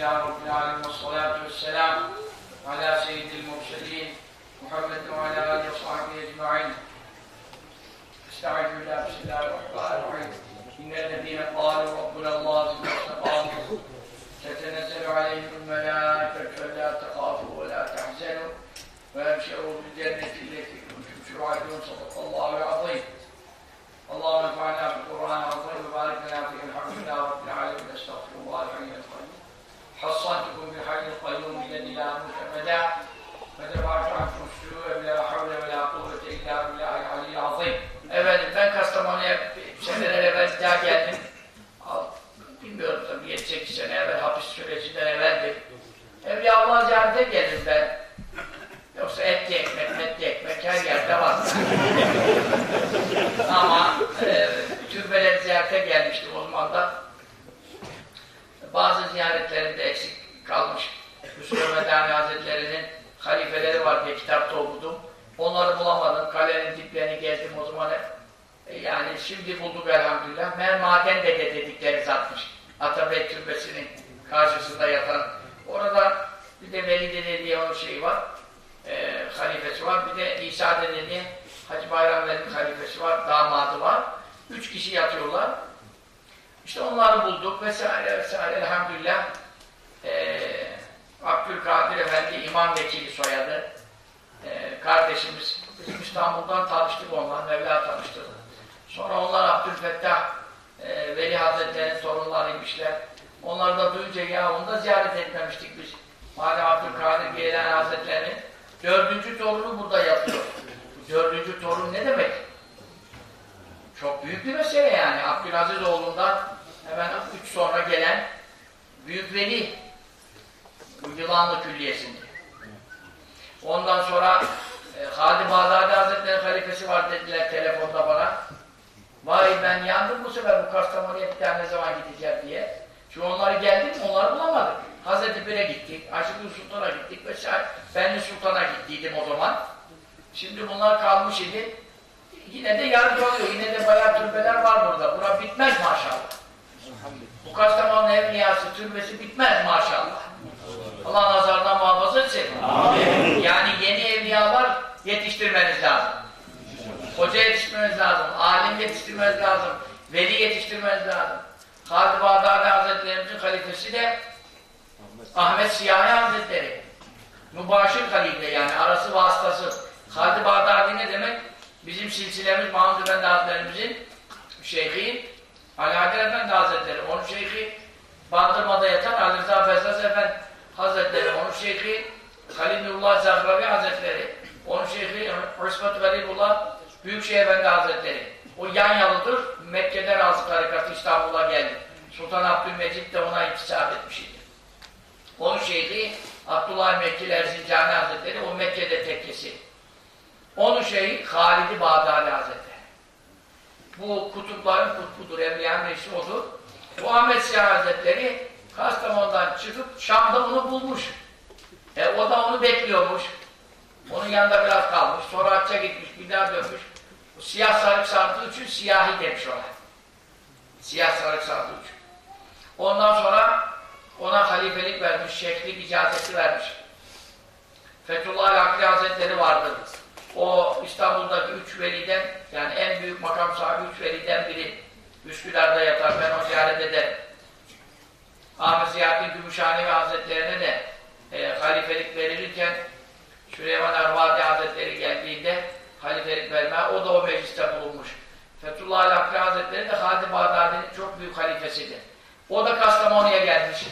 لله رب العالمين والصلاة والسلام على سيد المرسلين محمد وعلى آله وصحبه أجمعين. أستعيذ بالله بسم الله الرحمن الرحيم. إن الذين قالوا ربنا الله ثم استقاموا تتنزل عليهم الملائكة فلا تخافوا ولا تحزنوا وأبشروا بالجنة التي كنتم توعدون. صدق الله العظيم. اللهم انفعنا بالقرآن العظيم وبارك لنا فيه. الحمد لله رب العالمين. حصنتكم بالحي القيوم الذي لا موت ابدا فدفعت عنكم السوء بلا حول ولا قوة الا بالله العلي العظيم Efendim ben Kastamonu'ya seneler evvel daha geldim. Al, Bilmiyorum tabii 7-8 sene evvel hapis sürecinden evveldi. Evliyaullah ziyarete geldim ben. Yoksa etli ekmek, metli ekmek her yerde var. Ama e, türbeler ziyarete gelmiştim o zaman da. Bazı ziyaretlerinde eksik kalmış. Hüsnü Medani Hazretleri'nin halifeleri var diye kitapta okudum. Onları bulamadım. Kalenin diplerini gezdim o zaman. E, yani şimdi bulduk elhamdülillah. Meğer maden dede dedikleri zatmış. Atabey Türbesi'nin karşısında yatan. Orada bir de Veli Dede diye onun şeyi var. E, halifesi var. Bir de İsa Dede diye Hacı Bayram Veli'nin halifesi var. Damadı var. Üç kişi yatıyorlar. İşte onları bulduk vesaire vesaire elhamdülillah. E, Abdülkadir Efendi imam vekili soyadı. E, kardeşimiz. Bizim İstanbul'dan tanıştık onlarla. Mevla tanıştırdı. Sonra onlar Abdülfettah e, Veli Hazretleri'nin torunlarıymışlar. Onları da duyunca ya onu da ziyaret etmemiştik biz. Madem Abdülkadir Geylani Hazretleri'nin dördüncü torunu burada yatıyor. Dördüncü torun ne demek? Çok büyük bir mesele yani. Abdülaziz oğlundan hemen üç sonra gelen Büyük Veli Yılanlı Külliyesi'nde. Ondan sonra e, Hadi Bağdadi Hazretleri'nin halifesi var dediler telefonda bana. Vay ben yandım bu sefer bu Kastamonu'ya bir tane ne zaman gideceğim diye. Çünkü onları geldik onları bulamadık. Hazreti Pir'e gittik, Aşıklı Sultan'a gittik vesaire. Benli Sultan'a gittiydim o zaman. Şimdi bunlar kalmış idi. Yine de yargı oluyor. Yine de bayağı türbeler var burada. Bura bitmez maşallah. Bu Kastamonu evliyası türbesi bitmez maşallah. Allah nazardan muhafaza etsin. Amin. Yani yeni evliyalar yetiştirmeniz lazım. Hoca yetiştirmeniz lazım. Alim yetiştirmeniz lazım. Veli yetiştirmeniz lazım. Hadi Bağdadi Hazretlerimizin halifesi de Ahmet Siyahi Hazretleri. Mübaşir halife yani arası vasıtası. Hadi Bağdadi ne demek? Bizim silsilemiz Mahmud Efendi Hazretlerimizin şeyhi Alaaddin Efendi Hazretleri. Onun şeyhi Bandırma'da yatan Ali Rıza Fezlas Efendi Hazretleri. Onun şeyhi Halil Nurullah Zahravi Hazretleri. Onun şeyhi Hüsmet Garibullah Büyükşehir Efendi Hazretleri. O yan yalıdır. Mekke'de razı tarikatı İstanbul'a geldi. Sultan Abdülmecid de ona intisap etmişti. Onun şeyhi Abdullah Mekkil Erzincani Hazretleri o Mekke'de tekkesi. Onun şeyhi Halid-i Bağdadi Hazretleri. Bu kutupların kutbudur, Evliya Meclisi odur. Bu Ahmet Siyah Hazretleri Kastamonu'dan çıkıp Şam'da onu bulmuş. E, o da onu bekliyormuş. Onun yanında biraz kalmış. Sonra hacca gitmiş, bir daha dönmüş. O siyah sarık sardığı için siyahi demiş ona. Siyah sarık sardığı için. Ondan sonra ona halifelik vermiş, şeklik icazeti vermiş. Fethullah Akli Hazretleri vardır. O İstanbul'daki üç veliden, yani en büyük makam sahibi üç veliden biri. Üsküdar'da yatar, ben o ziyaret ederim. Ahmet Ziyaddin Gümüşhanevi Hazretlerine de e, halifelik verilirken Süleyman Ervadi Hazretleri geldiğinde halifelik verme, o da o mecliste bulunmuş. Fethullah Alakri Hazretleri de Hadi Bağdadi'nin çok büyük halifesidir. O da Kastamonu'ya gelmiş.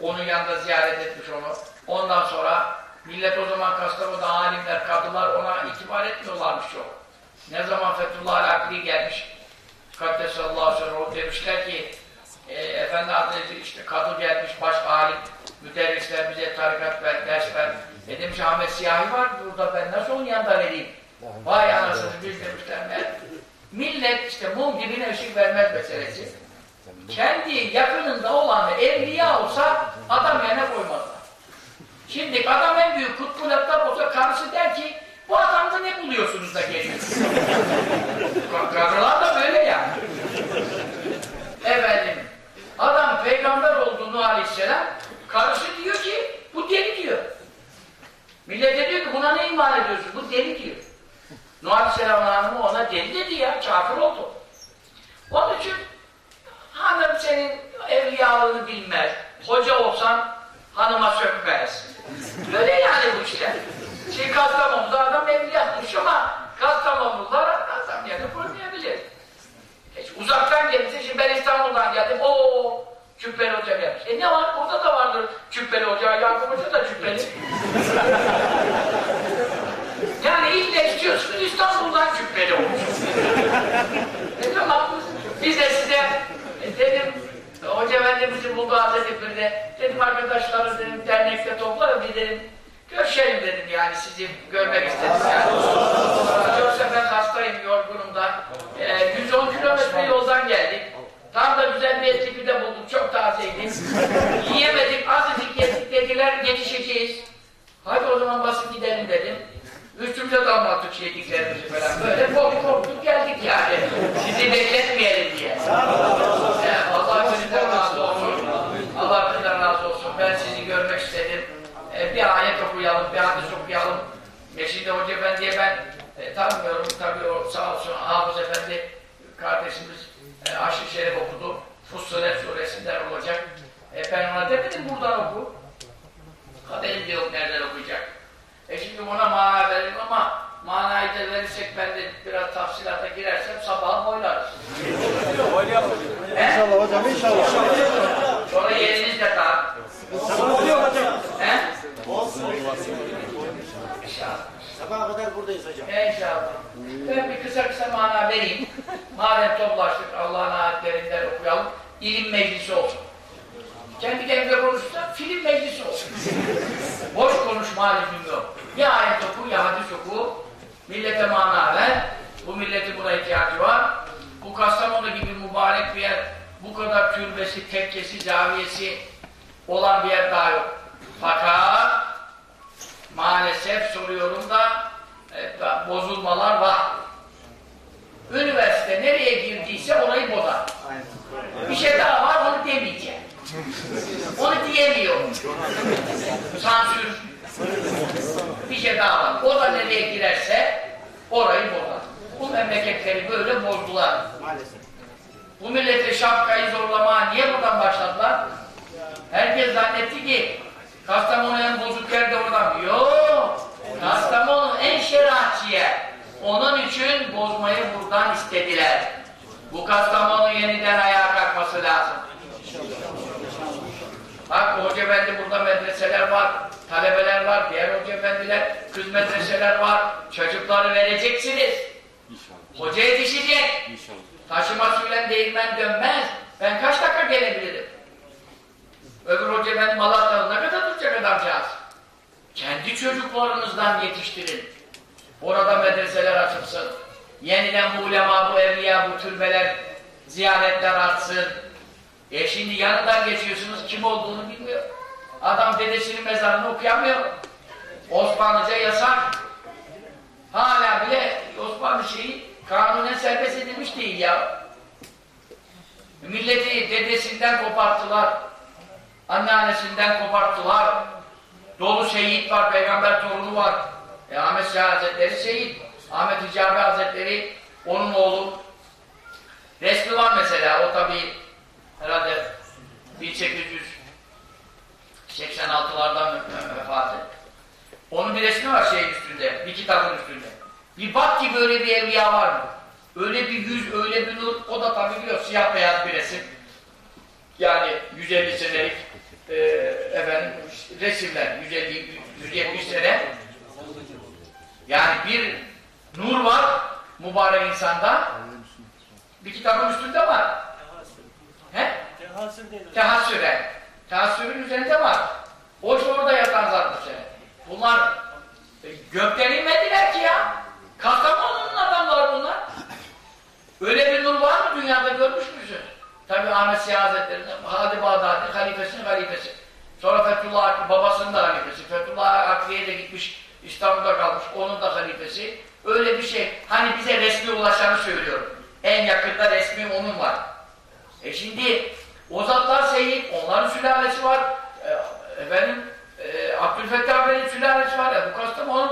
Onun yanında ziyaret etmiş onu. Ondan sonra millet o zaman Kastamonu'da alimler, kadılar ona itibar etmiyorlarmış çok. Ne zaman Fethullah Alakri gelmiş, Kaddesallahu aleyhi ve sellem demişler ki e, Efendi Hazretleri işte kadı gelmiş, baş alim, müderrisler bize tarikat ver, ders ver. E demiş Ahmet Siyahi var burada ben nasıl onun yanında vereyim? Vay anasını biz demişler. Ben. Millet işte mum dibine ışık vermez meselesi. Kendi yakınında olanı evliya olsa adam yerine koymazlar. Şimdi adam en büyük kutbulatlar olsa karısı der ki bu adamda ne buluyorsunuz da geliyorsunuz? Kadrolar da böyle yani. Efendim, adam peygamber oldu Nuh Aleyhisselam, Karısı diyor ki bu deli diyor. Millete diyor ki buna ne iman ediyorsun? Bu deli diyor. Nuh Aleyhisselam'ın hanımı ona deli dedi ya, kafir oldu. Onun için hanım senin evliyalığını bilmez. Hoca olsan hanıma sökmez. Böyle yani bu işler. Şimdi Kastamonu'da adam evliyatmış ama Kastamonu'lular adam yerine koymayabilir. Hiç uzaktan gelirse, şimdi ben İstanbul'dan geldim, o Cübbeli Hoca gelmiş. E ne var? Burada da vardır Cübbeli Hoca, Yakup Hoca da Cübbeli. yani illa istiyorsunuz İstanbul'dan Cübbeli olsun. e tamam, biz de size e, dedim, Efendi bizi buldu Hazretleri'de, dedim arkadaşları dedim, dernekte toplarım, bir dedim, görüşelim dedim yani sizi görmek istedim yani. Yoksa ben hastayım, yorgunum da. Ee, 110 kilometre yoldan geldik. Tam da güzel bir etlipi de bulduk, çok tazeydi. Yiyemedik, azıcık yedik dediler, yetişeceğiz. Hadi o zaman basıp gidelim dedim. Üstümüze damlattık yediklerimizi falan. Böyle korktuk korktuk geldik yani. Sizi bekletmeyelim diye. Ee, Allah gönlünden razı olsun. Allah gönlünden razı olsun. Ben sizi görmek istedim. Ee, bir ayet okuyalım, bir hadis okuyalım. Şimdi Hoca Efendi'ye ben e, tanımıyorum. Tabii o sağ olsun Hafız Efendi kardeşimiz e, Aşık Şerif okudu. Fussilet suresinden olacak. E, ben ona demedim buradan oku. Haberim de yok nereden okuyacak. E şimdi ona mana verelim ama manayı da verirsek ben de biraz tafsilata girersem sabahı boylarız. İnşallah hocam inşallah. Sonra yeriniz de dar. He? İnşallah. Sabaha kadar buradayız hocam. İnşallah. Ben bir kısa kısa mana vereyim. Madem toplaştık Allah'ın ayetlerinden okuyalım. İlim meclisi olsun. Kendi kendine konuşursa film meclisi olsun. Boş konuşma lüzum yok. Ya ayet oku ya hadis oku. Millete mana ver. Bu milletin buna ihtiyacı var. Bu Kastamonu gibi mübarek bir yer, bu kadar türbesi, tekkesi, zaviyesi olan bir yer daha yok. Fakat maalesef soruyorum da e, bozulmalar var. Üniversite nereye girdiyse orayı bozar. Bir şey daha var onu demeyeceğim. Onu diyemiyorum. Sansür. Bir şey daha var. O da nereye girerse orayı bozar. Bu memleketleri böyle bozdular. Maalesef. Bu millete şapkayı zorlamaya niye buradan başladılar? Herkes zannetti ki Kastamonu en bozuk yer de oradan. Yok. Kastamonu en şeriatçı. Onun için bozmayı buradan istediler. Bu Kastamonu yeniden ayağa kalkması lazım. Bak Hoca Efendi burada medreseler var, talebeler var, diğer Hoca Efendiler, kız medreseler var. Çocukları vereceksiniz. Hoca yetişecek. Taşıma suyla değirmen dönmez. Ben kaç dakika gelebilirim? Öbür hoca efendi Malatya'da ne kadar duracak adamcağız? Kendi çocuklarınızdan yetiştirin. Orada medreseler açılsın. Yeniden bu ulema, bu evliya, bu türbeler, ziyaretler artsın. E şimdi yanından geçiyorsunuz, kim olduğunu bilmiyor. Adam dedesinin mezarını okuyamıyor. Osmanlıca yasak. Hala bile Osmanlı şeyi kanunen serbest edilmiş değil ya. Milleti dedesinden koparttılar. Anneannesinden koparttılar. Dolu şehit var, peygamber torunu var. E, Ahmet Şah Hazretleri şehit. Ahmet Hicabi Hazretleri onun oğlu. Resmi var mesela, o tabi herhalde 1886'lardan vefat etti. Onun bir resmi var şeyin üstünde, bir kitabın üstünde. Bir bak ki böyle bir evliya var mı? Öyle bir yüz, öyle bir nur, o da tabi biliyor siyah beyaz bir resim. Yani 150 senelik e, efendim resimler, 150, 170 sene. Yani bir nur var mübarek insanda. Bir kitabın üstünde var. He? Tehassüren. Tehassürün üzerinde var. Boş orada yatan zat bu sene. Bunlar e, gökten inmediler ki ya. Kastamonu'nun adamları bunlar. Öyle bir nur var mı dünyada görmüş müsün? Tabi Ahmet Siyah Hazretleri'nin Hadi Bağdadi halifesinin halifesi. Sonra Fethullah Akri, babasının da halifesi. Fethullah Akri'ye de gitmiş, İstanbul'da kalmış, onun da halifesi. Öyle bir şey. Hani bize resmi ulaşanı söylüyorum. En yakında resmi onun var. E şimdi Ozatlar Seyyid, onların sülalesi var. E, efendim, e, Abdülfettah Bey'in sülalesi var. Ebu Kastamonu'nun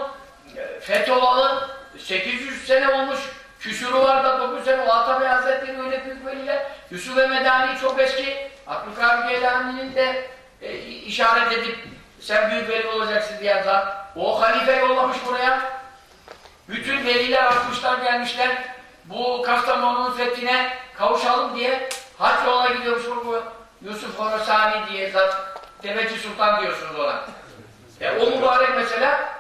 e, Fetholalı 800 sene olmuş. Küsuru var da 9 sene. O Atabey Hazretleri öyle büyük veliler. Yusuf ve Medani çok eski. Abdülkadir Geylani'nin de e, işaret edip sen büyük veli olacaksın diye zat. O halife yollamış buraya. Bütün veliler artmışlar gelmişler. Bu Kastamonu'nun fethine kavuşalım diye hac yoluna gidiyormuş bu Yusuf Horasani diye zat. Deveci Sultan diyorsunuz ona. E, o mübarek mesela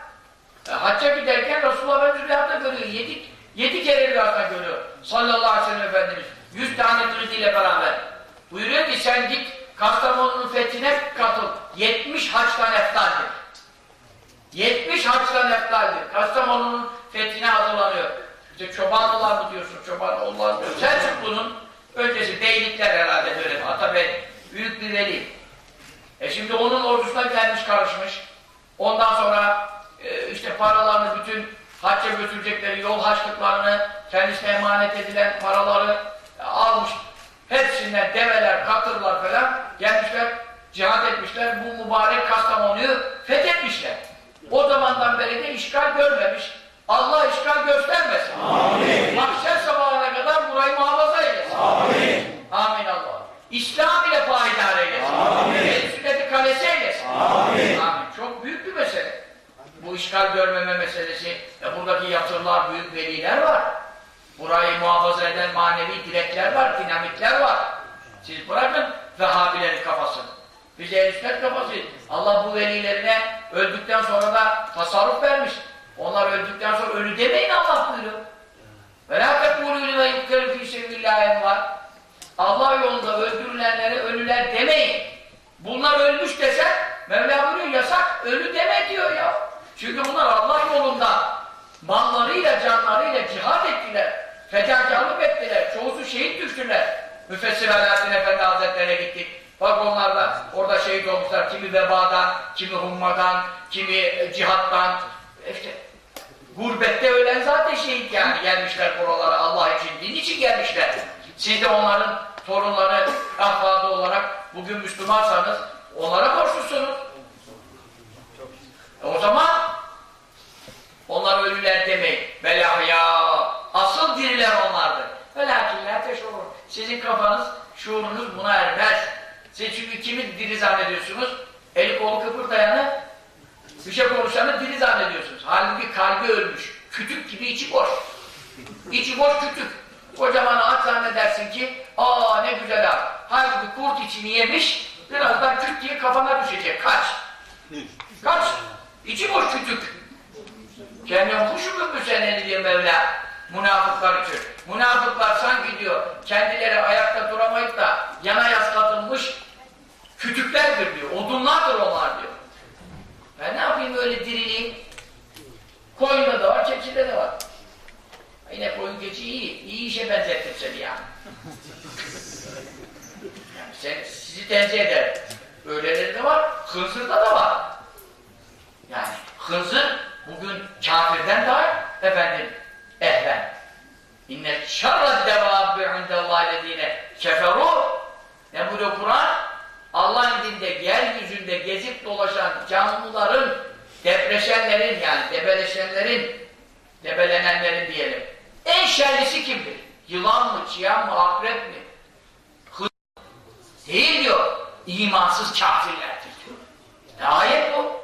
e, hacca giderken Resulullah Efendimiz rüyada görüyor. Yedi, yedi kere rüyada görüyor. Sallallahu aleyhi ve sellem Efendimiz. Yüz tane ile beraber. Buyuruyor ki sen git Kastamonu'nun fethine katıl. Yetmiş haçtan eftaldir. Yetmiş haçtan eftaldir. Kastamonu'nun fethine hazırlanıyor. İşte çobanlılar mı diyorsun, çoban olmaz diyor. Selçuklu'nun öncesi beylikler herhalde böyle. Atabey büyük bir veli. E şimdi onun ordusuna gelmiş karışmış. Ondan sonra e, işte paralarını bütün hacca götürecekleri yol haçlıklarını kendisine emanet edilen paraları e, almış. Hepsinden develer, katırlar falan gelmişler, cihad etmişler. Bu mübarek Kastamonu'yu fethetmişler. O zamandan beri de işgal görmemiş. Allah işgal göstermesin. Amin. Mahşer sabahına kadar burayı muhafaza eylesin. Amin. Amin Allah. İslam ile payidar eylesin. Amin. El sünneti kalesi eylesin. Amin. Amin. Çok büyük bir mesele. Bu işgal görmeme meselesi. E buradaki yatırlar, büyük veliler var. Burayı muhafaza eden manevi direkler var, dinamitler var. Siz bırakın Vehhabilerin kafasını. Biz ehl kafası. Allah bu velilerine öldükten sonra da tasarruf vermiş. Onlar öldükten sonra ölü demeyin Allah buyuruyor. وَلَا تَقُولُوا لِمَا يُكَّرُ فِي سَبِيلِ var. Allah yolunda öldürülenlere ölüler demeyin. Bunlar ölmüş desen Mevla buyuruyor yasak ölü deme diyor ya. Çünkü bunlar Allah yolunda mallarıyla canlarıyla cihad ettiler. Fedakarlık ettiler. Çoğusu şehit düştüler. Müfessir Alaaddin Efendi Hazretleri'ne gittik. Bak onlar da orada şehit olmuşlar. Kimi vebadan, kimi hummadan, kimi cihattan. İşte gurbette ölen zaten şehit yani. Gelmişler buralara Allah için, din için gelmişler. Siz de onların torunları, ahfadı olarak bugün Müslümansanız onlara borçlusunuz. E o zaman onlar ölüler demeyin. Belahya. Asıl diriler onlardır. Velakinler teşhurur. Sizin kafanız, şuurunuz buna ermez. Siz çünkü kimi diri zannediyorsunuz? Eli kolu kıpırdayanı, bir şey konuşanı diri zannediyorsunuz. Halbuki kalbi ölmüş. Kütük gibi içi boş. İçi boş kütük. Kocaman ağaç zannedersin ki, aa ne güzel ağaç. Halbuki kurt içini yemiş, birazdan küt diye kafana düşecek. Kaç. Kaç. İçi boş kütük. Kendin kuşu mu seneni diye Mevla münafıklar için. Münafıklar sanki diyor kendileri ayakta duramayıp da yana yaskatılmış kütüklerdir diyor. Odunlardır onlar diyor. Ben ne yapayım öyle dirileyim? Koyunda da var, keçide de var. Yine koyun keçi iyi. İyi işe benzettim seni yani. yani sen, sizi tenzih eder. Öyleleri de var, hınzırda da var. Yani hınzır bugün kafirden daha efendim ehven. İnne şerred devabbi indellâhillezîne keferû ne buyuruyor Kur'an? Allah'ın dinde yeryüzünde gezip dolaşan canlıların depreşenlerin yani debeleşenlerin debelenenlerin diyelim. En şerlisi kimdir? Yılan mı, çıyan mı, akrep mi? Hı Değil diyor. İmansız kafirlerdir diyor. Ne ayet bu?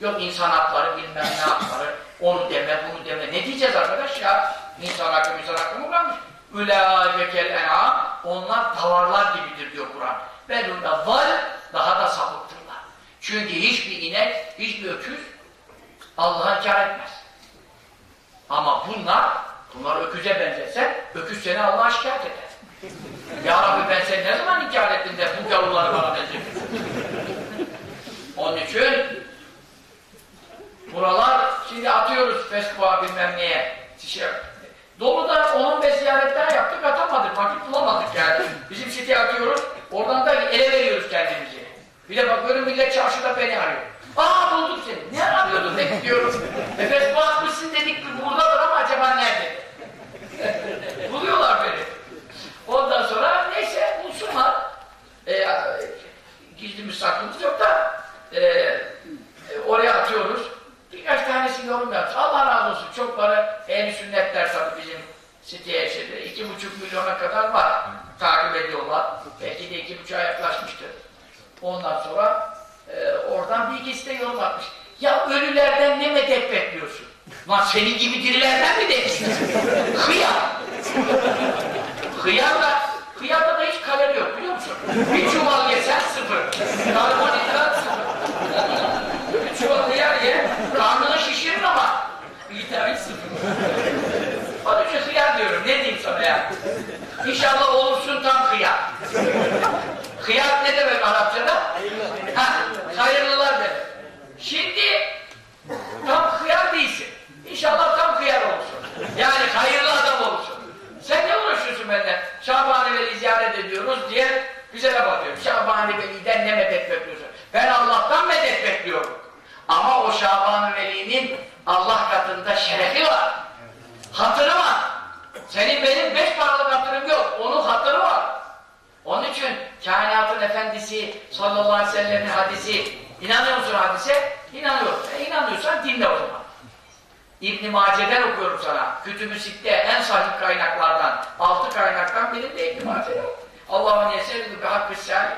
Yok insan hakları bilmem ne hakları. Onu deme, bunu deme. Ne diyeceğiz arkadaş ya? İnsan hakkı, insan hakkı mı kalmış? Ülâcekel en'am. Onlar davarlar gibidir diyor Kur'an. Belunda val daha da sapıktırlar. Çünkü hiçbir inek, hiçbir öküz Allah'a kar etmez. Ama bunlar, bunlar öküze benzetsen, öküz seni Allah'a şikayet eder. ya Rabbi ben seni ne zaman inkar ettim de bu gavurları bana benzetiyorsun? Onun için buralar şimdi atıyoruz Facebook'a bilmem neye. Şey, Dolu'da 10-15 ziyaretler yaptık atamadık. Vakit bulamadık yani. Bizim siteye atıyoruz. Oradan da ele veriyoruz kendimizi. Bir de bakıyorum millet çarşıda beni arıyor. Aa bulduk seni. Ne arıyordun bekliyorum. e Facebook'a atmışsın dedik buradadır ama acaba nerede? Buluyorlar beni. Ondan sonra neyse bulsunlar. E, gizlimiz saklımız yok da e, oraya atıyoruz. Birkaç tanesi yorum yapmış. Allah razı olsun. Çokları ehl sünnetler tabii bizim siteye şeyde. iki buçuk milyona kadar var. Takip ediyorlar. Belki de iki buçuğa yaklaşmıştır. Ondan sonra e, oradan de yorum atmış. Ya ölülerden ne medet bekliyorsun? Lan senin gibi dirilerden mi bekliyorsun? Hıyar. Hıyarla, hıyarda da hiç kalori yok biliyor musun? Bir çuval yesen sıfır. Karbonhidrat sıfır. Bir çuval hıyar ye, karnını şişirir ama vitamin sıfır. Onun için hıyar diyorum, ne diyeyim sana ya? İnşallah olursun tam hıyar. hıyar ne demek Arapçada? Ha, hayırlılar demek. Şimdi tam hıyar değilsin. İnşallah tam hıyar olursun. Yani hayırlı adam olursun. Sen ne uğraşıyorsun benden? Şaban-ı Veli ziyaret ediyoruz diye güzele bakıyorum. Şaban-ı Veli'den ne medet bekliyorsun? Ben Allah'tan medet bekliyorum. Ama o Şaban-ı Veli'nin Allah katında şerefi var. Hatırı var. Senin benim beş paralık hatırım yok. Onun hatırı var. Onun için kainatın efendisi sallallahu aleyhi ve sellem'in hadisi inanıyor musun hadise? İnanıyorum. E inanıyorsan dinle o zaman. İbn-i Mace'den okuyorum sana. Kütüb-ü Sitte en sahih kaynaklardan, altı kaynaktan birinde İbn-i Mace'den Allah'ın yeserli bir hakkı sâli.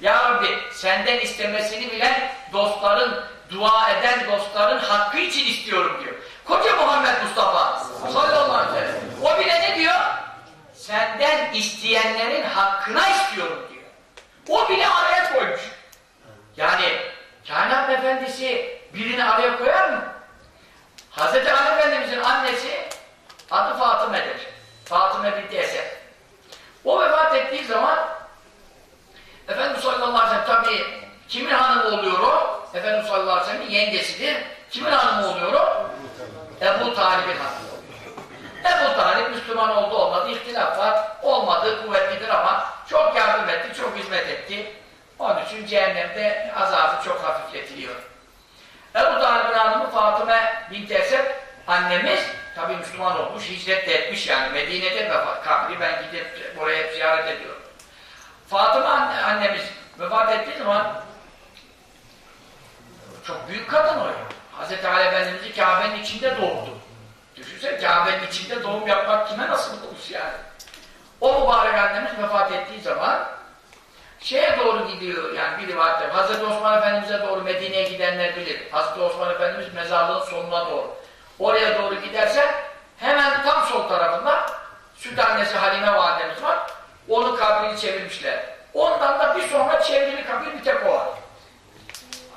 Ya Rabbi senden istemesini bilen dostların, dua eden dostların hakkı için istiyorum diyor. Koca Muhammed Mustafa sallallahu aleyhi ve sellem. O bile ne diyor? Senden isteyenlerin hakkına istiyorum diyor. O bile araya koymuş. Yani kainat efendisi birini araya koyar mı? Hz. Ali Efendimizin annesi adı Fatıme'dir. Fatıme binti Esed. O vefat ettiği zaman Efendimiz sallallahu aleyhi ve sellem tabi kimin hanımı oluyor o? Efendimiz sallallahu aleyhi ve sellem'in yengesidir. Kimin hanımı oluyor o? Ebu Talib'in hanımı oluyor. Ebu Talib Müslüman oldu olmadı ihtilaf var. Olmadı kuvvetlidir ama çok yardım etti, çok hizmet etti. Onun için cehennemde azabı çok hafifletiliyor. Ebu Talib'in hanımı Fatıma binti Esed annemiz tabi Müslüman olmuş, hicret de etmiş yani Medine'de vefat kabri ben gidip oraya ziyaret ediyorum. Fatıma anne, annemiz vefat ettiği zaman çok büyük kadın o ya. Hz. Ali Efendimiz'i Kabe'nin içinde doğurdu. Düşünsene Kabe'nin içinde doğum yapmak kime nasıl olmuş yani. O mübarek annemiz vefat ettiği zaman şeye doğru gidiyor yani bir rivayette. Hazreti Osman Efendimiz'e doğru Medine'ye gidenler bilir. Hazreti Osman Efendimiz mezarlığın sonuna doğru. Oraya doğru giderse hemen tam sol tarafında süt annesi Halime validemiz var. Onun kabrini çevirmişler. Ondan da bir sonra çevrili kabir bir tek o var.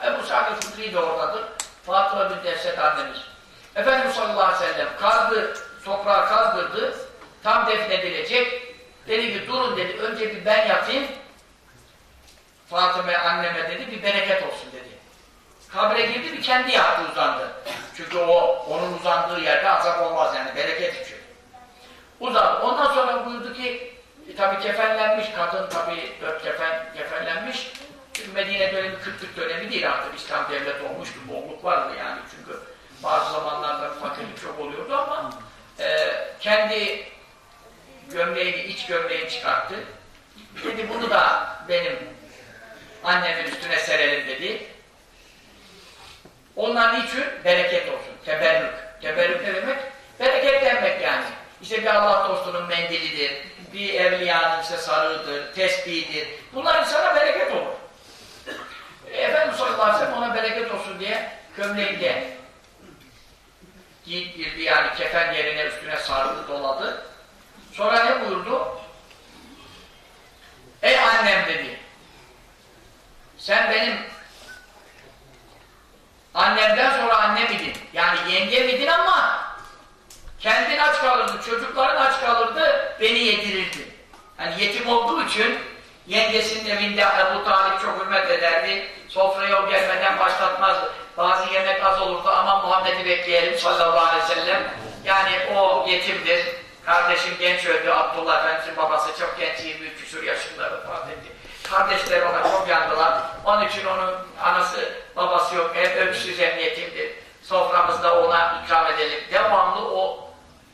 Ebu Sa'd-ı de oradadır. Fatıma bin Esed annemiz. Efendimiz sallallahu aleyhi ve sellem kazdı, toprağı kazdırdı. Tam defnedilecek. Dedi ki durun dedi. Önce bir ben yatayım. Fatıma anneme dedi bir bereket olsun dedi. Kabre girdi bir kendi yattı uzandı. Çünkü o onun uzandığı yerde azap olmaz yani bereket için. Uzandı. Ondan sonra buyurdu ki e, tabi kefenlenmiş kadın tabi dört kefen kefenlenmiş. Medine dönemi kıtlık dönemi değil artık İslam devleti olmuştu. Bolluk vardı yani çünkü bazı zamanlarda fakirlik çok oluyordu ama e, kendi gömleğini, iç gömleğini çıkarttı. Dedi bunu da benim annemin üstüne serelim dedi. Onlar niçin? Bereket olsun. Teberrük. Teberrük ne demek? Bereketlenmek yani. İşte bir Allah dostunun mendilidir, bir evliyanın işte sarığıdır, tesbihidir. Bunlar insana bereket olur. E, Efendimiz sallallahu aleyhi ona bereket olsun diye gömleğinde girdi yani kefen yerine üstüne sardı, doladı. Sonra ne buyurdu? Ey annem dedi. Sen benim annemden sonra anne miydin? Yani yenge miydin ama kendin aç kalırdın, çocukların aç kalırdı, beni yedirirdin. Yani yetim olduğu için yengesinin evinde Ebu Talip çok hürmet ederdi. Sofraya o gelmeden başlatmazdı. Bazı yemek az olurdu ama Muhammed'i bekleyelim sallallahu aleyhi ve sellem. Yani o yetimdir. Kardeşim genç öldü. Abdullah Efendimiz'in babası çok genç, 23 küsur yaşında vefat etti. Kardeşleri ona çok yandılar. Onun için onun anası, babası yok. Hep öksüz hem yetimdir. Soframızda ona ikram edelim. Devamlı o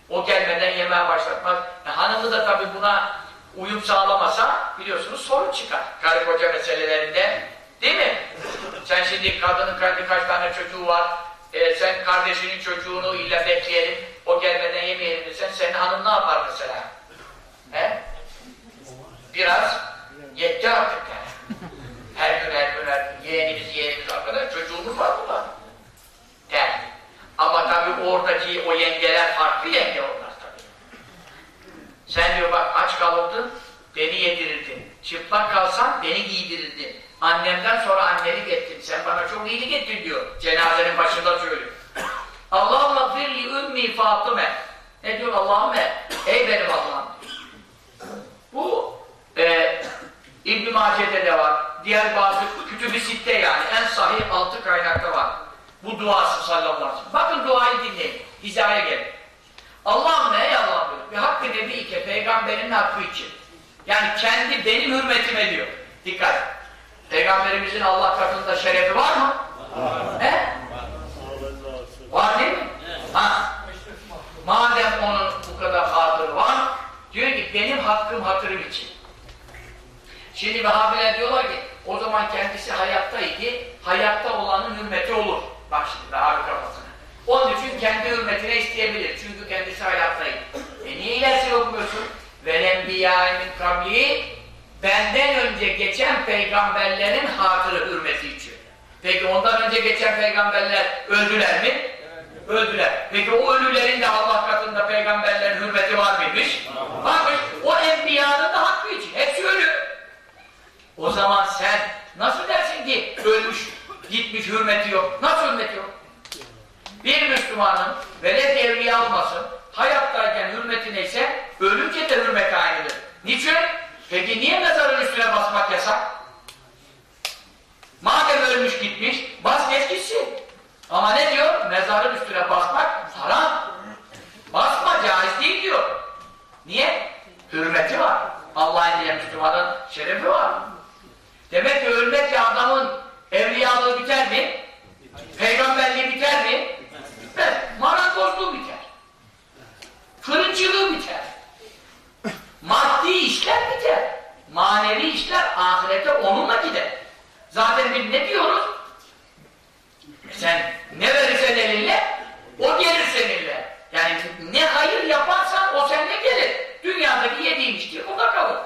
o gelmeden yemeğe başlatmaz. E, hanımı da tabii buna uyum sağlamasa biliyorsunuz sorun çıkar. Karı koca meselelerinde. Değil mi? Sen şimdi kadının kaç, kaç tane çocuğu var. e, sen kardeşinin çocuğunu illa bekleyelim, o gelmeden yemeyelim desen senin hanım ne yapar mesela? He? Biraz yetti artık yani. Her gün her gün her gün yeğenimiz yeğenimiz arkadaş çocuğumuz var burada. Der. Ama tabii oradaki o yengeler farklı yenge onlar. Sen diyor bak aç kalırdın, beni yedirirdin. Çıplak kalsan beni giydirirdin. Annemden sonra annelik ettin. Sen bana çok iyilik ettin diyor. Cenazenin başında söylüyor. Allah'ım firli ümmi Fatıme. Ne diyor Allah'ım Ey benim Allah'ım. Bu e, İbn-i Mace'de de var. Diğer bazı kütüb-i sitte yani. En sahih altı kaynakta var. Bu duası sallallahu aleyhi ve sellem. Bakın duayı dinleyin. Hizaya gelin. Allah'ım ey Allah'ım diyor. Bir hakkı nebiyike peygamberin hakkı için. Yani kendi benim hürmetime diyor. Dikkat. Peygamberimizin Allah katında şerefi var mı? Var. He? Var değil mi? Ha. Madem onun bu kadar hatırı var, diyor ki benim hakkım hatırım için. Şimdi Vehhabiler diyorlar ki o zaman kendisi hayattaydı, hayatta olanın hürmeti olur. Bak şimdi Vehhabi kafasına. Onun için kendi hürmetine isteyebilir. Çünkü kendisi hayattaydı. E niye ilerisi okumuyorsun? Velenbiyâmin kabli benden önce geçen peygamberlerin hatırı hürmeti için. Peki ondan önce geçen peygamberler öldüler mi? Öldüler. Peki o ölülerin de Allah katında peygamberlerin hürmeti var mıymış? Varmış. O enbiyanın da hakkı için. Hepsi ölü. O zaman sen nasıl dersin ki ölmüş, gitmiş, hürmeti yok? Nasıl hürmeti yok? Bir Müslümanın veled evliya olmasın, hayattayken hürmeti neyse, ölünce de hürmeti aynıdır. Niçin? Peki niye mezarın üstüne basmak yasak? Madem ölmüş gitmiş, bas geç gitsin. Ama ne diyor? Mezarın üstüne basmak haram. Basma, caiz değil diyor. Niye? Hürmeti var. Allah'ın diye Müslümanın şerefi var. Demek ki ölmekle adamın evliyalığı biter mi? Peygamberliği biter mi? Bitmez. Marangozluğu biter. Fırıncılığı biter. Maddi işler biter. Manevi işler ahirete onunla gider. Zaten biz ne diyoruz? Sen ne verirsen elinle, o gelir seninle. Yani ne hayır yaparsan o seninle gelir. Dünyadaki yediğin içtiğin burada kalır.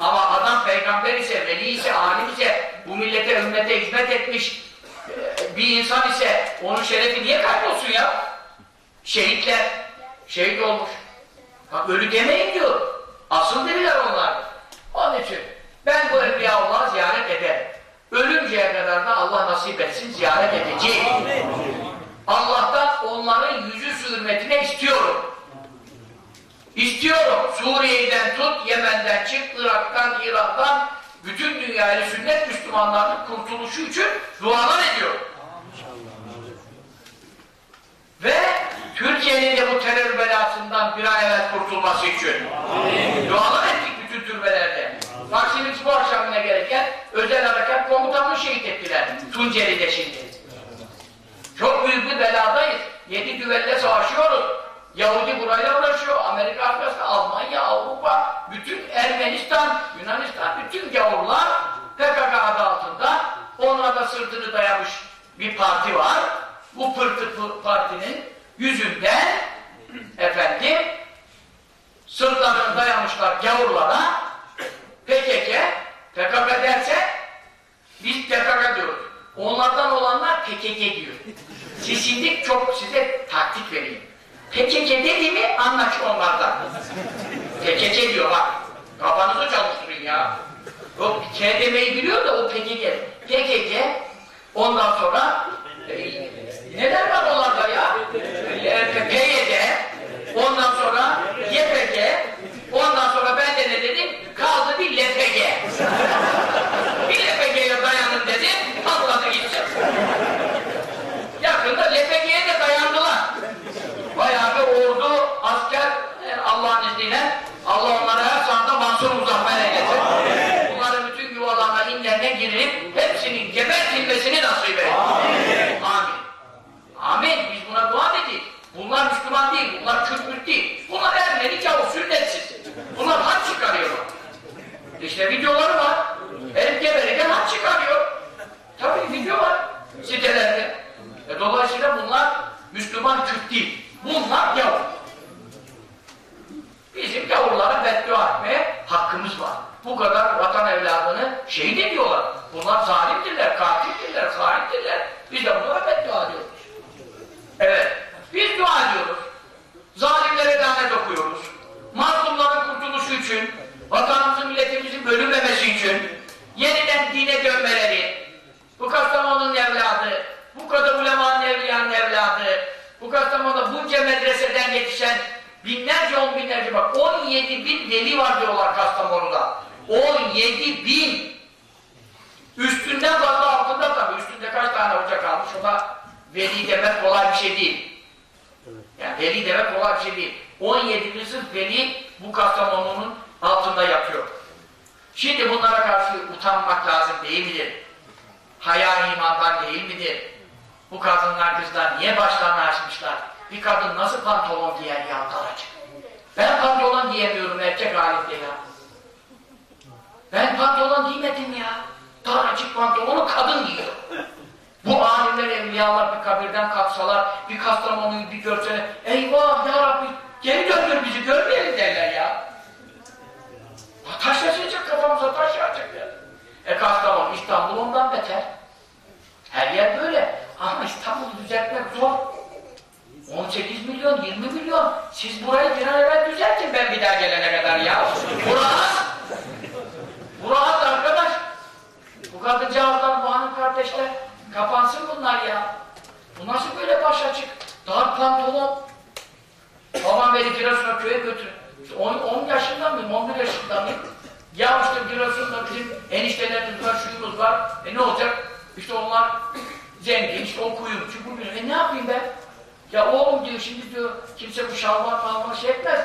Ama adam peygamber ise, veli ise, alim ise, bu millete, ümmete hizmet etmiş bir insan ise onun şerefi niye kaybolsun ya? Şehitler, şehit olmuş. Bak ölü demeyin diyor. Asıl deliler onlar. Onun için ben bu Evliyaullah'ı ziyaret ederim. Ölünceye kadar da Allah nasip etsin ziyaret edeceğim. Allah'tan onların yüzü hürmetine istiyorum. İstiyorum. Suriye'den tut, Yemen'den çık, Irak'tan, İran'dan bütün dünyayla sünnet Müslümanlarının kurtuluşu için dualar ediyorum. Ve Türkiye'nin de bu terör belasından bir an evvel kurtulması için dualar ettik bütün türbelerde. Bak şimdi bu akşamına gereken özel harekat komutanını şehit ettiler. Tunceli'de şimdi. Çok büyük bir beladayız. Yedi düvelle savaşıyoruz. Yahudi burayla uğraşıyor. Amerika arkasında, Almanya, Avrupa, bütün Ermenistan, Yunanistan, bütün gavurlar PKK adı altında ona da sırtını dayamış bir parti var. Bu pırtı partinin yüzünden efendim sırtlarını dayamışlar gavurlara PKK, PKK derse biz PKK diyoruz. Onlardan olanlar PKK diyor. Şimdi çok size taktik vereyim. PKK dedi mi anlaşın onlardan. PKK diyor bak. Kafanızı çalıştırın ya. O K demeyi biliyor da o PKK. PKK ondan sonra e, neler var onlarda ya? E, PYD ondan sonra YPG ondan sonra ben de ne dedim? Kaldı bir LPG. bir LPG'ye dayanın dedim. Patladı gitti. Yakında LPG'ye de dayandılar. Bayağı bir ordu, asker e, Allah'ın izniyle Allah onlara her saatte Mansur Muzaffer'e getir. Bunların bütün yuvalarına, inlerine girip hepsinin gebertilmesini nasip et. Amin. Amin. Amin. Biz buna dua dedik. Bunlar Müslüman değil, bunlar Kürt değil. Bunlar Ermeni, Yavuz, sünnetsiz. Bunlar haç çıkarıyorlar. İşte videoları var. Herif geberirken haç çıkarıyor. Tabii video var sitelerde. E, dolayısıyla bunlar Müslüman Kürt değil. Bunlar gavur. Bizim gavurlara beddua etmeye hakkımız var. Bu kadar vatan evladını şehit ediyorlar. Bunlar zalimdirler, katildirler, haindirler. Biz de bunlara beddua ediyoruz. Evet, biz dua ediyoruz. Zalimlere lanet okuyoruz. Mazlumların kurtuluşu için, vatanımızın, milletimizin bölünmemesi için, yeniden dine dönmeleri, bu Kastamonu'nun evladı, bu kadar ulemanın evliyanın evladı, bu Kastamonu'da bunca medreseden yetişen binlerce, on binlerce bak 17 bin deli var diyorlar Kastamonu'da. 17 bin! Üstünden fazla altında tabii. Üstünde kaç tane hoca kalmış o da veli demek kolay bir şey değil. Yani veli demek kolay bir şey değil. 17 bin sırf veli bu Kastamonu'nun altında yapıyor. Şimdi bunlara karşı utanmak lazım değil midir? Haya imandan değil midir? Bu kadınlar kızlar niye başlarını açmışlar? Bir kadın nasıl pantolon giyer ya daracık? Ben pantolon giyemiyorum erkek halinde ya. Ben pantolon giymedim ya. Daracık pantolonu kadın giyiyor. Bu alimler, evliyalar bir kabirden kalksalar, bir Kastamonu'yu bir görseler, eyvah ya Rabbi geri döndür bizi görmeyelim derler ya. Taş yatacak kafamıza taş yağacak ya. E Kastamonu, İstanbul ondan beter. Her yer böyle. Ama İstanbul'u düzeltmek zor. 18 milyon, 20 milyon. Siz burayı bir an evvel düzeltin ben bir daha gelene kadar ya. Burası, burası arkadaş. Bu kadıncağızlar, bu hanım kardeşler kapansın bunlar ya. Bu nasıl böyle baş açık? Dar pantolon. Babam beni Giresun'a köye götür. 10, 10 yaşında mıyım, 11 yaşında mıyım? Ya işte Giresun'da bizim eniştelerimiz var, şuyumuz var. E ne olacak? İşte onlar zengin, işte o kuyumcu, bu. E ne yapayım ben? Ya oğlum diyor şimdi diyor kimse bu şalvar malvar şey etmez.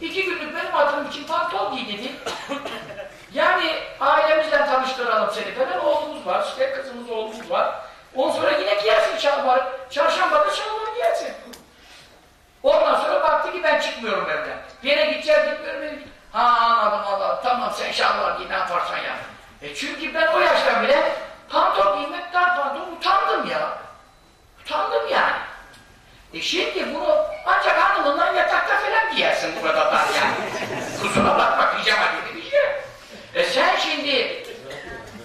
İki günlük benim hatırım için pantol giy dedi. yani ailemizden tanıştıralım seni falan. Oğlumuz var, işte kızımız oğlumuz var. Ondan sonra yine giyersin şalvarı. Çarşambada şalvar giyersin. Ondan sonra baktı ki ben çıkmıyorum evden. Bir yere gideceğim gitmiyorum. evden. Ha anladım Allah. Tamam sen şalvar giy ne yaparsan yap. E çünkü ben o yaşta bile pantol giymek dar pantol utandım ya. Utandım yani. E şimdi bunu ancak hanımından yatakta falan giyersin bu kadar dar yani. Kusura bakma pijama gibi bir şey. E sen şimdi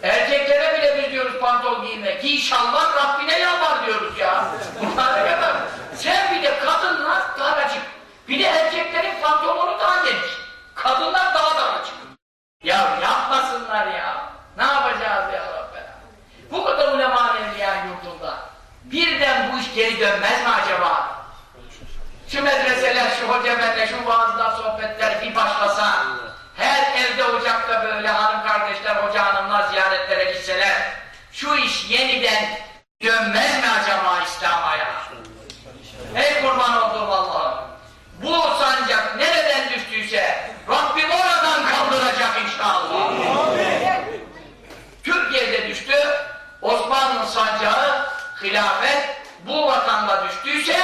erkeklere bile biz diyoruz pantol giyme. Giy şalvar Rabbine yalvar diyoruz ya. Bunlar ne kadar? Sen bir de kadınlar daracık. Bir de erkeklerin pantolonu daha geniş. Kadınlar daha daracık. Ya yapmasınlar ya. Ne yapacağız ya Rabbi? Bu kadar ulema evliya yurdunda. Birden bu iş geri dönmez mi acaba? Şu medreseler, şu hoca medre, şu vaazlar, sohbetler bir başlasa, her evde ocakta böyle hanım kardeşler, hoca hanımlar ziyaretlere gitseler, şu iş yeniden dönmez mi acaba İslam'a ya? Ey kurban olduğum Allah'ım! Bu sancak nereden düştüyse Rabbim oradan kaldıracak inşallah. Türkiye'de düştü, Osmanlı sancağı, hilafet bu vatanda düştüyse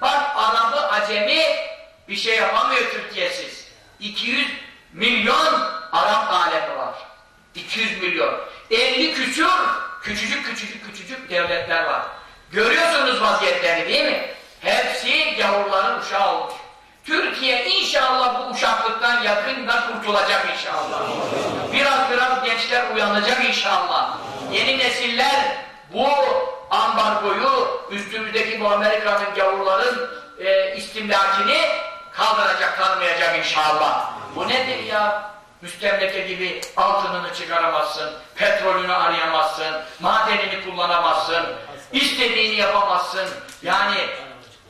bak Arabı, Acemi bir şey yapamıyor Türkiye'siz. 200 milyon Arap alemi var. 200 milyon. 50 küsur küçücük küçücük küçücük devletler var. Görüyorsunuz vaziyetlerini değil mi? Hepsi gavurların uşağı olmuş. Türkiye inşallah bu uşaklıktan yakında kurtulacak inşallah. Biraz biraz gençler uyanacak inşallah. Yeni nesiller bu ambargoyu üstümüzdeki bu Amerika'nın gavurların e, istimlakini kaldıracak, tanımayacak inşallah. Bu nedir ya? Müstemleke gibi altınını çıkaramazsın, petrolünü arayamazsın, madenini kullanamazsın, istediğini yapamazsın. Yani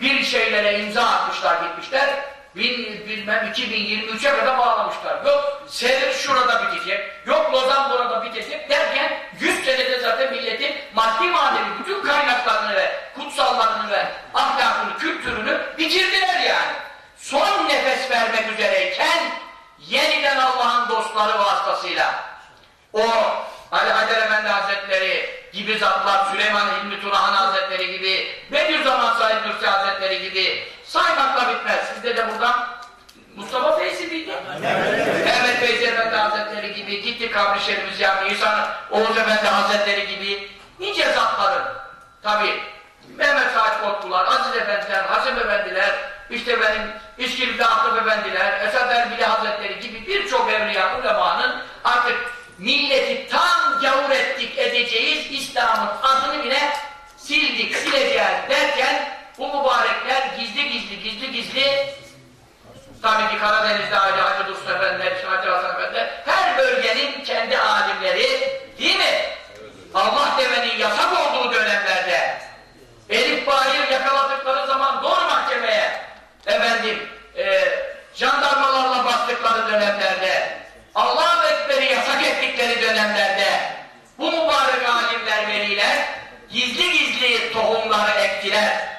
bir şeylere imza atmışlar gitmişler, bin, bilmem 2023'e kadar bağlamışlar. Yok Sevr şurada bitecek, yok Lozan burada bitecek derken 100 senede zaten milletin maddi manevi bütün kaynaklarını ve kutsallarını ve ahlakını, kültürünü bitirdiler yani. Son nefes vermek üzereyken yeniden Allah'ın dostları vasıtasıyla o Ali Haydar Efendi Hazretleri gibi zatlar, Süleyman İlmi Turahan Hazretleri gibi, Bediüzzaman Said Nursi Hazretleri gibi saymakla bitmez. Sizde de buradan Mustafa Feyzi miydi? Mehmet Feyzi Efendi Hazretleri gibi, gitti kabri şerifimizi yaptı, İhsan Oğuz Efendi Hazretleri gibi nice zatların tabi Mehmet Saat Kotlular, Aziz Efendiler, Hasim Efendiler, işte benim İskilip'te Aklım Efendiler, Esad Erbili Hazretleri gibi birçok evliya ulemanın artık milleti tam gavur ettik edeceğiz, İslam'ın adını bile sildik, sileceğiz derken bu mübarekler gizli gizli, gizli gizli Tabii ki Karadeniz'de Ali Hacı Dursun işte Hacı Hasan Efendiler, her bölgenin kendi alimleri, değil mi? Allah demenin yasak olduğu dönemlerde, Elif Bahir yakaladıkları zaman doğru mahkemeye, efendim, e, jandarmalarla bastıkları dönemlerde, Allah-u Ekber'i yasak ettikleri dönemlerde, bu mübarek alimler, veliler, gizli gizli tohumları ektiler.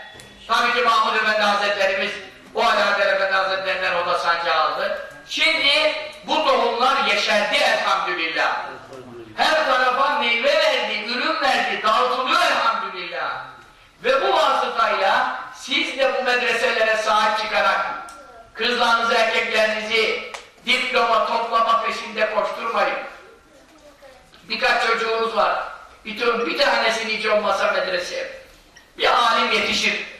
Tabii ki Mahmud Efendi Hazretlerimiz o Alaeddin Efendi Hazretlerinden o da sancağı aldı. Şimdi bu tohumlar yeşerdi elhamdülillah. Her tarafa meyve verdi, ürün verdi, dağıtılıyor elhamdülillah. Ve bu vasıtayla siz de bu medreselere sahip çıkarak kızlarınızı, erkeklerinizi diploma toplama peşinde koşturmayın. Birkaç çocuğunuz var. Bir, bir tanesini hiç olmasa medreseye. Bir alim yetişir.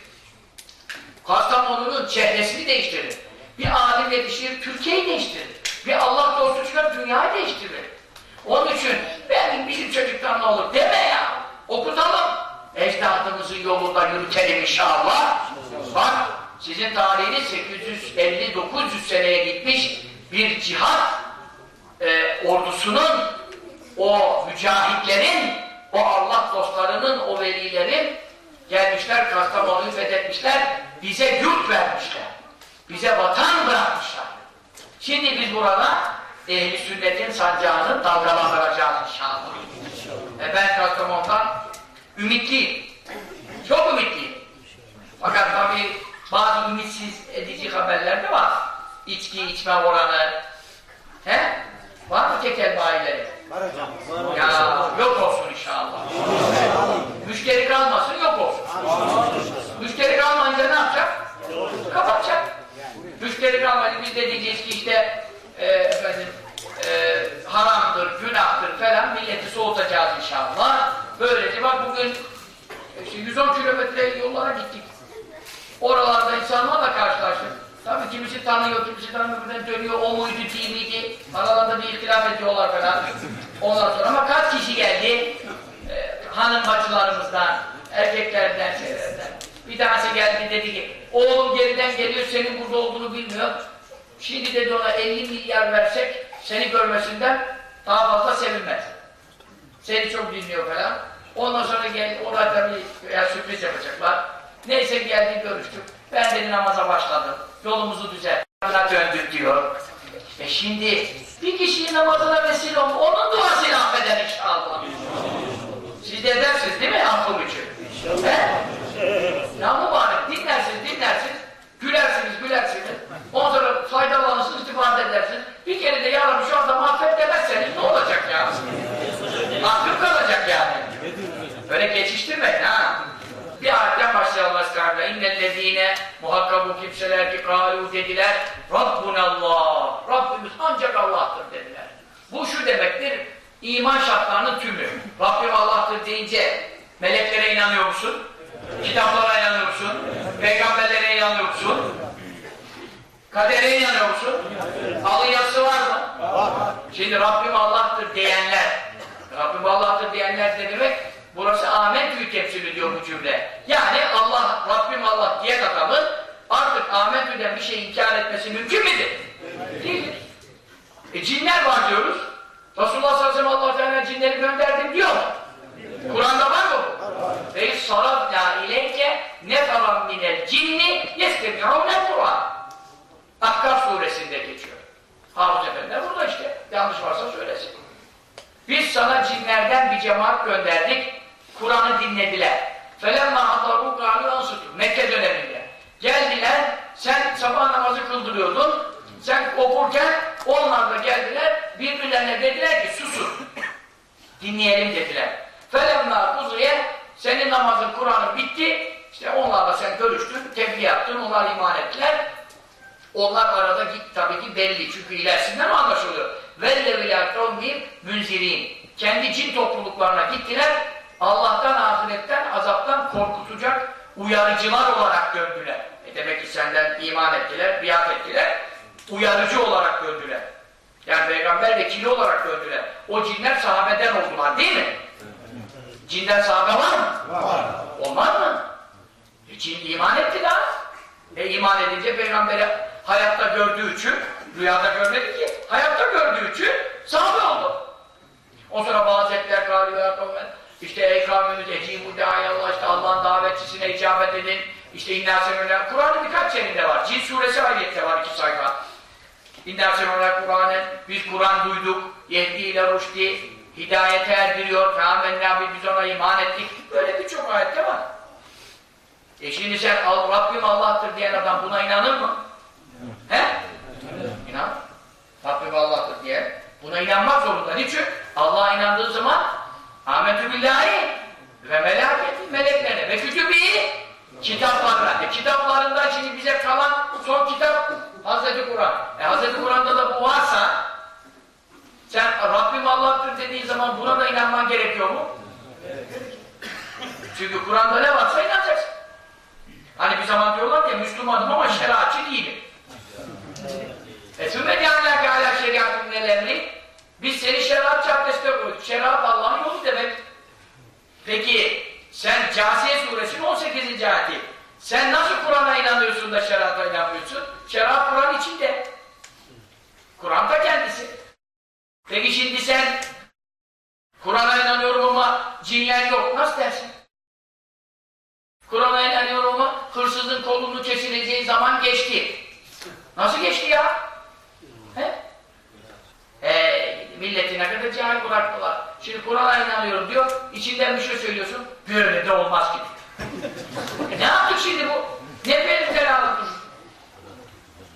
Kastamonu'nun çehresini değiştirir. Bir alim yetişir, Türkiye'yi değiştirir. Bir Allah dostu çıkar, dünyayı değiştirir. Onun için benim bizim çocuktan ne olur deme ya. Okutalım. Ecdadımızın yolunda yürütelim inşallah. Bak sizin tarihiniz 850-900 seneye gitmiş bir cihat e, ordusunun o mücahitlerin o Allah dostlarının, o velilerin gelmişler, Kastamonu'yu fethetmişler, bize yurt vermişler. Bize vatan bırakmışlar. Şimdi biz burada ehli sünnetin sancağını dalgalandıracağız inşallah. E ben Kastamonu'dan ümitliyim. Çok ümitliyim. Fakat tabii bazı ümitsiz edici haberler de var. İçki içme oranı. He? Var mı tekel bayileri? Var hocam. Ya yok olsun inşallah. Müşteri kalmasın yok olsun. Müşteri kalmayınca ne yapacak? Kapatacak. Müşteri kalmayınca biz de diyeceğiz ki işte e, efendim e, haramdır, günahtır falan milleti soğutacağız inşallah. Böylece bak bugün işte 110 kilometre yollara gittik. Oralarda insanlarla karşılaştık. Tabii kimisi tanıyor, kimisi tanımıyor, birden dönüyor, o muydu, değil miydi? Aralarında bir ihtilaf ediyorlar falan. Ondan sonra ama kaç kişi geldi? Ee, hanım bacılarımızdan, erkeklerden, şeylerden. Bir tanesi geldi dedi ki, oğlum geriden geliyor, senin burada olduğunu bilmiyor. Şimdi dedi ona 50 milyar versek, seni görmesinden daha fazla sevinmez. Seni çok dinliyor falan. Ondan sonra gel, ona tabii ya sürpriz yapacaklar. Neyse geldi görüştük. Ben dedi namaza başladım. Yolumuzu düzelttik. döndük diyor. E şimdi bir kişinin namazına vesile olun. Onun duasıyla affeder inşallah. Siz de edersiniz değil mi affım için? He? Ya mübarek dinlersiniz dinlersiniz. Gülersiniz gülersiniz. Ondan sonra faydalanırsınız istifade edersiniz. Bir kere de ya Rabbi şu adamı affet demezseniz ne olacak ya? Mahkum kalacak yani. Böyle geçiştirmeyin ha. Bir ayetten başlayalım Estağfirullah. İnnellezîne muhakkak bu kimseler ki kâlû dediler Rabbunallah. Rabbimiz ancak Allah'tır dediler. Bu şu demektir. iman şartlarının tümü. Rabbim Allah'tır deyince meleklere inanıyor musun? Kitaplara inanıyor musun? Peygamberlere inanıyor musun? Kadere inanıyor musun? Alın yazısı var mı? Şimdi Rabbim Allah'tır diyenler Rabbim Allah'tır diyenler ne demek? Burası Amentü'yü temsil ediyor bu cümle. Yani Allah, Rabbim Allah diyen adamın artık Amentü'den bir şey inkar etmesi mümkün midir? Değildir. E cinler var diyoruz. Resulullah sallallahu aleyhi ve sellem Allah Teala cinleri gönderdim diyor? Kur'an'da var mı? Ve sarafna ileyke neferan minel cinni yestemi'ûne Kur'an. Akkaf suresinde geçiyor. Harun Efendi burada işte. Yanlış varsa söylesin. Biz sana cinlerden bir cemaat gönderdik. Kur'an'ı dinlediler. Felemma hataru kâlu ansutu. Mekke döneminde. Geldiler, sen sabah namazı kıldırıyordun. Sen okurken onlar da geldiler, birbirlerine dediler ki susun. Dinleyelim dediler. Felemna kuzuye senin namazın Kur'an'ın bitti. İşte onlarla sen görüştün, tebliğ yaptın, onlar iman ettiler. Onlar arada git tabii ki belli çünkü ilerisinden anlaşılıyor. Vellevillâhtromhîm münzirîn. Kendi cin topluluklarına gittiler. Allah'tan, ahiretten, azaptan korkutacak uyarıcılar olarak döndüler. E demek ki senden iman ettiler, biat ettiler. Uyarıcı olarak döndüler. Yani peygamber vekili olarak döndüler. O cinler sahabeden oldular değil mi? Cinden sahabe var mı? Var. Olmaz mı? E cin iman etti daha. E iman edince peygamberi hayatta gördüğü için, rüyada görmedi ki, hayatta gördüğü için sahabe oldu. O sonra bazı etler kalıyor, işte ey kavmimiz ecibu Allah işte Allah'ın davetçisine icabet edin. İşte İnnâ semirler. Kur'an'ın birkaç yerinde var. Cin suresi ayette var iki sayfa. İnnâ semirler Kur'an'ın. Biz Kur'an duyduk. Yehdi ile ruşdi. Hidayete erdiriyor. Fe'amennâ biz ona iman ettik. Böyle birçok ayette var. E şimdi sen Rabbim Allah'tır diyen adam buna inanır mı? He? İnan. Rabbim Allah'tır diye. Buna inanmak zorunda. Niçin? Allah'a inandığı zaman Ahmetü billahi ve melaketi meleklerine ve kütübi kitaplarına. E, kitaplarından şimdi bize kalan son kitap Hazreti Kur'an. E Hazreti Kur'an'da da bu varsa sen Rabbim Allah'tır dediğin zaman buna da inanman gerekiyor mu? Çünkü Kur'an'da ne varsa inanacaksın. Hani bir zaman diyorlar ya Müslümanım ama şeriatçı değilim. E sümme alâke alâ şeriatın nelerini biz seni şeriat caddesine koyduk. Şeriat Allah'ın yolu demek. Peki sen Câsiye suresinin 18. ayeti. Sen nasıl Kur'an'a inanıyorsun da şeriata inanmıyorsun? Şeriat Kur'an içinde. Kur'an da kendisi. Peki şimdi sen Kur'an'a inanıyorum ama cinler yok. Nasıl dersin? Kur'an'a inanıyorum ama hırsızın kolunu kesileceği zaman geçti. Nasıl geçti ya? He? Ee, milleti ne kadar cahil bıraktılar. Şimdi Kur'an'a inanıyorum diyor, içinden bir şey söylüyorsun, böyle de olmaz gibi. e ne yaptık şimdi bu? Ne benim belalıdır?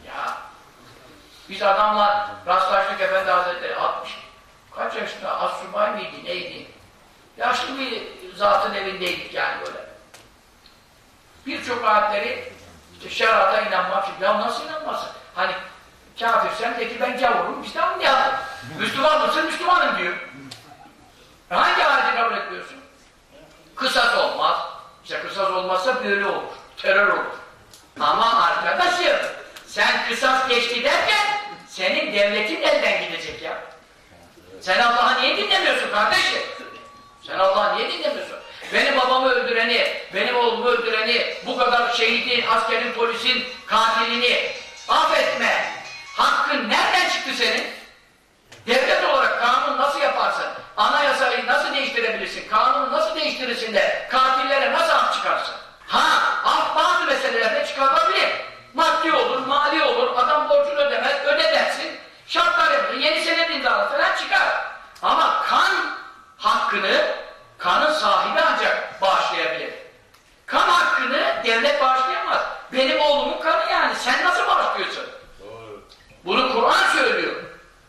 Ya, biz adamla rastlaştık Efendi Hazretleri 60. Kaç yaşında? Assubay mıydı, neydi? Yaşlı bir zatın evindeydik yani böyle. Birçok ayetleri işte şerata inanmak için. Ya nasıl inanmasın? Hani kafirsen de ki ben gavurum, onu yaptım. Müslüman mısın? Müslümanım diyor. Hangi ayeti kabul etmiyorsun? Kısas olmaz. İşte kısas olmazsa böyle olur. Terör olur. Ama arkadaşım sen kısas geçti derken senin devletin elden gidecek ya. Sen Allah'ı niye dinlemiyorsun kardeşim? Sen Allah'ı niye dinlemiyorsun? Benim babamı öldüreni, benim oğlumu öldüreni, bu kadar şehidin, askerin, polisin katilini affetme. Hakkın nereden çıktı senin? Devlet olarak kanun nasıl yaparsın? Anayasayı nasıl değiştirebilirsin? Kanunu nasıl değiştirirsin de katillere nasıl af çıkarsın? Ha, af bazı meselelerde çıkarılabilir. Maddi olur, mali olur, adam borcunu ödemez, öde dersin. Şartlar yapılır, yeni senet imzalar falan çıkar. Ama kan hakkını kanın sahibi ancak bağışlayabilir. Kan hakkını devlet bağışlayamaz. Benim oğlumun kanı yani. Sen nasıl bağışlıyorsun? Doğru. Bunu Kur'an söylüyor.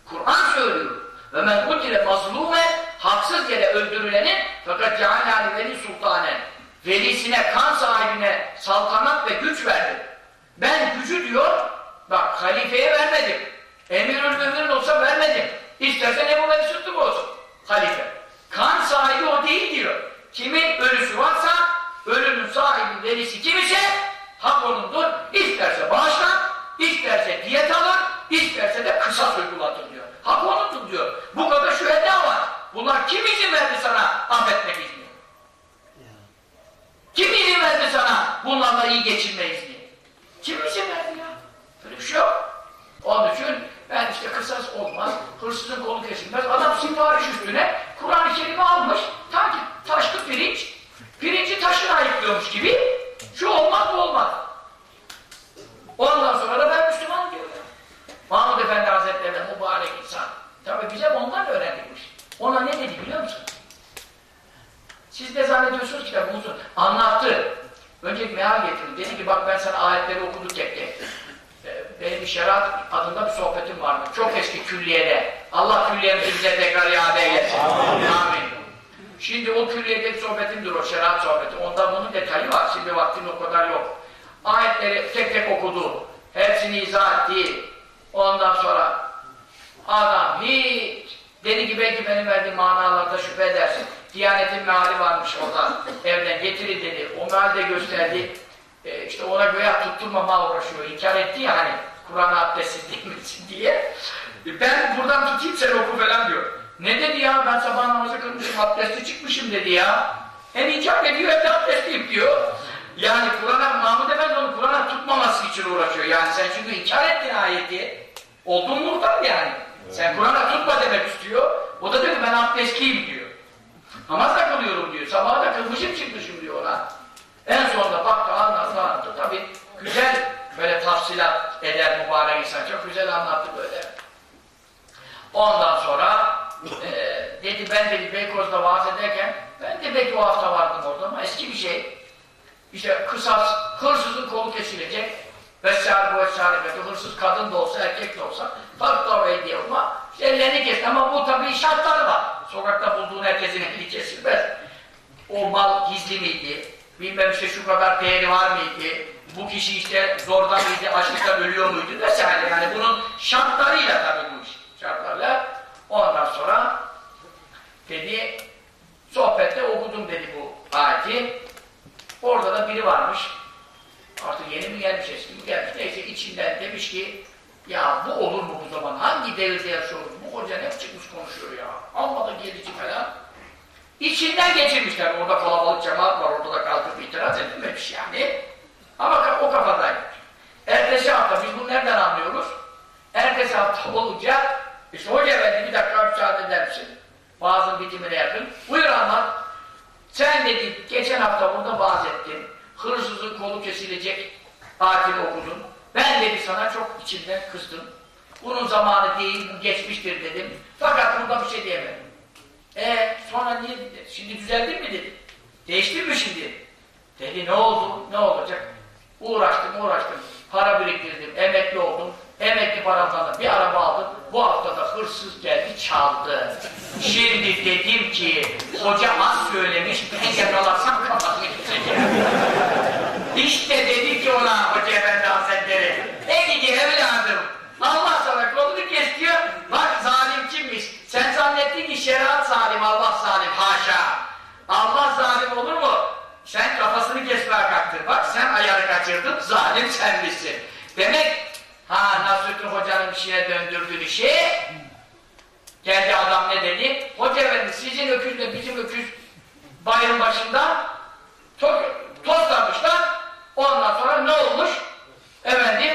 Kur'an söylüyor. Ve men kutile mazlume haksız yere öldürülenin fakat cealâli veli sultanen velisine, kan sahibine saltanat ve güç verdi. Ben gücü diyor, bak halifeye vermedim. Emirül mümin olsa vermedim. İstersen Ebu Mesut'luk olsun. Halife. Kan sahibi o değil diyor. Kimin ölüsü varsa ölünün sahibi velisi kim ise hak onundur. İsterse bağışlar, isterse diyet alır, isterse de kısas uygulatır diyor. Hak onundur diyor. Bu kadar şühedda var. Bunlar kim izin verdi sana affetmek izni? Kim izin verdi sana bunlarla iyi geçinme izni? Kim izin verdi ya? Böyle bir şey yok. Onun için ben işte kısas olmaz, hırsızın kolu kesilmez. Adam sipariş üstüne Kur'an-ı Kerim'i almış, ta ki taşlı pirinç, pirinci taşına ayıklıyormuş gibi şu olmaz bu olmaz. Ondan sonra da ben Müslüman diyor ya. Mahmud Efendi Hazretleri'ne mübarek insan. Tabi bize ondan öğrenilmiş. Ona ne dedi biliyor musun? Siz de zannediyorsunuz ki tabi uzun. Anlattı. Önce meal getirdi. Dedi ki bak ben sana ayetleri okuduk tek tek. Ee, Benim bir şeriat adında bir sohbetim vardı. Çok eski külliyede. Allah külliyemizi bize tekrar iade eylesin. Amin. Amin. Şimdi o külliyedeki sohbetimdir o şeriat sohbeti. Onda bunun detayı var. Şimdi vaktim o kadar yok. Ayetleri tek tek okudu. Hepsini izah etti. Ondan sonra adam hiç dedi ki belki benim verdiğim manalarda şüphe edersin. Diyanetin meali varmış orada. Evden getirin dedi. O meal de gösterdi. E, işte ona göre tutturmama uğraşıyor. İnkar etti ya hani Kur'an abdestsiz değilmesin diye. E, ben buradan tutayım sen oku falan diyor. Ne dedi ya ben sabah namazı kılmışım abdestli çıkmışım dedi ya. Hem inkar ediyor hem de abdestliyim diyor. Yani Kur'an'a Mahmud Efendi onu Kur'an'a tutmaması için uğraşıyor. Yani sen çünkü inkar ettin ayeti. Oldun muhtar yani. Sen Kur'an'a tutma demek istiyor. O da diyor ki ben abdestliyim diyor. Namaz da kılıyorum diyor. Sabahı da kılmışım çıkmışım diyor ona. En sonunda baktı anlattı anlattı. Tabi güzel böyle tafsilat eder mübarek insan. Çok güzel anlattı böyle. Ondan sonra e, dedi ben dedi Beykoz'da vaaz ederken ben de belki o hafta vardım orada ama eski bir şey. İşte kısas, hırsızın kolu kesilecek. Vesaire bu vesaire ve hırsız kadın da olsa erkek de olsa farklı orayı diye ama işte ellerini kes. Ama bu tabii şartları var. Sokakta bulduğun herkesin elini kesilmez. O mal gizli Bilmem işte şu kadar değeri var mıydı? Bu kişi işte zorda mıydı, açlıktan ölüyor muydu vesaire. Yani bunun şartlarıyla tabii bu iş. Şartlarla. Ondan sonra dedi sohbette okudum dedi bu ayeti. Orada da biri varmış. Artık yeni mi gelmiş, eski mi gelmiş, neyse içinden demiş ki ya bu olur mu bu zaman? Hangi devirde yaşıyoruz? Bu hoca ne çıkmış konuşuyor ya? Amma da gerici falan. İçinden geçirmişler. Orada kalabalık cemaat var. Orada da kalkıp itiraz edilmemiş yani. Ama o kafadaymış. Ertesi hafta biz bunu nereden anlıyoruz? Ertesi hafta olunca işte hoca efendi bir dakika müsaade eder misin? Vaazın bitimine yakın. Buyur anlat. Sen dedi geçen hafta burada vaaz ettin. Hırsızın kolu kesilecek ayetini okudun. Ben dedi sana çok içimden kızdım. Bunun zamanı değil, geçmiştir dedim. Fakat burada bir şey diyemedim. E sonra niye? Şimdi düzeldin mi dedi. Değiştin mi şimdi? Dedi ne oldu? Ne olacak? Uğraştım uğraştım. Para biriktirdim. Emekli oldum. Emekli paramdan da bir araba aldım. Bu haftada hırsız geldi çaldı. Şimdi dedim ki hoca az söylemiş ben yakalarsam kafasını keseceğim. İşte dedi ki ona Hoca Efendi Hazretleri ey gidi evladım Allah sana kolunu kes diyor. Bak? Sen ki şeriat zalim, Allah zalim. Haşa. Allah zalim olur mu? Sen kafasını kesmeye kalktın. Bak sen ayarı kaçırdın, zalim senmişsin. Demek ha Nasrettin Hoca'nın işine döndürdüğün işi geldi adam ne dedi? Hoca efendi sizin öküzle bizim öküz bayırın başında to tozlamışlar. Ondan sonra ne olmuş? Efendim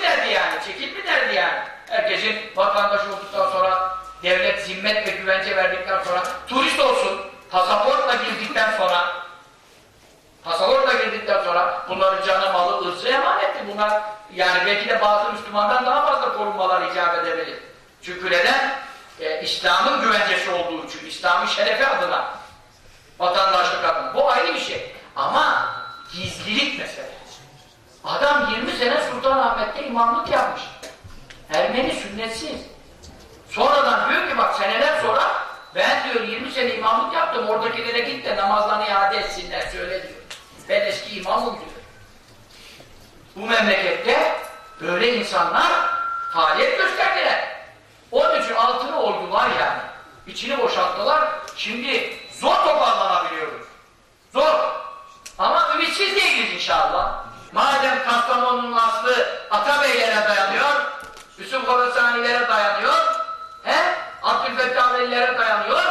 mı derdi yani, çekil mi derdi yani. Herkesin vatandaş olduktan sonra devlet zimmet ve güvence verdikten sonra turist olsun, pasaportla girdikten sonra pasaportla girdikten sonra bunların canı, malı, ırzı emanetti. Bunlar yani belki de bazı Müslümandan daha fazla korunmalar icap edebilir. Çünkü neden? E, İslam'ın güvencesi olduğu için, İslam'ın şerefi adına vatandaşlık adına. Bu ayrı bir şey. Ama gizlilik meselesi. Adam 20 sene Sultanahmet'te imamlık yapmış. Ermeni sünnetsiz. Sonradan diyor ki bak seneler sonra ben diyor 20 sene imamlık yaptım oradakilere git de namazlarını iade etsinler söyle diyor. Ben eski imamım diyor. Bu memlekette böyle insanlar faaliyet gösterdiler. Onun için altını oydular yani. İçini boşalttılar. Şimdi zor toparlanabiliyoruz. Zor. Ama ümitsiz değiliz inşallah. Madem Kastamonu'nun aslı Atabeylere dayanıyor, Yusuf Khorasanilere dayanıyor, he? Abdülfettah Velilere dayanıyor,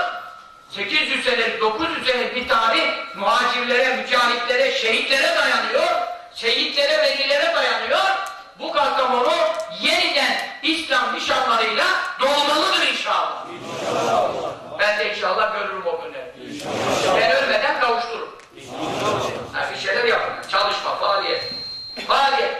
800 senelik, 900 senelik bir tarih muhacirlere, mücahitlere, şehitlere dayanıyor, şehitlere, velilere dayanıyor. Bu Kastamonu yeniden İslam nişanlarıyla doğmalıdır inşallah. Ben de inşallah görürüm o günleri. Ben kavuştururum. Ha, bir şeyler yapın. Çalışma, faaliyet. Faaliyet.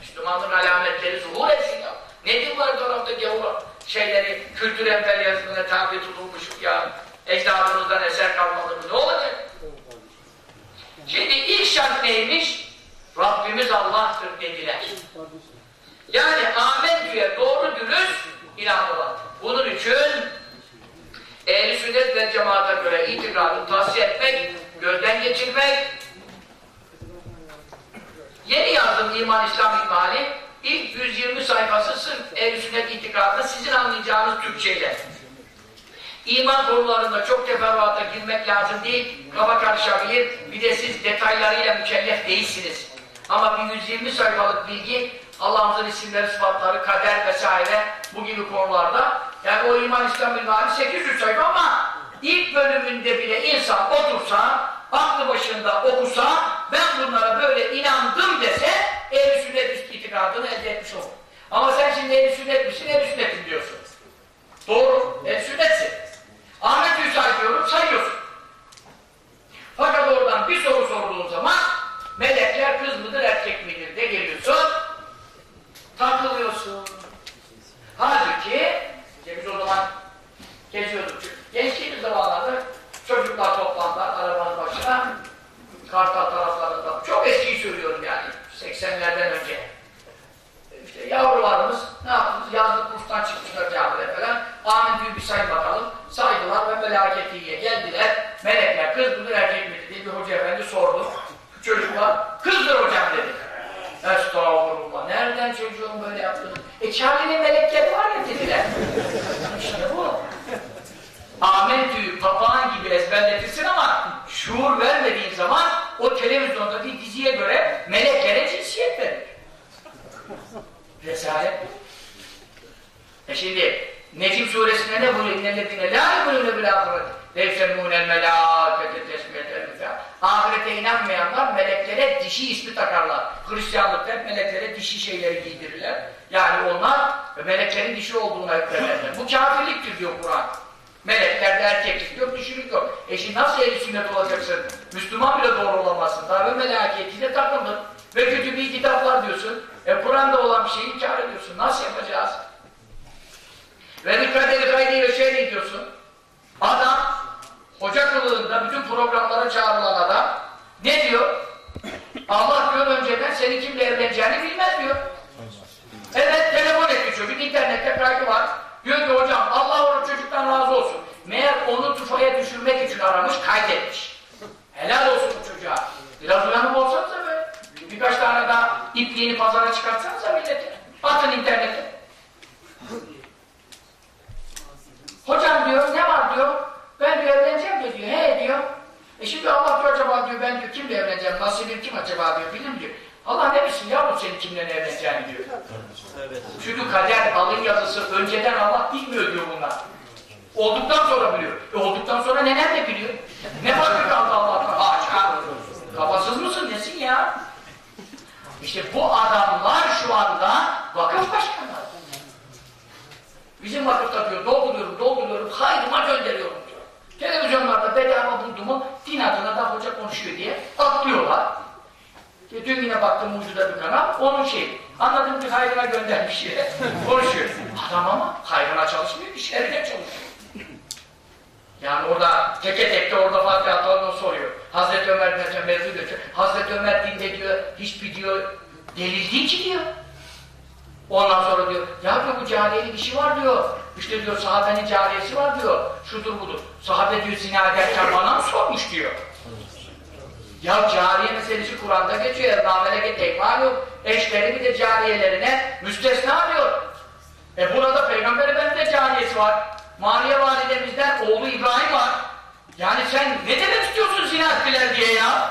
Müslümanlığın alametleri zuhur etsin ya. Nedir var tarafta gavur şeyleri, kültür emperyalizmine tabi tutulmuşuk ya. Ecdadımızdan eser kalmadı mı? Ne olacak? Şimdi ilk şart neymiş? Rabbimiz Allah'tır dediler. Yani amentüye doğru dürüst inandılar. Bunun için ehl sünnet ve cemaate göre itikadı tavsiye etmek, gözden geçirmek yeni yazdım İman İslam İlmali ilk 120 sayfası sırf ehl sünnet itikadını sizin anlayacağınız Türkçeyle. İman konularında çok teferruata girmek lazım değil, kafa karışabilir, bir de siz detaylarıyla mükellef değilsiniz. Ama bir 120 sayfalık bilgi, Allah'ımızın isimleri, sıfatları, kader vesaire bu gibi konularda, yani o iman İslam bilmali 800 sayfa ama ilk bölümünde bile insan otursa, aklı başında okusa, ben bunlara böyle inandım dese, ehl sünnet itikadını elde etmiş olur. Ama sen şimdi ehl sünnet misin, ehl sünnetim diyorsun. Doğru, ehl sünnetsin. Ahmet Hüsay diyorum, sayıyorsun. Fakat oradan bir soru sorduğun zaman melekler kız mıdır, erkek midir de geliyorsun, takılıyorsun. Halbuki, biz o zaman geziyorduk. Gençliğimiz zamanlarda çocuklar toplandılar arabanın başına, Kartal taraflarında. Çok eskiyi söylüyorum yani, 80'lerden önce. İşte yavrularımız ne yaptınız? Yazlık kurstan çıkmışlar camide falan. Amin bir say bakalım. Saydılar ve melaketiye geldiler. Melekler kız mıdır erkek midir diye bir hoca efendi sordu. Çocuklar kızdır hocam dedi. Estağfurullah. Nereden çocuğum böyle yaptınız? E Charlie'nin melekleri var ya dediler. işte bu. Amentü'yü papağan gibi ezberletirsin ama şuur vermediğin zaman o televizyonda bir diziye göre meleklere cinsiyet verir. Resalet. E şimdi Necim suresinde ne buyuruyor? İnnellezine la yu'minune bil ahiret. Leysemûnel melâkete tesmiyetel Ahirete inanmayanlar meleklere dişi ismi takarlar. Hristiyanlıkta hep meleklere dişi şeyleri giydirirler. Yani onlar meleklerin dişi olduğuna hükmederler. Bu kafirliktir diyor Kur'an. Meleklerde erkeklik yok, dişilik yok. E şimdi nasıl el sünnet olacaksın? Müslüman bile doğru olamazsın. Daha ve melakiyetiyle takıldın. Ve kötü bir kitaplar diyorsun. E Kur'an'da olan bir şeyi inkar ediyorsun. Nasıl yapacağız? Ve dikkatleri gayrıyla şöyle diyorsun. Adam, hoca kılığında bütün programlara çağrılan adam ne diyor? Allah diyor önceden seni kimle evleneceğini bilmez diyor. Evet, telefon etti çocuk, internette kaydı var. Diyor ki hocam, Allah onu çocuktan razı olsun. Meğer onu tufaya düşürmek için aramış, kaydetmiş. Helal olsun bu çocuğa. Biraz uyanık olsanıza be. Birkaç tane daha ipliğini pazara çıkartsanıza millete. Atın internete. Hocam diyor, ne var diyor. Ben diyor evleneceğim diyor. He diyor. E şimdi Allah diyor acaba diyor, ben diyor kimle evleneceğim, nasibim kim acaba diyor, bilir diyor. Allah ne bilsin yavrum senin kimle evleneceğini diyor. Evet. Çünkü kader, alın yazısı önceden Allah bilmiyor diyor bunlar. Olduktan sonra biliyor. E olduktan sonra neler de biliyor. Ne farkı kaldı Allah'tan? Haşa. Kafasız mısın nesin ya? İşte bu adamlar şu anda vakıf başkanları. Bizim vakıfta diyor dolduruyorum, dolduruyorum, hayrıma gönderiyorum diyor. Televizyonlarda bedava buldu mu din adına da hoca konuşuyor diye atlıyorlar. Dün yine baktım Mucu'da bir kanal, onun şey. Anladım ki hayrına göndermiş diye konuşuyor. Adam ama hayrına çalışmıyor, şerine çalışıyor. Yani orada teke tekte orada Fatih Atalı'nı soruyor. Hazreti Ömer mesela mevzu götürüyor. Hazreti Ömer dinde diyor, hiçbir diyor, delil değil ki diyor. Ondan sonra diyor, ya diyor bu cariyelik işi var diyor. İşte diyor sahabenin cariyesi var diyor. Şudur budur. Sahabe diyor zina ederken bana mı sormuş diyor. Ya cariye meselesi Kur'an'da geçiyor. Nameleke tekrar yok. Eşleri bir de cariyelerine müstesna diyor. E burada Peygamber Efendimiz'de cariyesi var. Mariye validemizden oğlu İbrahim var. Yani sen ne demek istiyorsun zina ettiler diye ya?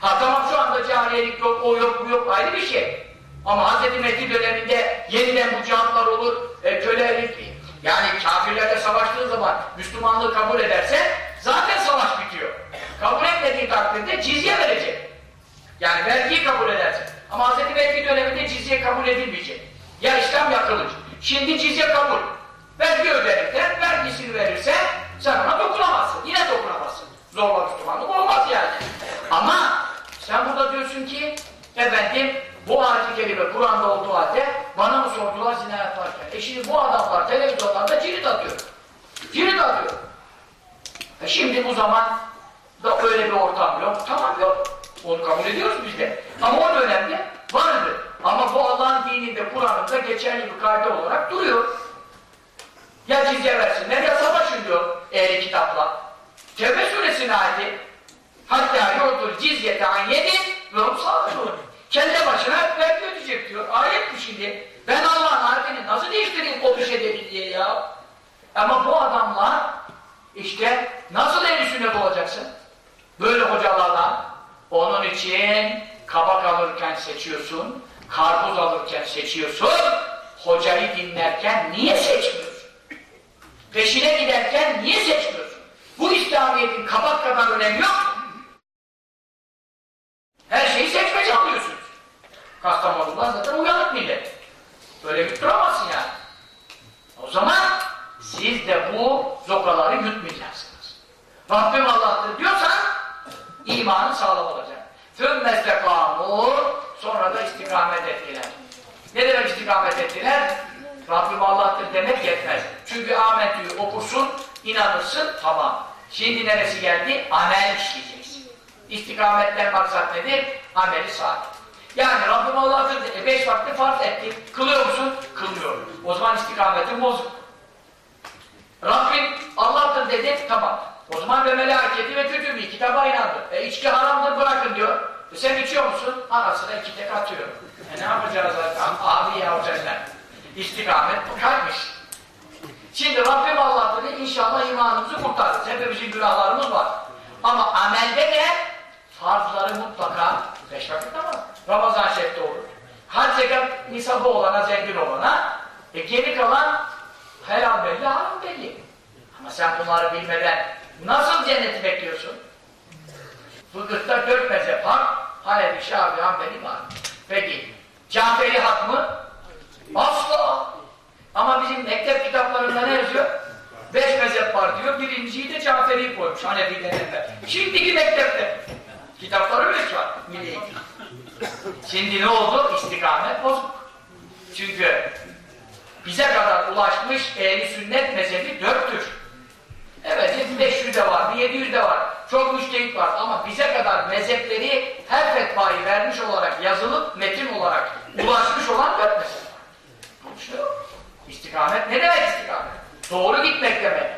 Ha tamam şu anda cariyelik yok, o yok, bu yok ayrı bir şey. Ama Hz. Mehdi döneminde yeniden bu cihatlar olur, e, kölelik, yani kafirlerle savaştığı zaman Müslümanlığı kabul ederse zaten savaş bitiyor. Kabul etmediği takdirde cizye verecek. Yani vergiyi kabul ederse. Ama Hz. Mehdi döneminde cizye kabul edilmeyecek. Ya İslam ya. Şimdi cizye kabul. Vergi ödenirken vergisini verirse sen ona dokunamazsın. Yine dokunamazsın. Zorla Müslümanlık olmaz yani. Ama sen burada diyorsun ki efendim bu ayet-i kerime Kur'an'da olduğu halde bana mı sordular zina yaparken? E şimdi bu adamlar televizyonlarda cirit atıyor. Cirit atıyor. E şimdi bu zaman da öyle bir ortam yok. Tamam yok. Onu kabul ediyoruz biz de. Ama o dönemde vardı. Ama bu Allah'ın dininde, Kur'an'ında geçerli bir kaydı olarak duruyor. Ya cizye versinler ya savaşın diyor ehli kitapla. Tevbe suresinin ayeti Hatta yurdur cizyete an yedin ve hum sağlıyor. Kendi başına vergi ödeyecek diyor. Ayet bu şimdi. Ben Allah'ın ayetini nasıl değiştireyim o bir şey dedi diye ya. Ama bu adamlar işte nasıl ehli sünnet olacaksın? Böyle hocalarla onun için kabak alırken seçiyorsun, karpuz alırken seçiyorsun, hocayı dinlerken niye seçmiyorsun? Peşine giderken niye seçmiyorsun? Bu İslamiyet'in kabak kadar önemi yok. Her şeyi seçmece alıyorsunuz. Kastamonu'dan zaten uyanık millet. Böyle bir duramazsın yani. O zaman siz de bu zokaları yutmayacaksınız. Rabbim Allah'tır diyorsan imanı sağlam olacak. Fönmezdekamur sonra da istikamet ettiler. Ne demek istikamet ettiler? Rabbim Allah'tır demek yetmez. Çünkü Ahmet'i okursun, inanırsın, tamam. Şimdi neresi geldi? Amel işleyeceksin. İstikametten maksat nedir? Ameli saadet. Yani Rabbim Allah'tır. E beş vakti farz ettin. Kılıyor musun? Kılmıyorum. O zaman istikametin bozuk. Rabbim Allah'tır dedi. Tamam. O zaman ve melaketi ve kütübü kitaba inandı. E içki haramdır bırakın diyor. E sen içiyor musun? Arasına iki tek atıyor. E ne yapacağız zaten? Abi ya hocalar. İstikamet bu kalkmış. Şimdi Rabbim Allah dedi inşallah imanımızı kurtarırız. Hepimizin günahlarımız var. Ama amelde de farzları mutlaka beş vakit namaz. Ramazan şerifte olur. Hac zekat nisabı olana, zengin olana e geri kalan helal belli, haram belli. Ama sen bunları bilmeden nasıl cenneti bekliyorsun? Fıkıhta dört mezhep var. Hanefi, Şafii, Hanbeli var. Peki, Caferi hak mı? Asla! Ama bizim mektep kitaplarında ne yazıyor? Beş mezhep var diyor, birinciyi de Caferi'yi koymuş, Hanefi denirler. Şimdiki mektepte. Kitapları öyle var, milli. Şimdi ne oldu? İstikamet bozuk. Çünkü bize kadar ulaşmış ehli sünnet mezhebi dörttür. Evet, 500 de var, 700 de var. Çok müştehit var ama bize kadar mezhepleri her fetvayı vermiş olarak, yazılıp metin olarak ulaşmış olan dört mezhep var. Bu yok. İstikamet ne demek istikamet? Doğru gitmek demek.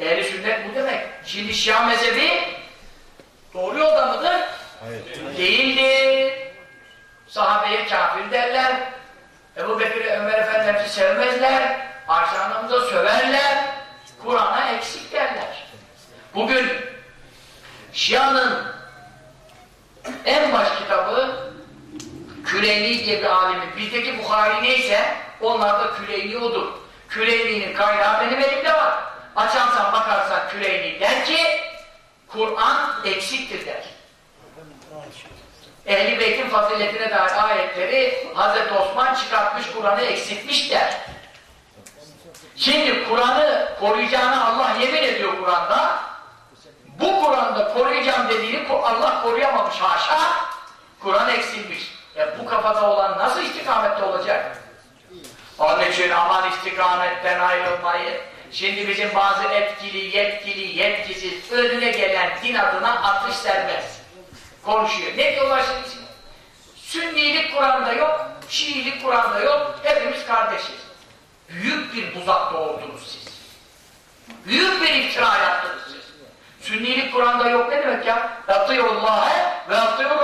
Ehli sünnet bu demek. Şimdi Şia mezhebi doğru yolda mıdır? Hayır. Değildir. Sahabeye kafir derler. Ebu Bekir Ömer Efendimiz'i sevmezler. Ayşe anamıza söverler. Kur'an'a eksik derler. Bugün Şia'nın en baş kitabı Küleyni diye bir alimin. Bizdeki Bukhari neyse onlarda Küleyni odur. Küleyni'nin kaynağı benim elimde var. Açarsan bakarsan Küleyni der ki Kur'an eksiktir der. Ehl-i Beyt'in faziletine dair ayetleri Hz. Osman çıkartmış Kur'an'ı eksiltmiş der. Şimdi Kur'an'ı koruyacağını Allah yemin ediyor Kur'an'da. Bu Kur'an'da koruyacağım dediğini Allah koruyamamış haşa. Kur'an eksilmiş. E bu kafada olan nasıl istikamette olacak? Onun için aman istikametten ayrılmayı. Şimdi bizim bazı etkili, yetkili, yetkisiz önüne gelen din adına atış serbest. Konuşuyor. Ne diyorlar şimdi? Sünnilik Kur'an'da yok, Şiilik Kur'an'da yok, hepimiz kardeşiz. Büyük bir buzak doğurdunuz siz. Büyük bir iftira yaptınız siz. Sünnilik Kur'an'da yok ne demek ya? Atıyullah'e ve atıyur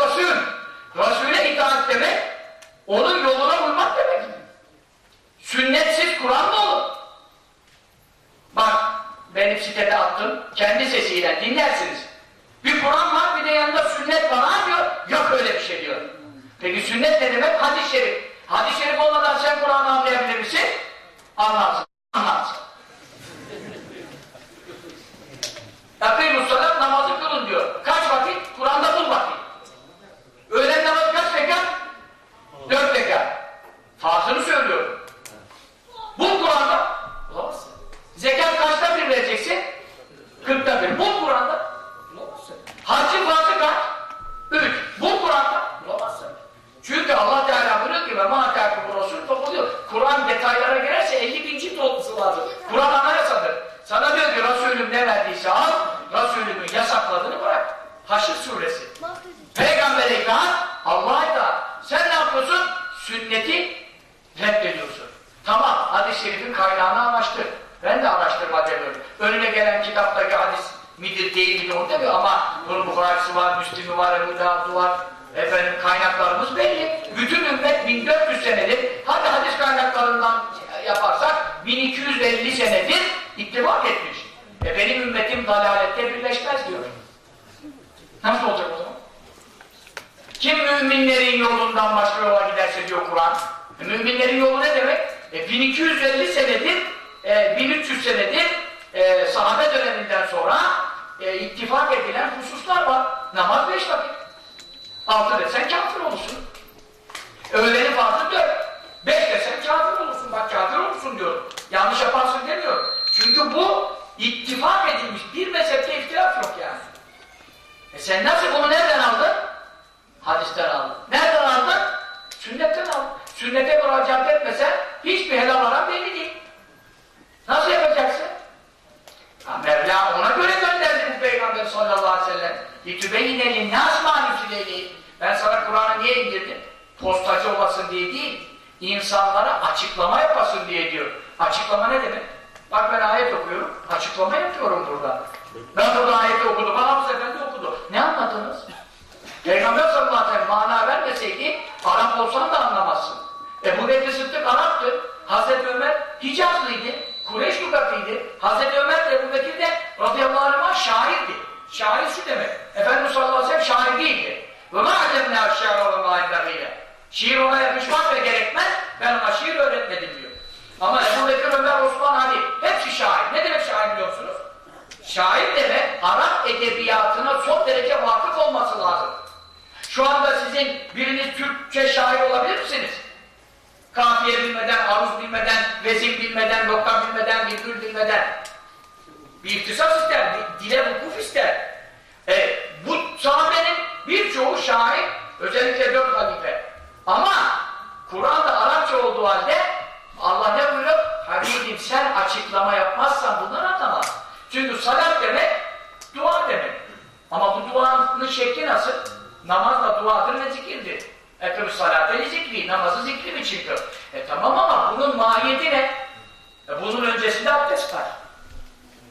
E tamam ama bunun mahiyeti ne? E bunun öncesinde abdest var.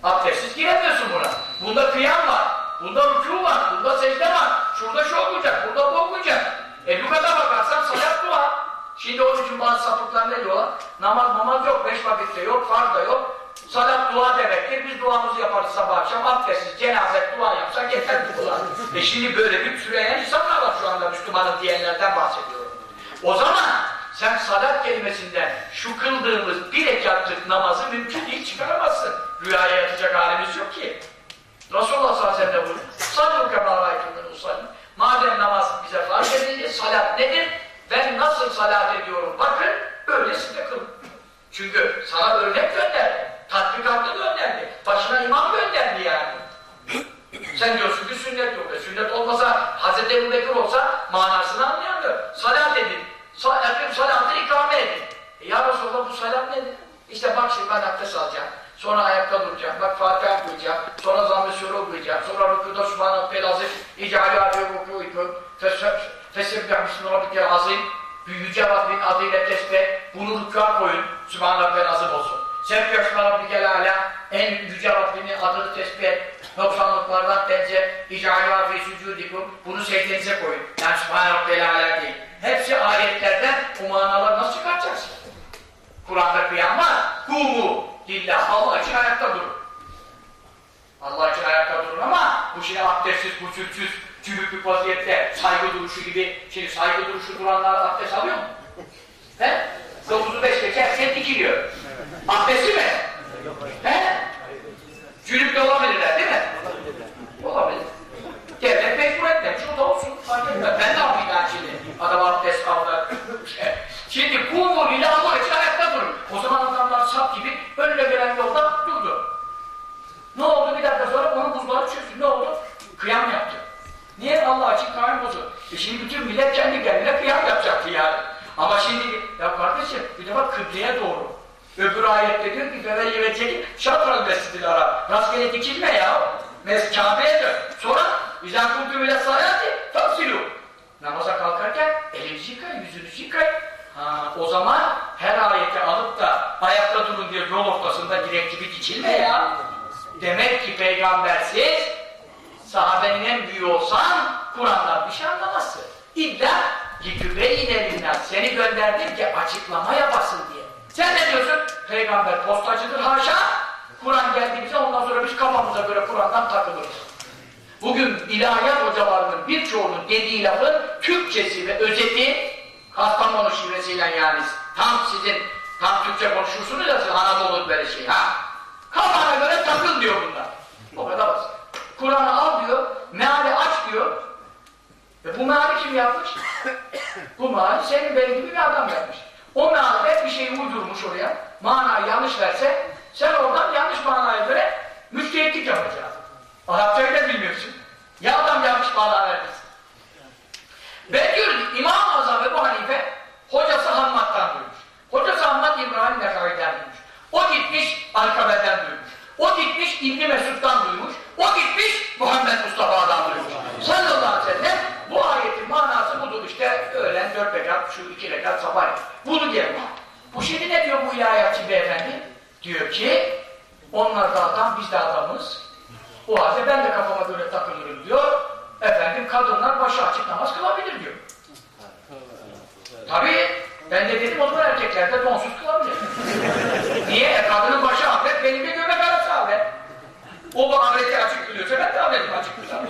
Abdestsiz giremiyorsun buna. Bunda kıyam var, bunda rükû var, bunda secde var, şurada şu okuyacak, burada bu okuyacak. E lügata bakarsan salat dua. Şimdi onun için bazı sapıklar ne diyorlar? Namaz namaz yok, beş vakitte yok, farz da yok. Salat dua demektir. Biz duamızı yaparız sabah akşam. Abdestsiz, cenazet dua yapsak yeter bu dua. e şimdi böyle bir türeyen insanlar var şu anda Müslümanın diyenlerden bahsediyorum. O zaman sen salat kelimesinden şu kıldığımız bir rekatlık namazı mümkün değil çıkaramazsın. Rüyaya yatacak halimiz yok ki. Resulullah sallallahu aleyhi ve sellem buyuruyor. Sallu kemaraytümün usallim. Madem namaz bize fark edildi, salat nedir? Ben nasıl salat ediyorum? Bakın, öyle siz de kılın. Çünkü sana örnek gönderdi. Tatbikatlı gönderdi. Başına imam gönderdi yani. Sen diyorsun ki sünnet yok. E, sünnet olmasa Hz. Ebu Bekir olsa manasını anlayamıyor. Salat edin. Salatın salatı ikame edin. E, ya Resulallah bu salat nedir? İşte bak şimdi ben abdest alacağım. Sonra ayakta duracağım. Bak Fatiha okuyacağım. Sonra zamm-ı sure okuyacağım. Sonra rükuda subhanahu pelazif. İcali abi rükûikum. Fesebbih bismi rabbikel azim. Yüce Rabbin adıyla tesbih. Bunu rükûa koyun. Subhanahu pelazif olsun. Sebbih bismi rabbikel ala. En yüce Rabbimin adını tesbih et. Noksanlıklardan tenzih. İcali abi sucudikum. Bunu secdenize koyun. Yani Subhanahu rabbikel ala değil. Hepsi ayetlerden bu manaları nasıl çıkartacaksın? Kur'an'da kıyam var. Kumu lillah. Allah için ayakta durun. Allah için ayakta durun ama bu şimdi abdestsiz, kusursuz, cübüklük vaziyette saygı duruşu gibi şimdi saygı duruşu duranlar abdest alıyor mu? He? 9'u 5 geçer, herkes dikiliyor. Abdesti mi? He? Cülüp de olabilirler değil mi? Olabilir. Devlet mecbur etmemiş, o da olsun. Ben ne yapayım yani şimdi? Adam abdest aldı. şimdi kumu ile Allah için ayakta durun. O zaman adamlar sap gibi önüne gelen yolda durdu. Ne oldu bir dakika sonra onun buzları çöktü. Ne oldu? Kıyam yaptı. Niye Allah için kıyam bozu? E şimdi bütün millet kendi kendine kıyam yapacaktı yani. Ama şimdi ya kardeşim bir defa kıbleye doğru. Öbür ayette diyor ki Feveli ve Celil şatral mescidil ara. Rastgele dikilme ya. Kabe'ye dön. Sonra bizden kuntum ile sayati tafsilu. Namaza kalkarken elinizi yıkayın, yüzünüzü yıkayın. Ha, o zaman her ayeti alıp da ayakta durun diye yol ortasında direkt gibi dikilme ya. Demek ki peygambersiz sahabenin en büyüğü olsan Kur'an'dan bir şey anlamazsın. İlla yıkıbeyine elinden seni gönderdim ki açıklama yapasın diye. Sen ne diyorsun? Peygamber postacıdır haşa. Kur'an geldi bize ondan sonra biz kafamıza göre Kur'an'dan takılırız. Bugün ilahiyat hocalarının birçoğunun dediği lafın Türkçesi ve özeti Kastamonu şivesiyle yani tam sizin tam Türkçe konuşursunuz ya siz Anadolu böyle şey ha. Kafana göre takıl diyor bunlar. O kadar basit. Kur'an'ı al diyor, meali aç diyor. Ve bu meali kim yapmış? bu meali senin benim gibi bir adam yapmış. O mealde bir şeyi uydurmuş oraya. Manayı yanlış verse sen oradan yanlış manaya göre müştehitlik yapacaksın. Arapçayı da bilmiyorsun. Ya adam yanlış mana vermesin. Ben diyorum ki İmam-ı Azam Ebu Hanife hocası Hammad'dan duymuş. Hocası Hammad İbrahim Nekai'den duymuş. O gitmiş Alkabe'den duymuş. O gitmiş İbni Mesud'dan duymuş. O gitmiş Muhammed Mustafa'dan duymuş. Sallallahu aleyhi ve sellem bu ayetin manası budur işte öğlen dört rekat, şu iki rekat sabah. Bunu diyor. Bu şimdi ne diyor bu ilahiyatçı beyefendi? Diyor ki onlar da adam biz de adamız. O halde ben de kafama göre takılırım diyor. Efendim kadınlar başı açık namaz kılabilir diyor. Tabii ben de dedim o zaman erkekler de donsuz kılabilir. Niye? E, kadının başı avret, benim de göbek arası avret. O bu avreti açık kılıyorsa ben de avretimi açık kılarım.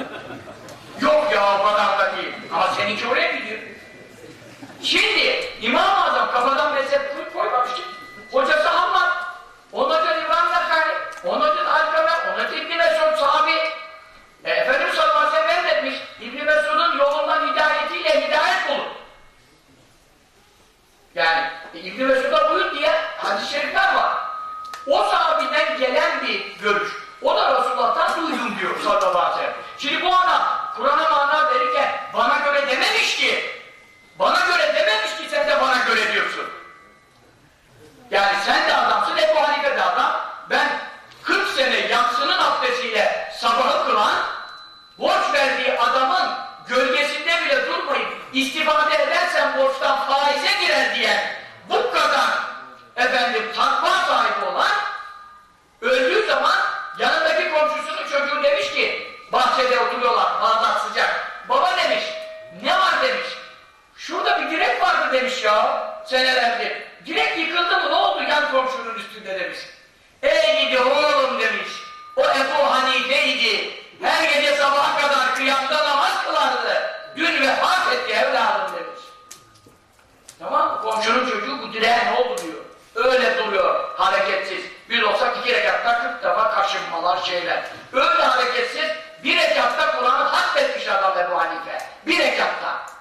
Yok ya o kadar da değil. Ama seninki oraya gidiyor. Şimdi İmam-ı Azam kafadan mezhep koymamış ki. Hocası Hammad. Onun İbrahim Zakari. Onun için Alkamer. Onun için Mesud sahabi. E, Efendimiz sallallahu aleyhi ve sellem emretmiş. İbni Mesud'un yolundan hidayetiyle hidayet bulur. Yani e, İbni Mesud'a buyur diye hadis-i şerifler var. O sahabiden gelen bir görüş. O da Resulullah'tan duydum diyor sallallahu aleyhi ve sellem. Şimdi bu adam Kur'an'a mana verirken bana göre dememiş ki. Bana göre dememiş ki sen de bana göre diyorsun. Yani sen de adamsın, Ebu Hanife de adam. Ben 40 sene yatsının abdestiyle sabahı kılan, borç verdiği adamın gölgesinde bile durmayıp istifade edersen borçtan faize girer diye bu kadar efendim takva sahibi olan öldüğü zaman yanındaki komşusunun çocuğu demiş ki bahçede oturuyorlar Bağdat sıcak. Baba demiş ne var demiş. Şurada bir direk vardı demiş ya senelerdir. Direk yıkıldı mı ne oldu yan komşunun üstünde demiş. Ey gidi oğlum demiş. O Ebu Hanife'ydi. Her gece sabaha kadar kıyamda namaz kılardı. Dün vefat etti evladım demiş. Tamam mı? Komşunun çocuğu bu direğe ne oldu diyor. Öyle duruyor hareketsiz. Biz olsak iki rekatta kırk defa kaşınmalar şeyler. Öyle hareketsiz bir rekatta Kur'an'ı hatmetmiş adam Ebu Hanife. Bir rekatta.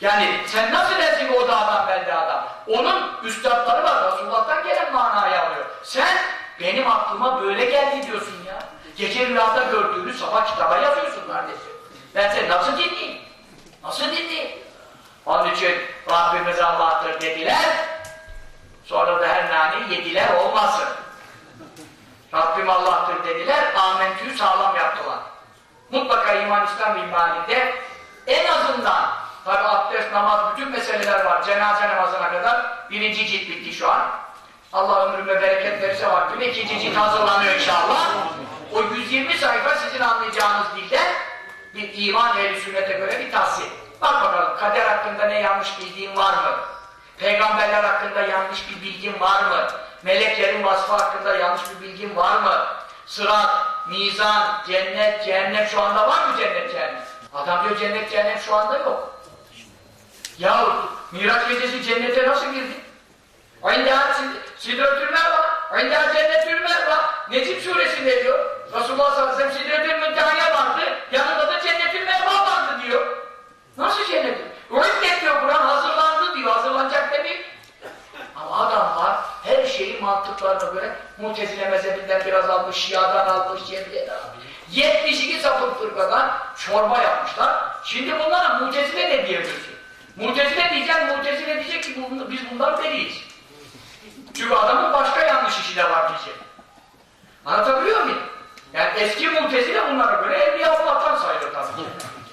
Yani sen nasıl ki o da adam ben de adam? Onun üstadları var. Resulullah'tan gelen manayı alıyor. Sen benim aklıma böyle geldi diyorsun ya. Gece rüyada gördüğünü sabah kitaba yazıyorsun kardeşim. Ben seni nasıl dinleyeyim? Nasıl dinleyeyim? Onun için Rabbimiz Allah'tır dediler. Sonra da her nane yediler olmasın. Rabbim Allah'tır dediler. Amentü'yü sağlam yaptılar. Mutlaka iman İslam ilmalinde en azından tabi abdest, namaz, bütün meseleler var. Cenaze namazına kadar birinci cilt bitti şu an. Allah ömrüme bereket verirse vaktinde ikinci cilt hazırlanıyor inşallah. O 120 sayfa sizin anlayacağınız dilden bir iman ehli sünnete göre bir tahsil. Bak bakalım kader hakkında ne yanlış bildiğin var mı? Peygamberler hakkında yanlış bir bilgin var mı? Meleklerin vasfı hakkında yanlış bir bilgin var mı? Sırat, mizan, cennet, cehennem şu anda var mı cennet, cehennem? Adam diyor cennet, cehennem şu anda yok. Yahu Miraç gecesi cennete nasıl girdin? Aynda sidretül var, aynda cennetül var. Necip suresinde diyor. Resulullah sallallahu aleyhi ve sellem sidretül müntehaya vardı, yanında da cennetül mevva vardı diyor. Nasıl cennet? Ürünnet diyor Kur'an hazırlandı diyor, hazırlanacak demiyor. Ama adamlar her şeyi mantıklarına göre Mutezile mezhebinden biraz almış, Şia'dan almış, Cemriye'den almış. 72 sapık fırkadan çorba yapmışlar. Şimdi bunlara Mutezile ne diyebilirsin? Mutezile diyeceksin, Mutezile diyecek ki biz bundan beriyiz. Çünkü adamın başka yanlış işi de var diyecek. Anlatabiliyor muyum? Yani eski Mutezile bunlara göre Evliya Allah'tan sayılır tabii ki.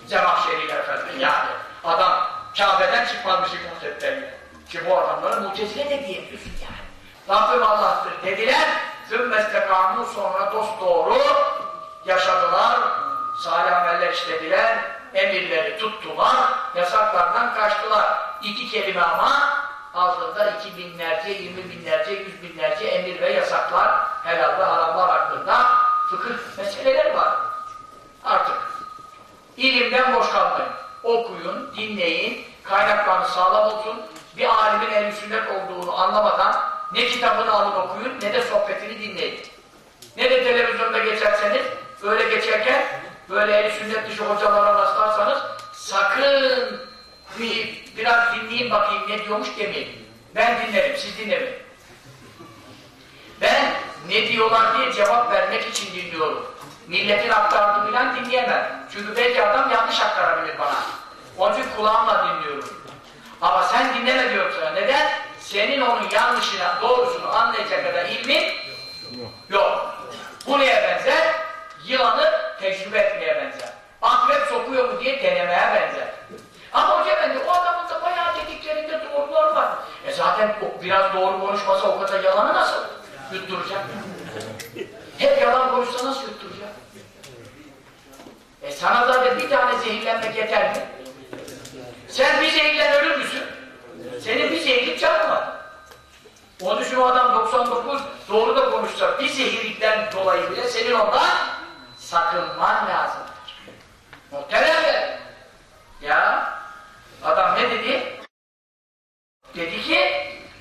Zemahşeriler falan yani. Adam Kabe'den çıkmamış muhtedirlerine. Ki bu adamlara Mutezile de diyemiyorsun yani. Rabbim Allah'tır dediler. Zümmestekâmû sonra dost doğru yaşadılar. Salih ameller işlediler. Emirleri tuttular. Yasaklardan kaçtılar. İki kelime ama altında iki binlerce, yirmi binlerce, yüz binlerce emir ve yasaklar, helal ve haramlar hakkında fıkıh meseleleri var. Artık ilimden boş kalmayın. Okuyun, dinleyin, kaynaklarınız sağlam olsun. Bir alimin el sünnet olduğunu anlamadan ne kitabını alın okuyun ne de sohbetini dinleyin. Ne de televizyonda geçerseniz böyle geçerken böyle el sünnet dışı hocalara rastlarsanız sakın bir, biraz dinleyin bakayım ne diyormuş demeyin. Ben dinlerim, siz dinlemeyin. Ben ne diyorlar diye cevap vermek için dinliyorum. Milletin aktardığıyla dinleyemem. Çünkü belki adam yanlış aktarabilir bana. Onun için kulağımla dinliyorum. Ama sen dinleme diyorum sana. Neden? Senin onun yanlışına, doğrusunu anlayacak kadar ilmin yok. Bu neye benzer? Yılanı tecrübe etmeye benzer. Akrep sokuyor mu diye denemeye benzer. Ama hoca efendi o adamın da bayağı dediklerinde doğrular var. E zaten o biraz doğru konuşmasa o kadar yalanı nasıl yutturacak? Hep yalan konuşsa nasıl yutturacak? E sana zaten bir tane zehirlenmek yeter mi? Sen bir zehirlen ölür müsün? Senin bir canın var. Onun için o adam 99 doğru da konuşsa bir zehirlikten dolayı bile senin ondan sakınman lazım. Muhteremler. Ya adam ne dedi? Dedi ki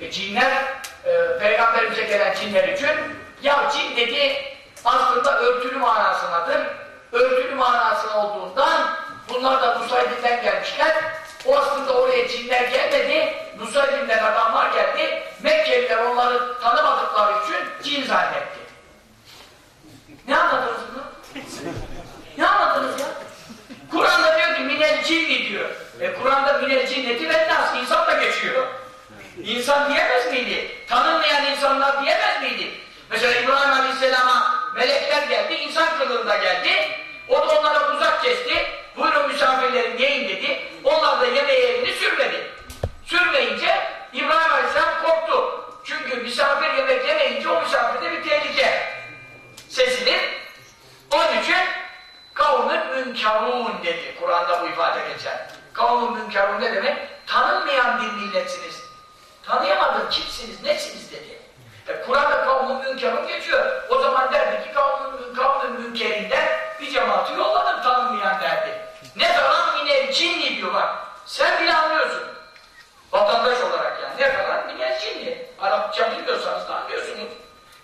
e, cinler e, peygamberimize gelen cinler için ya cin dedi aslında örtülü manasındadır. Örtülü manasına olduğundan bunlar da Nusaydin'den gelmişler. O aslında oraya cinler gelmedi. Nusaydin'den adamlar geldi. Mekkeliler onları tanımadıkları için cin zannetti. Ne anladınız bunu? Ne anladınız ya? Kur'an'da diyor ki minel cinni diyor. E Kur'an'da minel cinneti ve insan da geçiyor. İnsan diyemez miydi? Tanınmayan insanlar diyemez miydi? Mesela İbrahim Aleyhisselam'a melekler geldi, insan kılığında geldi. O da onlara uzak kesti. Buyurun misafirlerim yiyin dedi. Onlar da yemeğe elini sürmedi. Sürmeyince İbrahim Aleyhisselam korktu. Çünkü misafir yemek yemeyince o misafirde bir tehlike sesilir. Onun için kavmin münkarun dedi. Kur'an'da bu ifade geçer. Kavmin münkarun ne demek? Tanınmayan bir milletsiniz. Tanıyamadın kimsiniz, nesiniz dedi. E, Kur'an'da kavmin münkarun geçiyor. O zaman derdi ki kavmin, kavmin münkerinden bir cemaati yolladım tanınmayan derdi. Ne falan minel cinni diyor bak. Sen bile anlıyorsun. Vatandaş olarak yani. Ne falan minel cinni. Arapça bilmiyorsanız da anlıyorsunuz.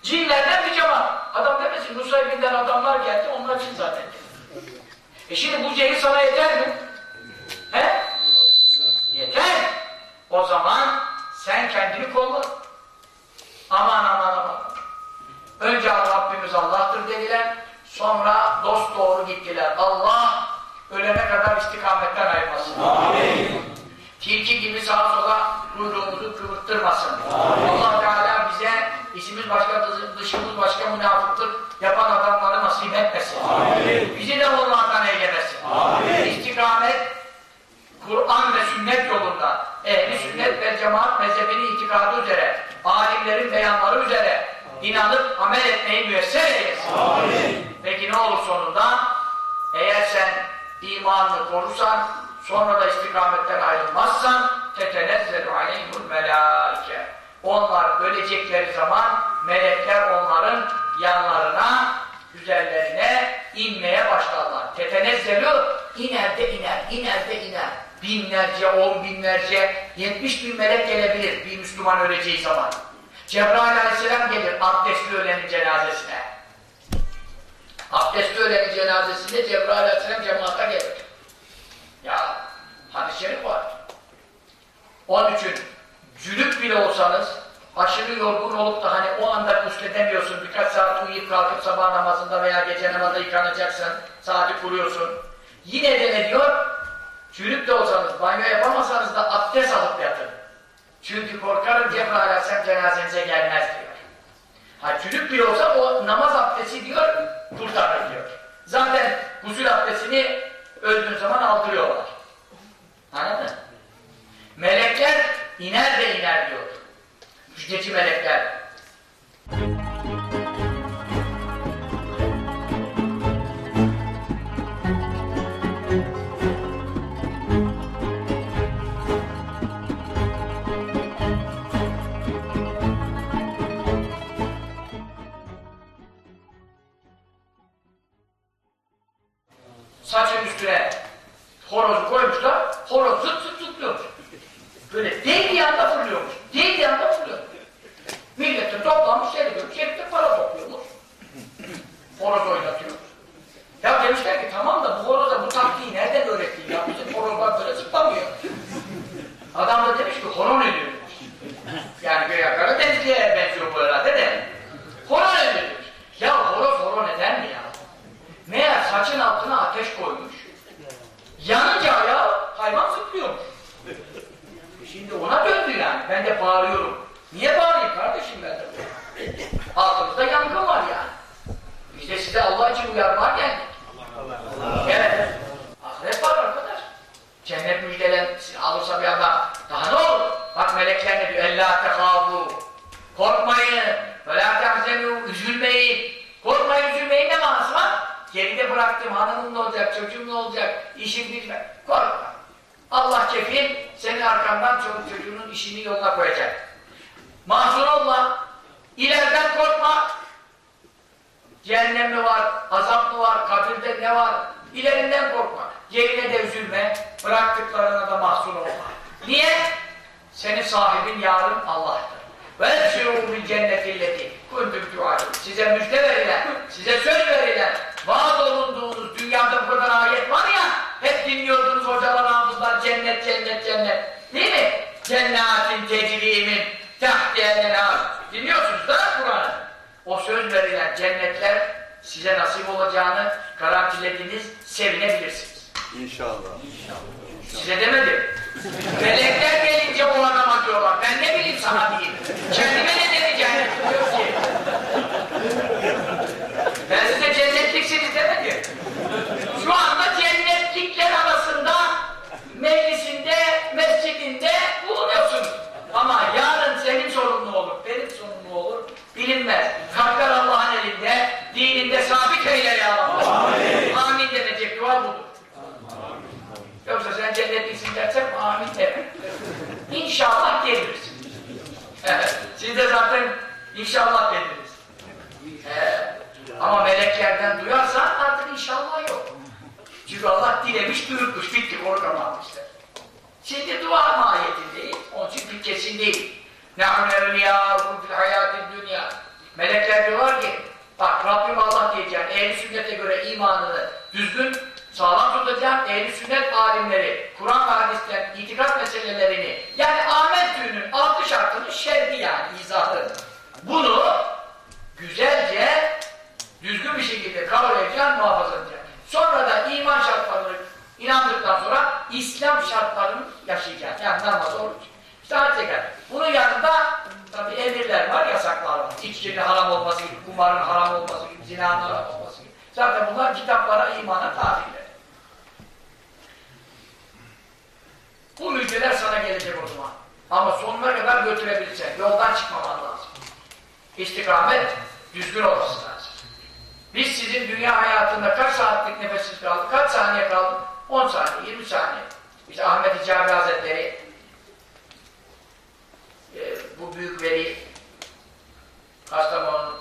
Cinlerden bir cemaat. Adam demesin Nusaybin'den adamlar geldi onlar için zaten. E şimdi bu zehir sana yeter mi? He? O zaman sen kendini kolla. Aman aman aman. Önce Rabbimiz Allah'tır dediler. Sonra dost doğru gittiler. Allah ölene kadar istikametten ayırmasın. Amin. Tilki gibi sağa sola kuyruğumuzu kıvırttırmasın. Allah Teala bize işimiz başka, dışımız başka münafıklık yapan adamları nasip etmesin. Amin. Bizi de onlardan eylemesin. Amin. İstikamet Kur'an ve sünnet yolunda ehli sünnet ve cemaat mezhebinin itikadı üzere alimlerin beyanları üzere inanıp amel etmeyi müyesser eylesin. Amin. Peki ne olur sonunda? Eğer sen imanını korursan sonra da istikametten ayrılmazsan tetenezzelu aleyhul melâike onlar ölecekleri zaman melekler onların yanlarına üzerlerine inmeye başlarlar. Tetenezzelu iner de iner, iner de iner. Binlerce, on binlerce, yetmiş bin melek gelebilir bir Müslüman öleceği zaman. Cebrail aleyhisselam gelir abdestli ölenin cenazesine. Abdestli ölenin cenazesinde Cebrail aleyhisselam cemaata gelir. Ya hadis-i şerif var. Onun için cülük bile olsanız aşırı yorgun olup da hani o anda gusledemiyorsun birkaç saat uyuyup kalkıp sabah namazında veya gece namazda yıkanacaksın saati kuruyorsun. Yine de ne diyor? Cülük de olsanız banyo yapamasanız da abdest alıp yatın. Çünkü korkarım Cebrail Aleyhisselam cenazenize gelmez diyor. Ha cülük bile olsa o namaz abdesti diyor kurtarır diyor. Zaten gusül abdestini öldüğün zaman aldırıyorlar. Anladın mı? Melekler iner de iner diyor. Müjdeci melekler. Saçın üstüne horozu koymuşlar, horoz zıt zıt zıplıyormuş. Böyle değdiği anda fırlıyormuş. Değdiği anda fırlıyormuş. Millet de toplanmış seni görmüş, herif de para topluyormuş. Horoz oynatıyor. Ya demişler ki tamam da bu horoza bu taktiği nereden öğrettin ya? Bizim horozlar böyle zıplamıyor. Adam da demiş ki horon ediyormuş. Yani göğe Karadenizli'ye benziyor bu herhalde de. Horon ediyormuş. Ya horoz horon eder mi ya? Meğer saçın altına ateş koymuş. Yanınca ya hayvan zıplıyormuş. Şimdi ona döndü yani. Ben de bağırıyorum. Niye bağırayım kardeşim ben de? Altımızda yangın var yani. Biz de size Allah için uyarmaya geldik. Evet. Ahiret var arkadaş. Cennet müjdelen alırsa bir adam daha ne olur? Bak melekler ne diyor? Ellâ tekâfû. Korkmayın. Ve lâ tehzenû. Üzülmeyin. Korkmayın, üzülmeyin ne manası var? Geride bıraktım, hanımım ne olacak, çocuğum ne olacak, işim bitme. Korkma. Allah kefil, senin arkandan çoluk çocuğunun işini yoluna koyacak. Mahzun olma, ileriden korkma. Cehennem mi var, azap mı var, kabirde ne var? İlerinden korkma. Yerine de üzülme, bıraktıklarına da mahzun olma. Niye? Senin sahibin yarın Allah'tır. وَاَبْشِرُوا بِالْجَنَّةِ الَّتِي كُنْتُمْ تُعَلُونَ Size müjde verilen, size söz verilen, vaat olunduğunuz dünyada bu kadar ayet var ya, hep dinliyordunuz hocalar, hafızlar, cennet, cennet, cennet. Değil mi? Cennetin tecrimin tahtiyelenâr. Dinliyorsunuz da Kur'an'ı. O söz verilen cennetler size nasip olacağını garantilediniz, sevinebilirsiniz. İnşallah. İnşallah. Size demedim. Melekler gelince o adama diyorlar. Ben ne bileyim sana diyeyim. Kendime ne dedi cennet diyor ki. Ben size cennetliksiniz demedim. Şu anda cennetlikler arasında meclisinde, mescidinde bulunuyorsunuz. Ama yarın senin sorun ne olur, benim sorun ne olur bilinmez. Kalpler Allah'ın elinde, dininde sabit eyle ya Allah. Amin. Amin denecek dua budur. Yoksa sen cennetlisin dersem amin deme. İnşallah gelirsin. Evet. Siz de zaten inşallah dediniz. Evet. Ama meleklerden duyarsan artık inşallah yok. Çünkü Allah dilemiş duyurmuş. Bitti korkamam işte. Şimdi dua mahiyetindeyiz. Onun için bir kesin değil. نَعْنَ اَوْلِيَاكُمْ fil hayatid dünya. Melekler diyorlar ki bak Rabbim Allah diyeceğim. Ehl-i sünnete göre imanını düzgün Sağlam tutacağım ehli sünnet alimleri, Kur'an ve hadisten itikat meselelerini, yani amentü'nün altı şartının şerhi yani izahı. Bunu güzelce, düzgün bir şekilde kavrayacaksın, muhafaza edeceksin. Sonra da iman şartlarını inandıktan sonra İslam şartlarını yaşayacaksın. Yani namaz, oruç, işte zekat. Bunun yanında tabi emirler var, yasaklar var. İçkinin haram olması gibi, kumarın haram olması gibi, zinanın haram olması gibi. Zaten bunlar kitaplara, imana tabiler. Bu müjdeler sana gelecek o zaman. Ama sonuna kadar götürebilirsen, yoldan çıkmaman lazım. İstikamet düzgün olması lazım. Biz sizin dünya hayatında kaç saatlik nefessiz kaldık, kaç saniye kaldık? 10 saniye, 20 saniye. İşte Ahmet Hicabi Hazretleri e, bu büyük veli Kastamonu'nun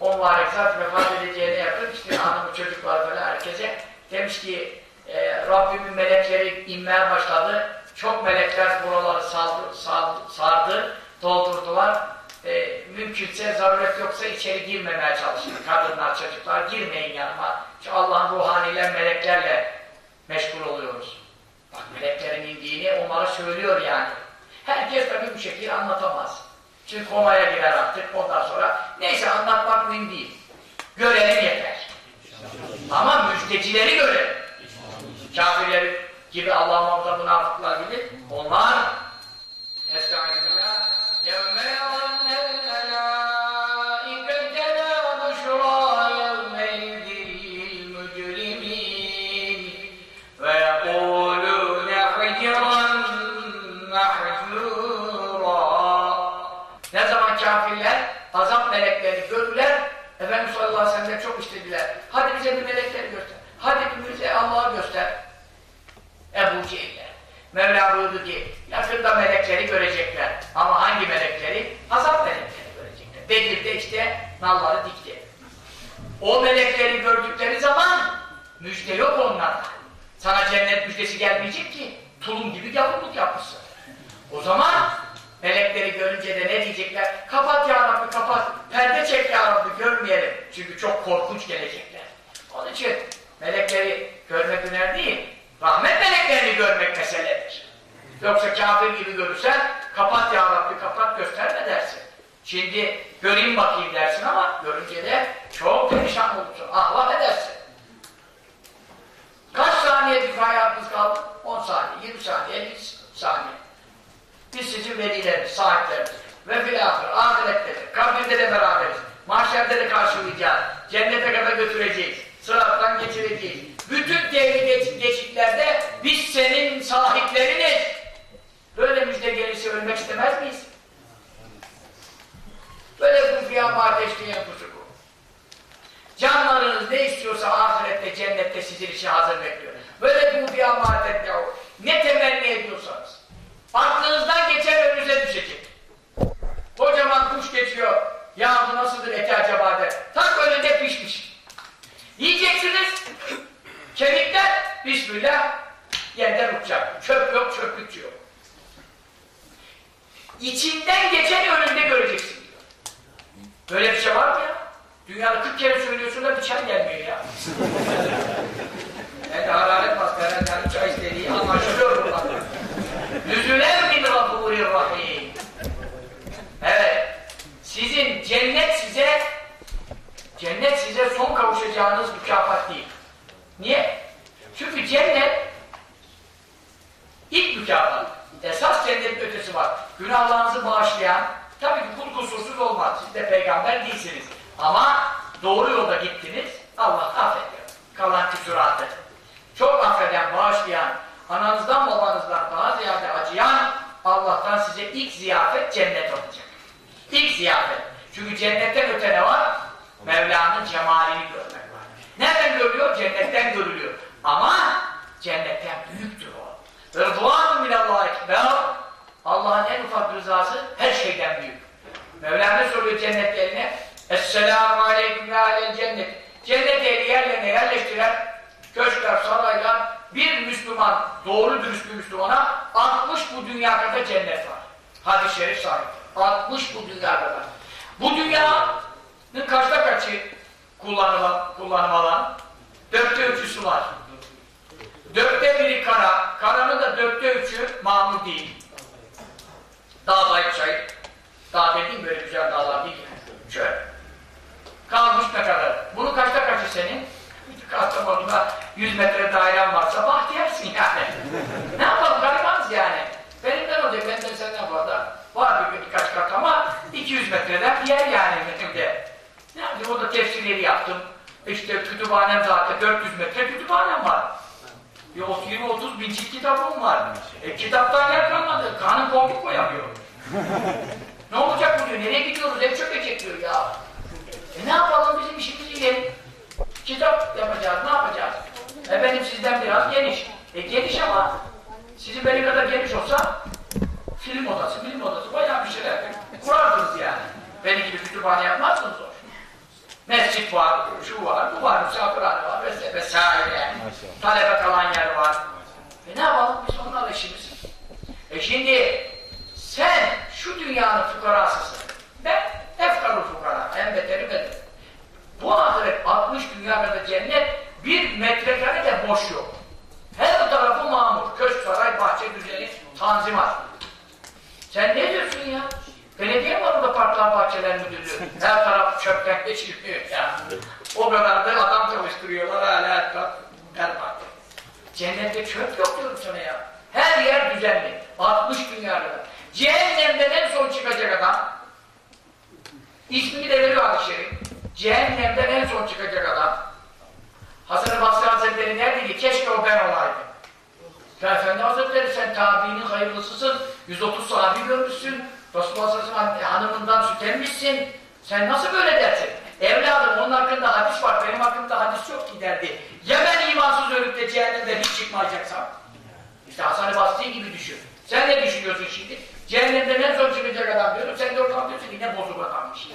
o mübarek zat vefat edeceğine yakın işte hanımı çocuklar falan herkese demiş ki e, Rabbimin melekleri inmeye başladı. Çok melekler buraları saldı, saldı, sardı, doldurdular e, mümkünse zaruret yoksa içeri girmemeye çalışın. Kadınlar, çocuklar girmeyin yanıma. Şu Allah'ın ruhaniler, meleklerle meşgul oluyoruz. Bak meleklerin indiğini onlara söylüyor yani. Herkes tabii bu şekilde anlatamaz. Çünkü komaya girer artık. Ondan sonra neyse anlatmak mühim değil. Görelim yeter. Ama müjdecileri görelim. Kafirleri gibi Allah'ın orada münafıklar bilir. Onlar Estağfirullah. Yevme sallallahu aleyhi ve sellem çok istediler. Hadi bize bir melekleri göster. Hadi bize Allah'ı göster. Ebu Cehiller. Mevla buyurdu ki yakında melekleri görecekler. Ama hangi melekleri? Azap melekleri görecekler. Bedir'de işte nalları dikti. O melekleri gördükleri zaman müjde yok onlarda. Sana cennet müjdesi gelmeyecek ki tulum gibi yavruluk yapmışsın. O zaman melekleri görünce de ne diyecekler? Kapat ya Rabbi kapat, perde çek ya Rabbi görmeyelim. Çünkü çok korkunç gelecekler. Onun için melekleri görmek önemli değil, rahmet meleklerini görmek meseledir. Yoksa kafir gibi görürsen kapat ya Rabbi kapat gösterme dersin. Şimdi göreyim bakayım dersin ama görünce de çok perişan olursun. Ahvat edersin. Kaç saniye bir hayatınız kaldı? 10 saniye, 20 saniye, 50 saniye. Biz sizin velileriniz, sahipleriniz. Ve filahir, ahirette de, kabirde de beraberiz. Mahşerde de karşılayacağız. Cennete kadar götüreceğiz. Sırattan geçireceğiz. Bütün devri geç, geçitlerde biz senin sahipleriniz. Böyle müjde gelirse ölmek istemez miyiz? Böyle bu fiyama ateşleyen kuşu bu. Canlarınız ne istiyorsa ahirette, cennette sizin için hazır bekliyor. Böyle bu fiyama ateşleyen Ne temenni ediyorsanız. Aklınızdan geçen önünüze düşecek. Kocaman kuş geçiyor. Ya bu nasıldır eti acaba der. Tak önünde pişmiş. Yiyeceksiniz. Kemikler Bismillah yerden uçacak. Çöp yok, çöplükçü yok. İçinden geçeni önünde göreceksin diyor. Böyle bir şey var mı ya? Dünyada 40 kere söylüyorsun da bir çay gelmiyor ya. Ben de hararet bastı herhalde hani çay istediği anlaşılıyor. Nüzülen min gafurir rahim. Evet. Sizin cennet size cennet size son kavuşacağınız mükafat değil. Niye? Çünkü cennet ilk mükafat. Esas cennetin ötesi var. Günahlarınızı bağışlayan tabii ki kul kusursuz olmaz. Siz de peygamber değilsiniz. Ama doğru yolda gittiniz. Allah affediyor. Kalan küsuratı. Çok affeden, bağışlayan, ananızdan babanızdan daha ziyade acıyan Allah'tan size ilk ziyafet cennet olacak. İlk ziyafet. Çünkü cennetten öte ne var? Mevla'nın cemalini görmek var. Nereden görülüyor? Cennetten görülüyor. Ama cennetten büyüktür o. Rıdvan minallah ekber. Allah'ın en ufak rızası her şeyden büyük. Mevla ne soruyor cennetlerine? Esselamu aleyküm ve alel cennet. Cennet ehli yerlerine yerleştiren köşkler, saraylar, bir Müslüman, doğru dürüst bir Müslümana 60 bu dünya kadar cennet var. Hadis-i şerif sahip. 60 bu dünya kadar. Bu dünyanın kaçta kaçı kullanılan, kullanım? Dörtte üçüsü var. Dörtte biri kara, karanın da dörtte üçü mamur değil. Dağ zayıf çay. Dağ dediğim böyle güzel dağlar değil. Şöyle. Kalmış ne kadar? Bunu kaçta kaçı senin? Kastamonu'da 100 metre dairen varsa bahtiyarsın yani. ne yapalım garibanız yani. Benimden olacak, benden senden da. Var bir birkaç kat ama 200 metreden yer yani benim de. Ne yapayım, o da tefsirleri yaptım. İşte kütüphanem zaten 400 metre kütüphanem var. 20-30 bin cilt kitabım var. E, kitaptan yer kalmadı. Kanun koltuk koyamıyorum. ne olacak bu diyor, nereye gidiyoruz, ev çökecek diyor ya. E ne yapalım bizim işimizi yiyelim. Kitap yapacağız, ne yapacağız? E benim sizden biraz geniş. E geniş ama sizin benim kadar geniş olsa film odası, film odası bayağı bir şeyler kurardınız yani. Benim gibi kütüphane yapmazsınız o. Mescit var, şu var, bu var, misafirhane var vesaire. vesaire. Talebe kalan yer var. E ne yapalım biz onlarla işimiz. E şimdi sen şu dünyanın fukarasısın. Ben efkarul fukara, en beteri benim. Bu ahiret 60 dünya kadar cennet bir metrekare de boş yok. Her tarafı mamur, köşk, saray, bahçe düzeni, tanzimat. Sen ne diyorsun ya? Belediye var orada parklar bahçeler müdürlüğü. Her taraf çöpten geçirmiyor ya. O kadar da adam çalıştırıyorlar hala berbat. Cennette çöp yok diyorum sana ya. Her yer düzenli. 60 dünya kadar. Cehennemden en son çıkacak adam ismini de veriyor hadis-i. Cehennemden en son çıkacak adam. Hasan-ı Basri Hazretleri derdi ki keşke o ben olaydım. Ya Efendi Hazretleri sen tabiinin hayırlısısın. 130 sahabi görmüşsün. Resulullah sallallahu sellem hanımından süt emmişsin. Sen nasıl böyle dersin? Evladım onun hakkında hadis var. Benim hakkımda hadis yok ki derdi. Ya ben imansız ölüp de cehennemden hiç çıkmayacaksam? İşte Hasan-ı gibi düşün. Sen ne düşünüyorsun şimdi? Cehennemden en son çıkacak adam diyorum. Sen de oradan diyorsun ki ne bozuk adammış.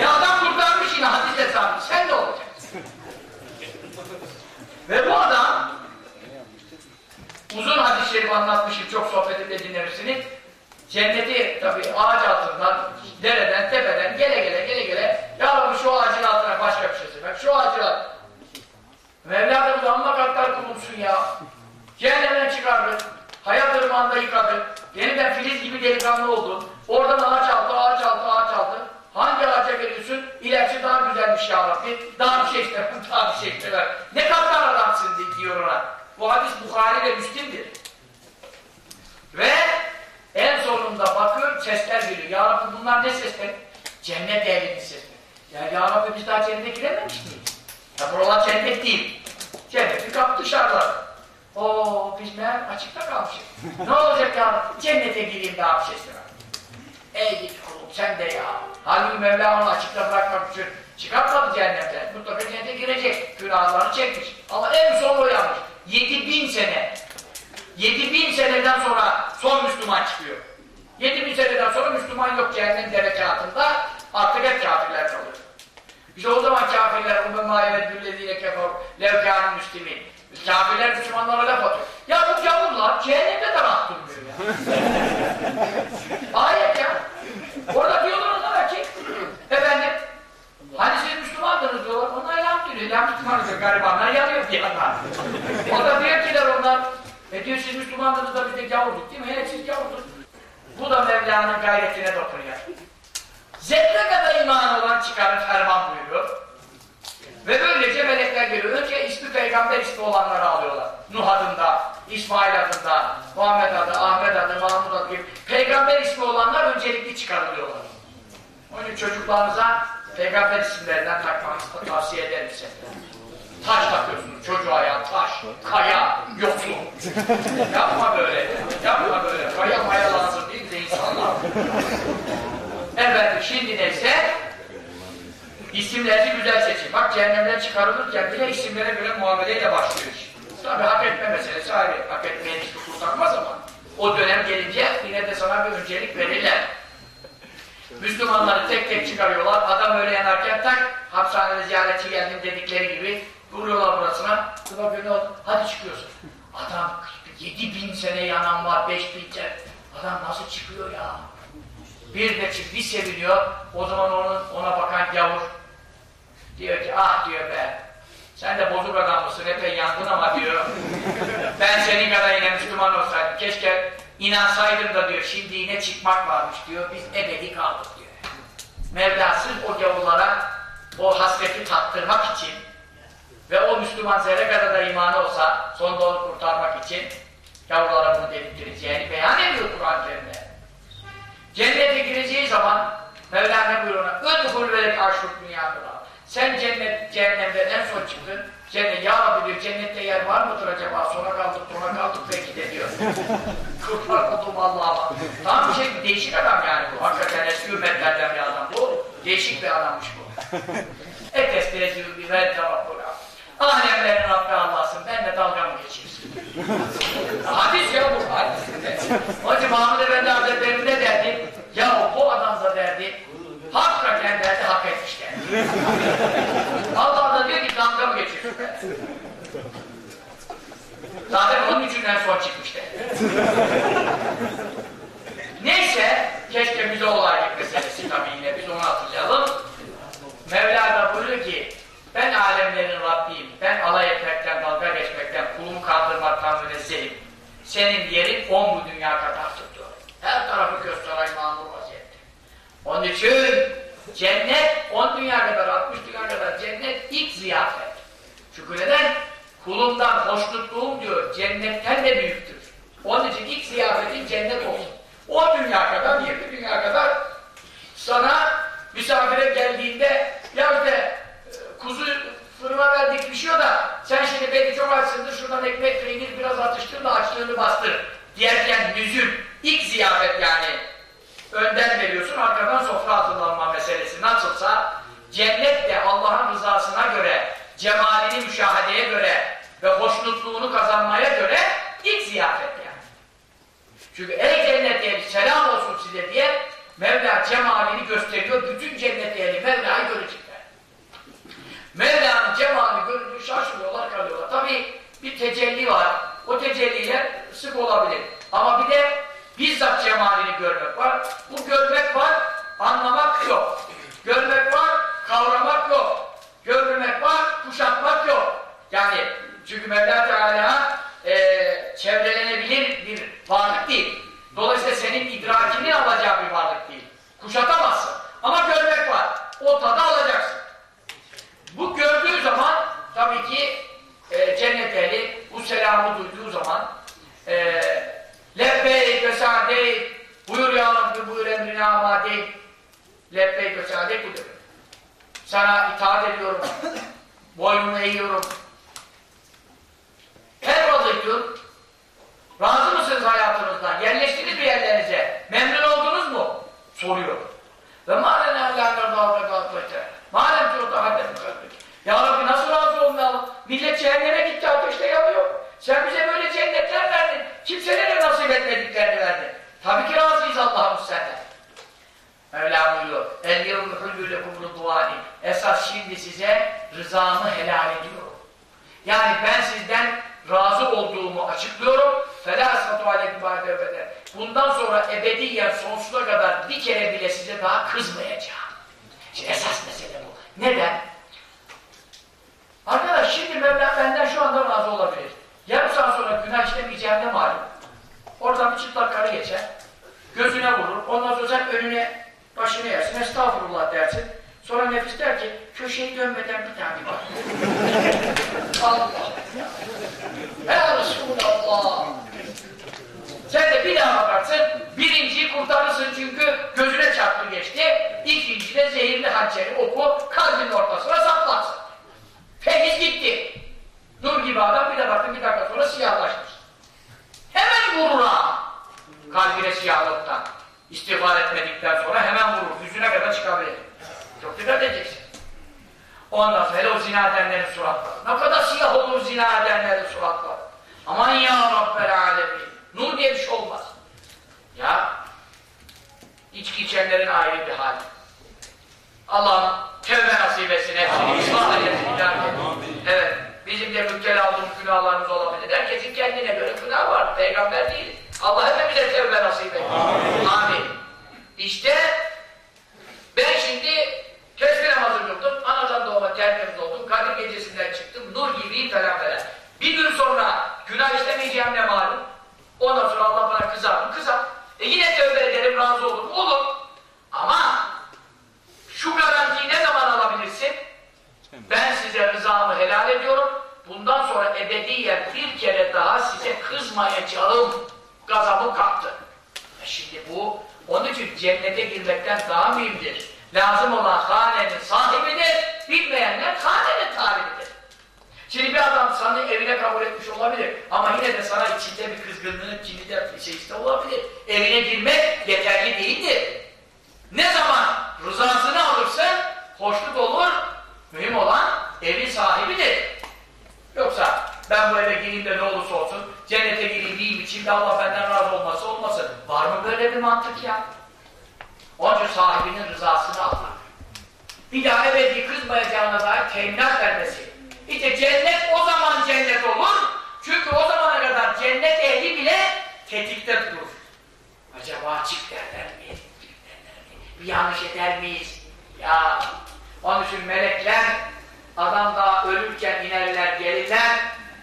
ya adam kurtarmış yine hadisle sabit. Sen ne olacaksın? Ve bu adam uzun hadis-i şerif anlatmışım çok sohbetinde dinlemişsiniz. Cenneti tabi ağaç altından, dereden, tepeden gele gele gele gele ya Rabbi şu ağacın altına başka bir şey söyle. Şu ağacın altına. Mevlamız amma katlar kurulsun ya. Cehennemden çıkardı. Hayat ırmağında yıkadı. Yeniden filiz gibi delikanlı oldu. Oradan ağaç aldı, ağaç aldı, ağaç aldı. Hangi ağaca veriyorsun? İlerisi daha güzelmiş ya Rabbi. Daha bir şey istemem, daha bir şey istemem. Ne katlar adamsın diyor ona. Bu hadis Bukhari ve Müslim'dir. Ve en sonunda bakıyor sesler geliyor. Ya Rabbi bunlar ne sesler? Cennet ehlinin sesleri. Ya Ya Rabbi biz daha cennete girememiş miyiz? Ya buralar cennet değil. Cenneti kap dışarıda. Oo biz meğer açıkta kalmışız. ne olacak ya? Cennete gireyim daha bir şey istemem. Ey git kulum sen de ya. Halbuki Mevla onu açıkta bırakmak için çıkartmadı cehennemden. Mutlaka cennete girecek. Günahlarını çekmiş. Ama en son o yanlış. 7000 sene. 7000 seneden sonra son Müslüman çıkıyor. 7000 seneden sonra Müslüman yok cehennem derekatında. Artık hep kafirler kalıyor. İşte o zaman kafirler ummâ yeveddüllezîne kefer levkâne müslimin. Kafirler Müslümanlara laf atıyor. Ya bu gavurlar cehennemde de rahat durmuyor ya. Ayet ya. Orada diyorlar onlara ki efendim hani siz Müslümandınız diyorlar. Onlar elhamdülillah diyor. Garibanlar yanıyor bir yandan. Orada diyor kiler onlar. E diyor siz Müslümandınız da biz de gavurduk değil mi? He siz gavurduk. Bu da Mevla'nın gayretine dokunuyor. Zerre kadar iman olan çıkarır ferman buyuruyor. Ve böylece melekler geliyor. Önce ismi peygamber ismi olanları alıyorlar. Nuh adında, İsmail adında, Muhammed adı, Ahmet adı, Mahmud adı gibi. Peygamber ismi olanlar öncelikli çıkarılıyorlar. Onun için çocuklarınıza peygamber isimlerinden takmanızı tavsiye ederim size. Taş takıyorsunuz çocuğa ya, taş, kaya, yosun. yapma böyle, yapma böyle. Kaya maya lazım değil de insanlar. Efendim şimdi neyse isimlerinizi güzel seçin. Bak cehennemden çıkarılırken bile isimlere göre muameleyle başlıyor iş. Tabi hak etme meselesi ayrı. Hak etmeyen hiçbir kurtarmaz ama o dönem gelince yine de sana bir öncelik verirler. Müslümanları tek tek çıkarıyorlar. Adam öyle yanarken tak hapishanede ziyaretçi geldim dedikleri gibi vuruyorlar burasına. Dur bakıyor ne oldu? Hadi çıkıyorsun. Adam 7 bin sene yanan var, 5 bin sene. Adam nasıl çıkıyor ya? Bir de çık, bir seviniyor. O zaman onun, ona bakan gavur diyor ki ah diyor be Sen de bozuk adam mısın, epey yandın ama diyor. ben senin kadar yine Müslüman olsaydım, keşke inansaydım da diyor, şimdi yine çıkmak varmış diyor, biz ebedi kaldık diyor. Mevla sırf o gavullara o hasreti tattırmak için ve o Müslüman zerre kadar da imanı olsa sonunda onu kurtarmak için gavullara bunu dedirttireceğini beyan ediyor Kur'an-ı Kerim'de. Cennete gireceği zaman Mevla ne buyuruyor? Ödhul velek aşruk dünyada. Sen cennet, cehennemden en son çıktın. Cennet, ya Rabbi diyor, cennette yer var mıdır acaba? Sona kaldık, sona kaldık belki de diyor. Kurtlar oldum Allah'ıma. Tam bir şey, değişik adam yani bu. Hakikaten eski ümmetlerden bir adam bu. Değişik bir adammış bu. Ekes derece bir bu ya. Alemlerin Rabbi Allah'sın, ben de dalga mı geçiyorsun? hadis ya bu hadis. Hacı Mahmud Efendi Hazretleri ne derdi? Ya bu adam da derdi, hakikaten derdi, hak etmiş derdi. Allah da diyor ki dalga mı geçiyorsun derdi. Zaten onun için en son çıkmış derdi. Neyse, keşke bize olaydık meselesi tabii yine, biz onu hatırlayalım. Mevla da buyuruyor ki, ben alemlerin Rabbiyim, ben alay etmekten, dalga geçmekten, kulumu kandırmaktan münezzehim. Senin yerin on bu dünya kadardır diyor. Her tarafı gösteray mamur vaziyette. Onun için cennet on dünya kadar, 60 dünya kadar cennet ilk ziyafet. Çünkü neden? Kulumdan hoşnutluğum diyor, cennetten de büyüktür. Onun için ilk ziyafetin cennet olsun. O dünya kadar, 20 dünya kadar sana misafire geldiğinde ya işte e, kuzu fırına verdik pişiyor da sen şimdi belki çok açsındır şuradan ekmek peynir biraz atıştır da açlığını bastır diyerken nüzül ilk ziyafet yani önden veriyorsun arkadan sofra hazırlanma meselesi nasılsa cennet de Allah'ın rızasına göre cemalini müşahedeye göre ve hoşnutluğunu kazanmaya göre ilk ziyafet yani. Çünkü ey cennet ehli selam olsun size diye Mevla cemalini gösteriyor. Bütün cennet ehli Mevla'yı görecekler. Mevla'nın cemalini görünce şaşırıyorlar, kalıyorlar. Tabi bir tecelli var. O tecelliler sık olabilir. Ama bir de bizzat cemalini görmek var. Bu görmek var, anlamak yok. Görmek var, kavramak yok. Görmemek var, kuşatmak yok. Yani çünkü Mevla Teala e, çevrelenebilir bir varlık değil. Dolayısıyla senin idrakini alacağı bir varlık değil. Kuşatamazsın. Ama görmek var. O tadı alacaksın. Bu gördüğü zaman tabii ki e, cennet ehli bu selamı duyduğu zaman e, lebbeyk ve sa'deyk buyur ya Rabbi buyur emrine amadeyk lebbeyk ve sa'deyk bu demek. Sana itaat ediyorum. Boynumu eğiyorum. Her vaziyetun razı mısınız hayatınızdan? Yerleştiniz mi yerlerinize? Memnun oldunuz mu? Soruyor. Ve mâlen âlâmer dâbe dâbete. Mâlem ki o da haddet Ya Rabbi nasıl razı olmayalım? Millet cehenneme gitti ateşte yanıyor. Sen bize böyle cennetler verdin. Kimselere nasip etmediklerini verdin. Tabii ki razıyız Allah'ımız senden. Mevla buyuruyor. El yevmi hüllüle kumru duani. Esas şimdi size rızamı helal ediyorum. Yani ben sizden razı olduğumu açıklıyorum. Fela esfatu aleyküm ba'de Bundan sonra ebediyen sonsuza kadar bir kere bile size daha kızmayacağım. Şimdi esas mesele bu. Neden? Arkadaş şimdi Mevla benden şu anda razı olabilir. Yarım saat sonra günah işlemeyeceğim malum. Oradan bir çıplak karı geçer. Gözüne vurur. Ondan sonra sen önüne başını yersin. Estağfurullah dersin. Sonra nefis der ki köşeyi dönmeden bir tane bak. Allah. Ya Resulallah. Sen de bir daha bakarsın, birinciyi kurtarırsın çünkü gözüne çarptı geçti, ikinci de zehirli hançeri oku, kalbin ortasına saplarsın. Femiz gitti. Nur gibi adam bir de baktın bir dakika sonra siyahlaşmış. Hemen vurur ha. Kalbine siyahlıktan. İstiğfar etmedikten sonra hemen vurur. Yüzüne kadar çıkabilir. Çok dikkat edeceksin. Ondan sonra hele o zina edenlerin suratları. Ne kadar siyah olur zina edenlerin suratları. Aman ya Rabbel alemin. Nur diye bir şey olmaz. Ya içki içenlerin ayrı bir hali. Allah'ım tevbe nasip etsin hepsini. ıslah eylesin. Evet. Bizim de müptela olduğumuz günahlarımız olabilir. Herkesin kendine göre günah var. Peygamber değiliz. Allah hepimize tevbe nasip etsin. Amin. Amin. İşte ben şimdi tesbih namazını kıldım. Anadan doğma tertemiz oldum. Kadir gecesinden çıktım. Nur gibiyim falan falan. Bir gün sonra günah işlemeyeceğim ne malum. Ondan sonra Allah bana kızar mı? Kızar. E yine tövbe ederim, razı olurum. Olur. Ama şu garantiyi ne zaman alabilirsin? Ben size rızamı helal ediyorum. Bundan sonra ebediyen bir kere daha size kızmayacağım. Gazabım kalktı. E şimdi bu, onun için cennete girmekten daha mühimdir. Lazım olan hanenin sahibidir, bilmeyenler hanenin talibidir. Şimdi bir adam sana evine kabul etmiş olabilir ama yine de sana içinde bir kızgınlığın, kini de şeysi de olabilir. Evine girmek yeterli değildir. Ne zaman rızasını alırsın, hoşnut olur, mühim olan evin sahibidir. Yoksa ben bu eve gireyim de ne olursa olsun, cennete gireyim diyeyim içimde Allah benden razı olması olmasın. Var mı böyle bir mantık ya? İçin sahibinin rızasını almak. Bir daha ebedi kızmayacağına dair teminat vermesi. İşte cennet o zaman cennet olur. Çünkü o zamana kadar cennet ehli bile tetikte durur. Acaba çift derler miyiz? Derler miyiz? Bir yanlış eder miyiz? Ya onun için melekler adam daha ölürken inerler gelirler.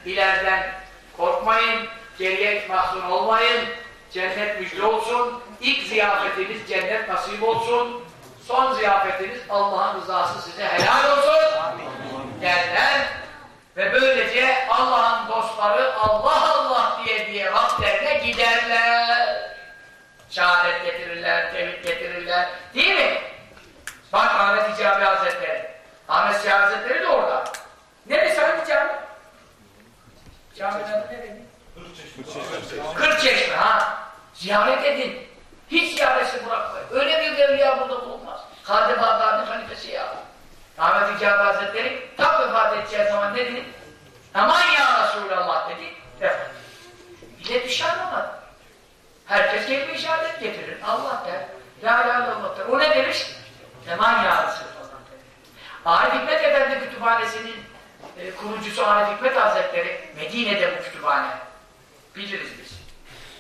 İleriden korkmayın, geriye mahzun olmayın. Cennet müjde olsun. İlk ziyafetiniz cennet nasip olsun. Son ziyafetiniz Allah'ın rızası size helal olsun. Derler. Ve böylece Allah'ın dostları Allah Allah diye diye Rablerine giderler. Şehadet getirirler, tevhid getirirler. Değil mi? Bak Ahmet Hicabi Hazretleri. Ahmet Hicabi Hazretleri de orada. Neresi Ahmet Hicabi? Caminin adı ne dedi? Kırkçeşme ha. Ziyaret edin. Hiç ziyaretsi bırakmayın. Öyle bir evliya burada bulunmaz. Hadi Bağdadi halifesi ya. Ahmet Hicabi Hazretleri tam vefat edeceği zaman ne dedi? Aman ya Resulallah dedi. Vefat. Bile bir şey anlamadı. Herkes kelime işaret getirir. Allah der. La ilahe illallah der. O ne demiş? Aman ya Resulallah. Arif Hikmet Efendi Kütüphanesi'nin e, kurucusu Arif Hikmet Hazretleri Medine'de bu kütüphane. Biliriz biz.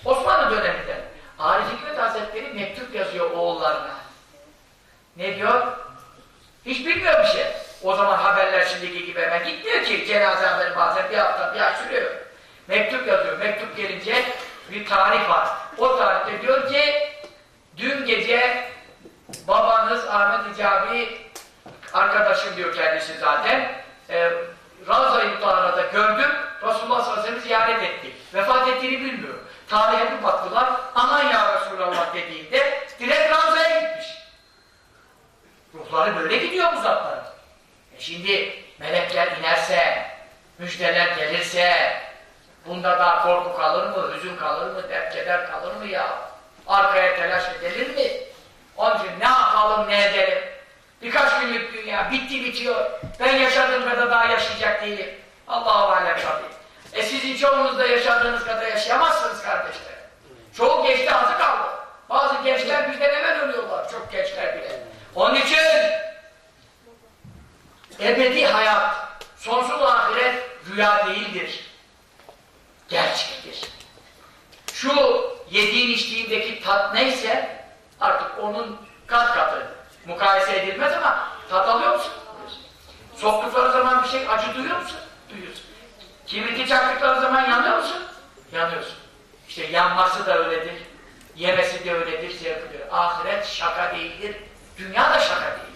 Osmanlı döneminde Arif Hikmet Hazretleri mektup yazıyor oğullarına. Ne diyor? Hiç bilmiyor bir şey. O zaman haberler şimdiki gibi hemen gitmiyor ki. Cenaze haberi bazen bir hafta, bir ay sürüyor. Mektup yazıyor. Mektup gelince bir tarih var. O tarihte diyor ki dün gece babanız Ahmet Hicabi arkadaşım diyor kendisi zaten e, Ravza-i Mutahara'da gördüm Resulullah sallallahu aleyhi ve ziyaret etti. Vefat ettiğini bilmiyor. Tarihe bir baktılar aman ya Resulallah dediğinde direkt Ravza'ya gitmiş. Ruhları böyle gidiyor bu zatların. E şimdi melekler inerse, müjdeler gelirse, bunda da korku kalır mı, hüzün kalır mı, dert keder kalır mı ya? Arkaya telaş edilir mi? Onun için ne yapalım, ne edelim? Birkaç günlük dünya, bitti bitiyor. Ben yaşadığım kadar daha yaşayacak değilim. Allah-u Alem tabii. E sizin çoğunuz da yaşadığınız kadar yaşayamazsınız kardeşler. Çoğu geçti azı kaldı. Bazı gençler bizden evvel ölüyorlar, çok gençler bile. Onun için ebedi hayat, sonsuz ahiret rüya değildir. Gerçektir. Şu yediğin içtiğindeki tat neyse artık onun kat katı mukayese edilmez ama tat alıyor musun? Soktukları zaman bir şey acı duyuyor musun? Duyuyorsun. Kibirti çaktıkları zaman yanıyor musun? Yanıyorsun. İşte yanması da öyledir. Yemesi de öyledir, zevklidir. Ahiret şaka değildir. Dünya da şaka değildir.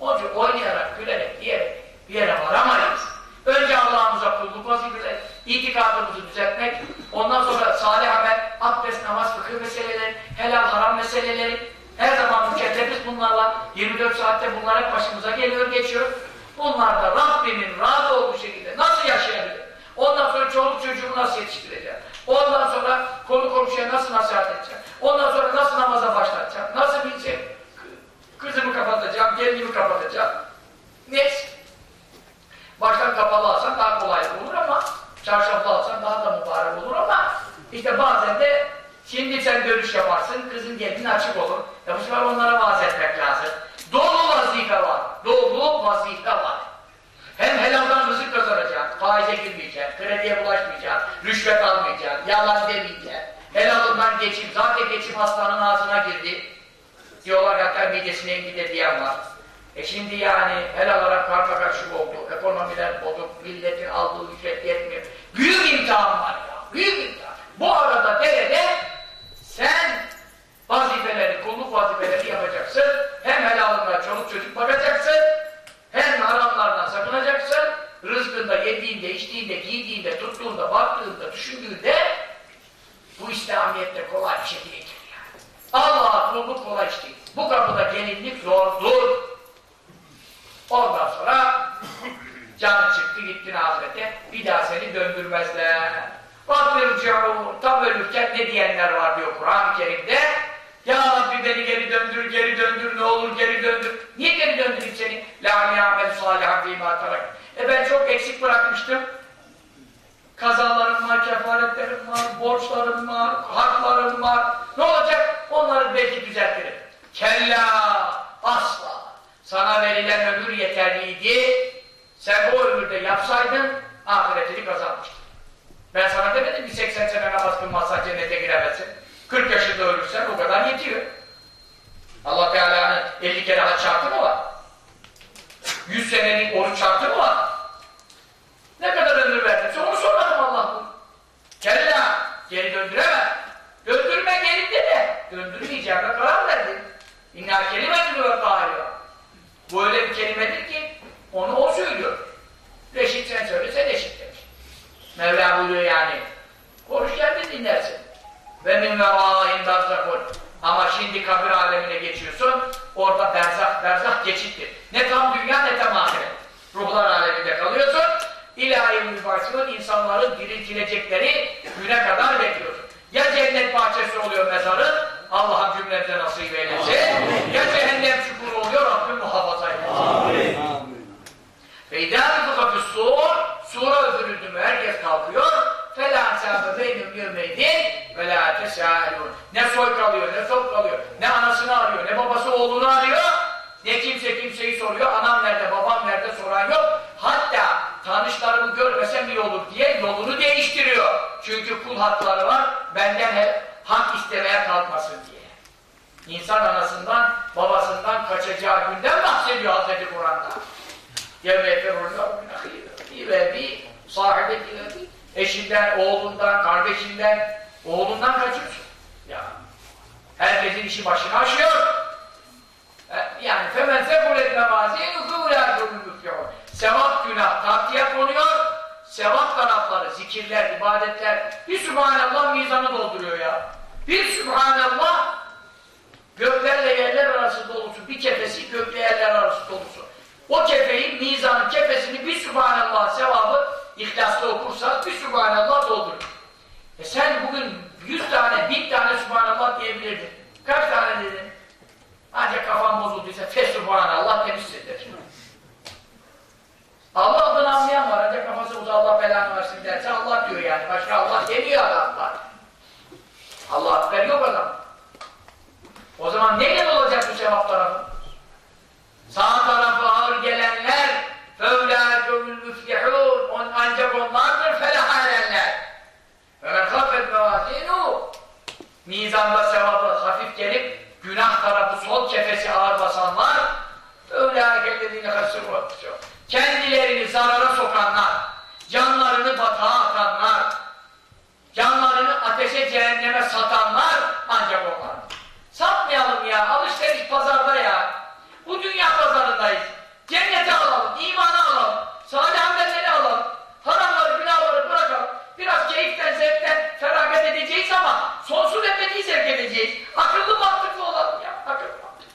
Onun için oynayarak, gülerek, diyerek bir yere varamayız. Önce Allah'ımıza kulluk vazifeleri, itikadımızı düzeltmek, ondan sonra salih amel, abdest, namaz, fıkıh meseleleri, helal, haram meseleleri, her zaman mükellefiz bunlarla, 24 saatte bunlar hep başımıza geliyor, geçiyor. Bunlar da Rabbimin razı olduğu şekilde nasıl yaşayabilir? Ondan sonra çoluk çocuğumu nasıl yetiştireceğim? Ondan sonra konu komşuya nasıl nasihat edeceğim? Ondan sonra nasıl namaza başlatacağım? Nasıl bileceğim? Kızımı kapatacağım, gelinimi kapatacağım. Neyse. Baştan kapalı alsan daha kolay olur ama çarşaflı alsan daha da mübarek olur ama işte bazen de şimdi sen görüş yaparsın, kızın gelinin açık olur. Ya bu sefer onlara vaaz etmek lazım. Dolu vazife var. Dolu vazife var. Hem helaldan rızık kazanacaksın, faize girmeyeceksin, krediye bulaşmayacaksın, rüşvet almayacaksın, yalan demeyeceksin. Helalından geçim, zaten geçim hastanın ağzına girdi. Diyorlar hatta midesine indi diyen var. E şimdi yani helal olarak karma karşı oldu, ekonomiler bozuk, milletin aldığı ücret yetmiyor. Büyük imtihan var ya, büyük imtihan. tarafı, sol kefesi ağır basanlar öyle hareketlerine kasırlatıyor. Kendilerini zarara sokanlar, canlarını batağa atanlar, canlarını ateşe cehenneme satanlar ancak onlar. Satmayalım ya, alışveriş pazarda ya. Bu dünya pazarındayız. Cennete alalım, imana alalım, salih amelleri alalım, haramları, günahları bırakalım, biraz keyiften, zevkten edeceğiz ama sonsuz ebedi sevk edeceğiz. Akıllı mantıklı olalım ya. Akıllı mantıklı.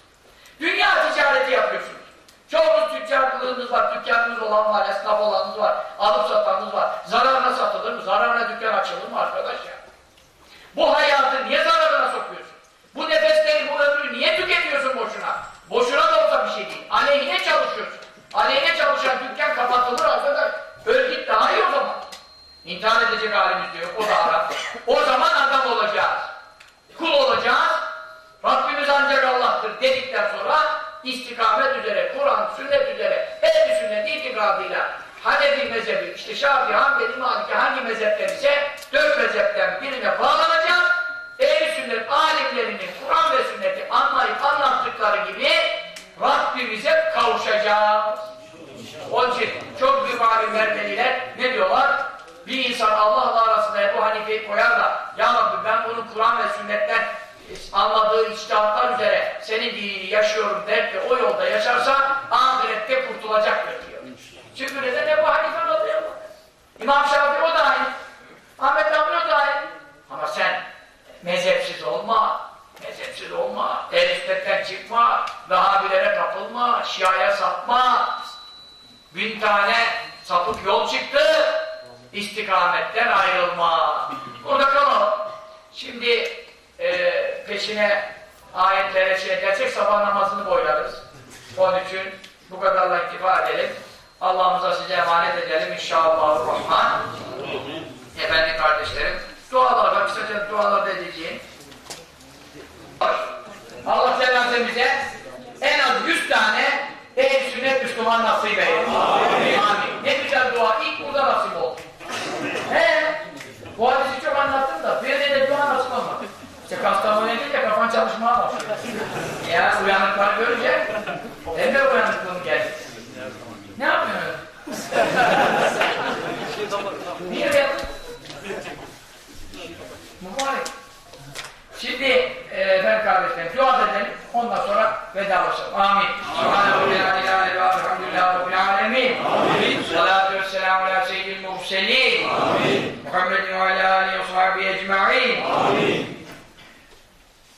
Dünya ticareti yapıyorsunuz. Çoğunuz tüccarlığınız var, dükkanınız olan var, esnaf olanınız var, alıp satanınız var. Zararına satılır mı? Zararına dükkan açılır mı arkadaş ya? Bu hayatı niye zararına sokuyorsun? Bu nefesleri, bu ömrü niye tüketiyorsun boşuna? Boşuna da olsa bir şey değil. Aleyhine çalışıyorsun. Aleyhine çalışan dükkan kapatılır arkadaş. Öl git daha iyi o zaman. İmtihan edecek halimiz diyor. O da Arap. o zaman adam olacağız. Kul olacağız. Rabbimiz ancak Allah'tır dedikten sonra istikamet üzere, Kur'an, sünnet üzere, ehl sünnet itikadıyla Hanefi mezhebi, işte Şafii, Hanbeli, Maliki hangi mezhepten ise dört mezhepten birine bağlanacağız. Ehl-i sünnet alimlerinin Kur'an ve sünneti anlayıp anlattıkları gibi Rabbimize kavuşacağız. Onun için çok büyük alimler ne diyorlar? Bir insan Allah'la arasında Ebu Hanife'yi koyar da Ya Rabbi ben bunu Kur'an ve sünnetten e, anladığı içtihatlar üzere senin dinini yaşıyorum der ve o yolda yaşarsa ahirette kurtulacaktır diyor. Çünkü neden Ebu Hanife radıyallahu anh? İmam Şafir o da aynı. Ahmet Hamdi o da aynı. Ama sen mezhepsiz olma, mezhepsiz olma, el çıkma, vahabilere kapılma, şiaya sapma. Bin tane sapık yol çıktı istikametten ayrılma. Burada kalalım. Şimdi e, peşine ayetlere şey edersek sabah namazını boylarız. Onun için bu kadarla iktifa edelim. Allah'ımıza size emanet edelim inşallah. Rahman. Efendi kardeşlerim, dualarda, kısaca dualarda edeceğim. Allah cenazemize en az 100 tane ehl sünnet Müslüman nasip eylesin. Amin. Ne güzel dua. İlk burada nasip oldu. He. Bu hadisi çok anlattım da bir de dua nasip olmadı. İşte Kastamonu'ya gidince kafan çalışmaya başlıyor. Ya uyanıkları görünce hem de uyanıklığım geldi. Ne yapıyorsun? Niye yaptın? Mübarek. Şimdi e, efendim kardeşlerim dua edelim. Ondan sonra vedalaşalım. Amin. Elhamdülillahi rabbil alemin. Amin. Salatu vesselamu ala seyyidil murselin. Amin. Muhammedin ve ala alihi ve sahbihi ecma'in. Amin.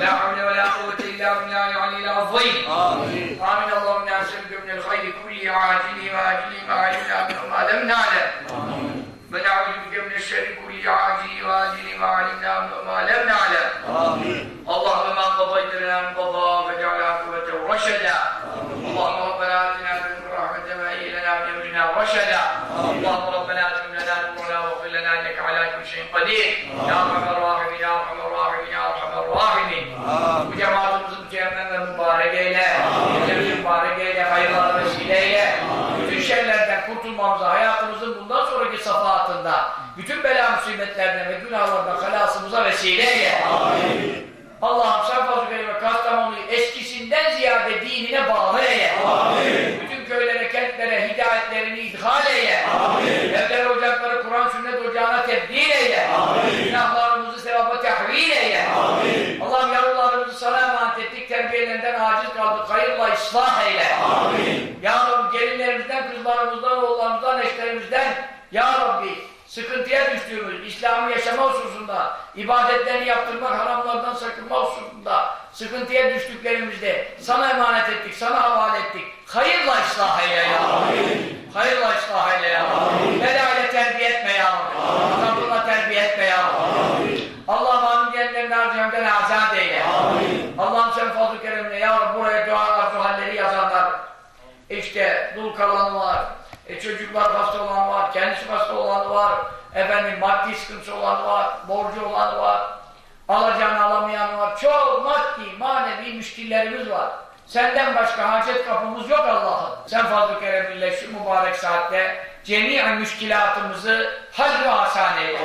لا حول ولا قوة إلا بالله العلي العظيم. آمين. اللهم نسألك من الخير كله عاجله وآجله ما علمنا منه ما لم نعلم. ونعوذ بك من الشر كله عاجله وآجله ما علمنا منه ما لم نعلم. آمين. اللهم ما قضيت لنا من قضاء فاجعل عاقبته رشدا. اللهم ربنا آتنا من رحمة وهيئ لنا من أمرنا رشدا. Bela musibetlerden ve günahlardan halasımıza vesile eyle. Allah'ım sen fazl ve Kastamonu'yu eskisinden ziyade dinine bağlı eyle. Bütün köylere, kentlere hidayetlerini idhal eyle. Evler ocakları Kur'an sünnet ocağına tebdil eyle. Günahlarımızı sevaba tehvil eyle. Allah'ım yavrularımızı sana emanet ettik, terbiyelerinden aciz kaldık, hayırla ıslah eyle. Ya Rabbi gelinlerimizden, kızlarımızdan, oğullarımızdan, eşlerimizden, Ya Rabbi sıkıntıya düştüğümüz İslam'ı yaşama hususunda, ibadetlerini yaptırmak, haramlardan sakınma hususunda, sıkıntıya düştüklerimizde sana emanet ettik, sana havale ettik. Hayırla ıslah eyle ya Rabbi. Hayırla ıslah eyle ya Rabbi. Belayla terbiye etme ya. Sabırla terbiye etme ya. Allah'ım amin diyenlerini harcayamdan azat eyle. Allah'ım sen fazl-ı keremle ya Rabbi buraya dua arzu halleri yazanlar, işte dul kalan var, e, çocuklar hasta olan var, kendisi hasta olan var, efendim maddi sıkıntısı olan var, borcu olan var, alacağını alamayan var. Çok maddi, manevi müşkillerimiz var. Senden başka hacet kapımız yok Allah'ım. Sen fazl-ı kereminle şu mübarek saatte cemiyen müşkilatımızı hal ve asan eyle.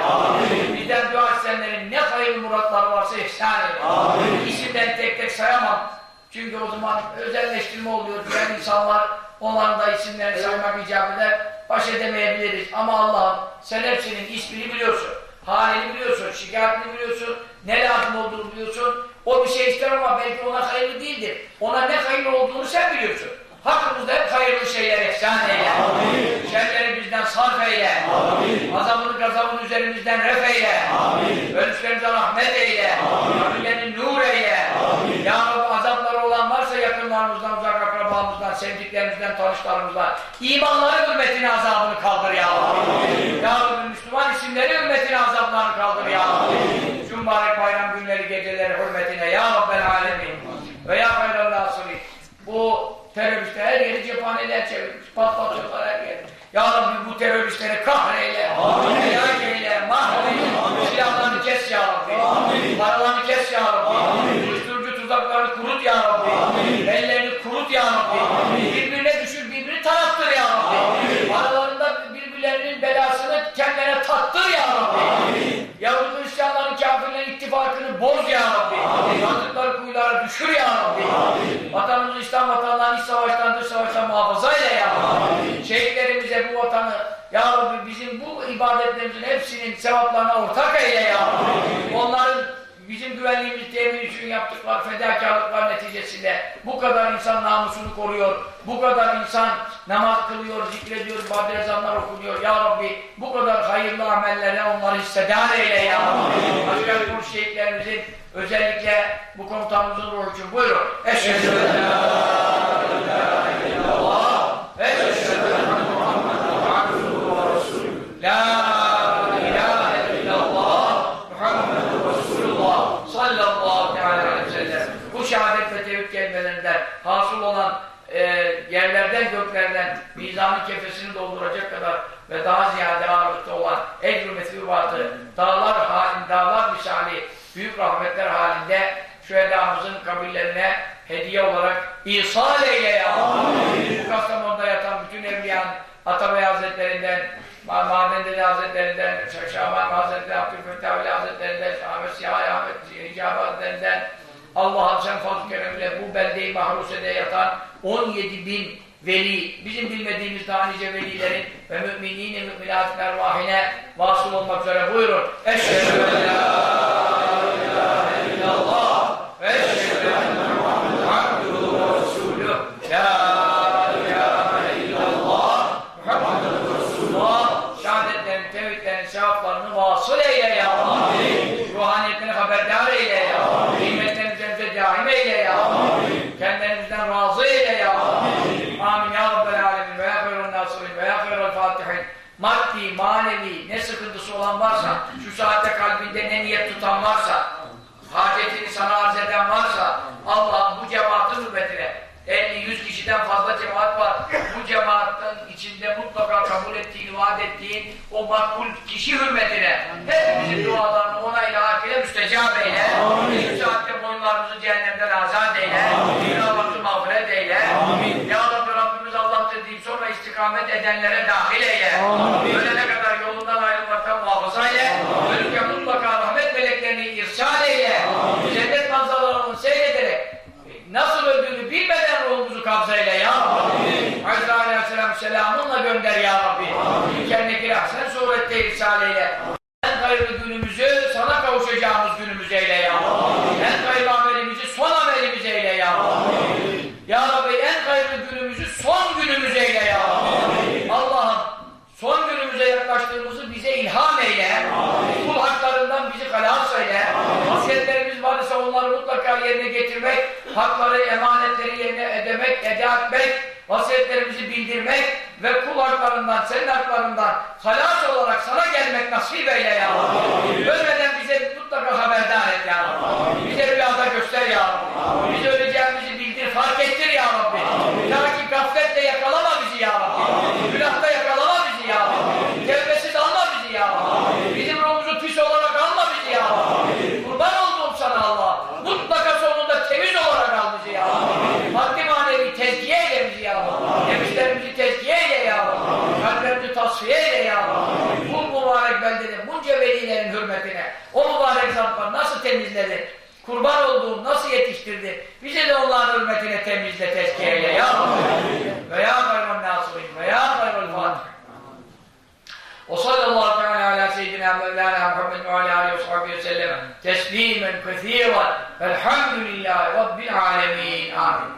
Bizden dua isteyenlerin ne hayırlı muratları varsa ihsan eyle. İsimden tek tek sayamam. Çünkü o zaman özelleştirme oluyor. Diğer insanlar onların da isimlerini saymak icap eder. Baş edemeyebiliriz. Ama Allah'ım sen hepsinin ismini biliyorsun. Halini biliyorsun, şikayetini biliyorsun, ne lazım olduğunu biliyorsun. O bir şey ister ama belki ona hayırlı değildir. Ona ne hayırlı olduğunu sen biliyorsun. Hakkımızda hep hayırlı şeyler ihsan eyle. Amin. Şerleri bizden sarf eyle. Amin. Azabını gazabını üzerimizden ref eyle. Amin. Ölmüşlerimize rahmet eyle. Amin. nur eyle. Amin. Ya Rabbi azapları olan varsa yakınlarımızdan, uzak akrabamızdan, sevdiklerimizden, tanışlarımızdan imanları hürmetine azabını kaldır ya Rabbi. Ya Rabbi Müslüman isimleri hürmetine azaplarını kaldır ya Rabbi. Şu mübarek bayram günleri, geceleri hürmetine ya Rabbel alemin. Ve ya hayral nasiri. Bu teröristler her yeri cephaneler çevirmiş. Patlatıyorlar her yeri. Ya Rabbi bu teröristleri kahreyle, helak eyle, mahveyle, silahlarını kes ya Rabbi, paralarını kes ya Rabbi, uyuşturucu tuzaklarını kurut ya Rabbi, ellerini kurut ya Rabbi, birbirine düşür, birbirini tarattır ya Rabbi, birbirlerinin belasını kendilerine tattır ya Rabbi, Yahudi Hristiyanların, kafirlerin ittifakını boz ya Rabbi. Yazdıkları kuyulara düşür ya Rabbi. Vatanımızı İslam vatanından iç savaştan dış savaştan muhafaza eyle ya Rabbi. Şehitlerimize bu vatanı ya Rabbi bizim bu ibadetlerimizin hepsinin sevaplarına ortak eyle ya Rabbi. Onların bizim güvenliğimizi temin için yaptıkları fedakarlıklar neticesinde bu kadar insan namusunu koruyor, bu kadar insan namaz kılıyor, zikrediyor, ibadet ezanlar okunuyor. Ya Rabbi bu kadar hayırlı amellerle onları hisseder eyle ya Rabbi. Asker kuruş şehitlerimizin özellikle bu komutanımızın ruhu için buyurun. Eşhedü en la ilahe illallah ve eşhedü enne Muhammeden abduhu ve resulüh. La ilahe illallah Muhammedun Resulullah sallallahu teala aleyhi ve sellem. Bu şehadet ve tevhid kelimelerinden hasıl olan e, yerlerden göklerden mizanı kefesini dolduracak kadar ve daha ziyade ağırlıkta olan ecr-ü meslubatı dağlar halinde, dağlar misali büyük rahmetler halinde şühedamızın kabirlerine hediye olarak ihsal eyle ya. Bu Kastamonu'da yatan bütün evliyanın Atabey Hazretlerinden, Ma Maden Dede Hazretlerinden, Şaban Hazretleri, Abdülfettah Hazretlerinden, Ahmet Siyah Ahmet Hicabi Hazretlerinden, Allah'ın sen fazl-ı keremiyle bu beldeyi mahrusede yatan 17 bin veli, bizim bilmediğimiz daha nice velilerin ve müminine, müminatın ervahine vasıl olmak üzere buyurun. Eşhedü en la ilahe illallah ve eşhedü enne Muhammeden abduhu ve resulüh. La ilahe illallah Muhammeden Resulullah. Şehadetlerin, tevhidlerin, sevaplarını vasıl eyle ya Rabbi. Ruhaniyetini haberdar eyle ya Rabbi. Nimetlerini üzerimize daim eyle ya Rabbi. Kendimizden razı eyle ya Rabbi. Amin ya Rabbel alemin ve ya hayrun nasirin ve ya hayrul fatihin. Maddi, manevi ne sıkıntısı olan varsa, şu saatte kalbinde ne niyet tutan varsa, hacetini sana arz eden varsa, Allah'ım bu cemaatin hürmetine 50-100 kişiden fazla cemaat var. Bu cemaatin içinde mutlaka kabul ettiğin, vaat ettiğin o makbul kişi hürmetine hepimizin dualarını ona ilahakile müstecab eyle. Şu saatte boyunlarımızı cehennemden azat eyle. Günahlarımızı mağfiret eyle. Ya istikamet edenlere dahil eyle. Ölene kadar yolundan ayrılmaktan muhafaza eyle. Ölürken mutlaka rahmet meleklerini irsal eyle. Cennet manzaralarını seyrederek nasıl öldüğünü bilmeden ruhumuzu kabzeyle ya Rabbi. Hazreti Aleyhisselam selamınla gönder ya Rabbi. Kendine ahsen surette irsal eyle. En hayırlı günümüzü sana kavuşacağımız günümüz eyle ya Rabbi. En hayırlı amelimizi son amelimiz eyle ya Rabbi. Ya Rabbi en hayırlı günümüzü son günümüz eyle ya Rabbi. Allah'ım son günümüze yaklaştığımızı bize ilham eyle. Kul haklarından bizi halas eyle. Vasiyetlerimiz varsa onları mutlaka yerine getirmek, hakları, emanetleri yerine edemek, eda etmek, vasiyetlerimizi bildirmek ve kul haklarından, senin haklarından halas olarak sana gelmek nasip eyle ya Rabbi. Ölmeden bize mutlaka haberdar et ya Rabbi. Bize rüyada göster ya Rabbi. Biz öleceğimizi bildir, fark ettir ya Rabbi. Ta ki gafletle yakalama bizi ya Rabbi. Günahta yakalama bizi ya Rabbi. Tevbesiz alma bizi ya Rabbi. Bizim ruhumuzu pis olarak alma bizi ya Rabbi. Kurban olduğum sana Allah. Mutlaka sonunda temiz olarak al bizi ya Rabbi. Maddi manevi tezkiye eyle bizi ya Rabbi. Nefislerimizi tezkiye eyle ya Rabbi. Kalplerimizi tasfiye eyle ya Rabbi. Bu mübarek beldede bunca velilerin hürmetine o mübarek zatlar nasıl temizledi? Kurban olduğum nasıl yetiştirdi? Bize de onların hürmetine temizle, tezkiye eyle ya Rabbi. Ve ya gayrın nasirin ve ya gayrıl fatih. وصلى الله تعالى على سيدنا مولانا محمد وعلى اله وصحبه وسلم تسليما كثيرا فالحمد لله رب العالمين امين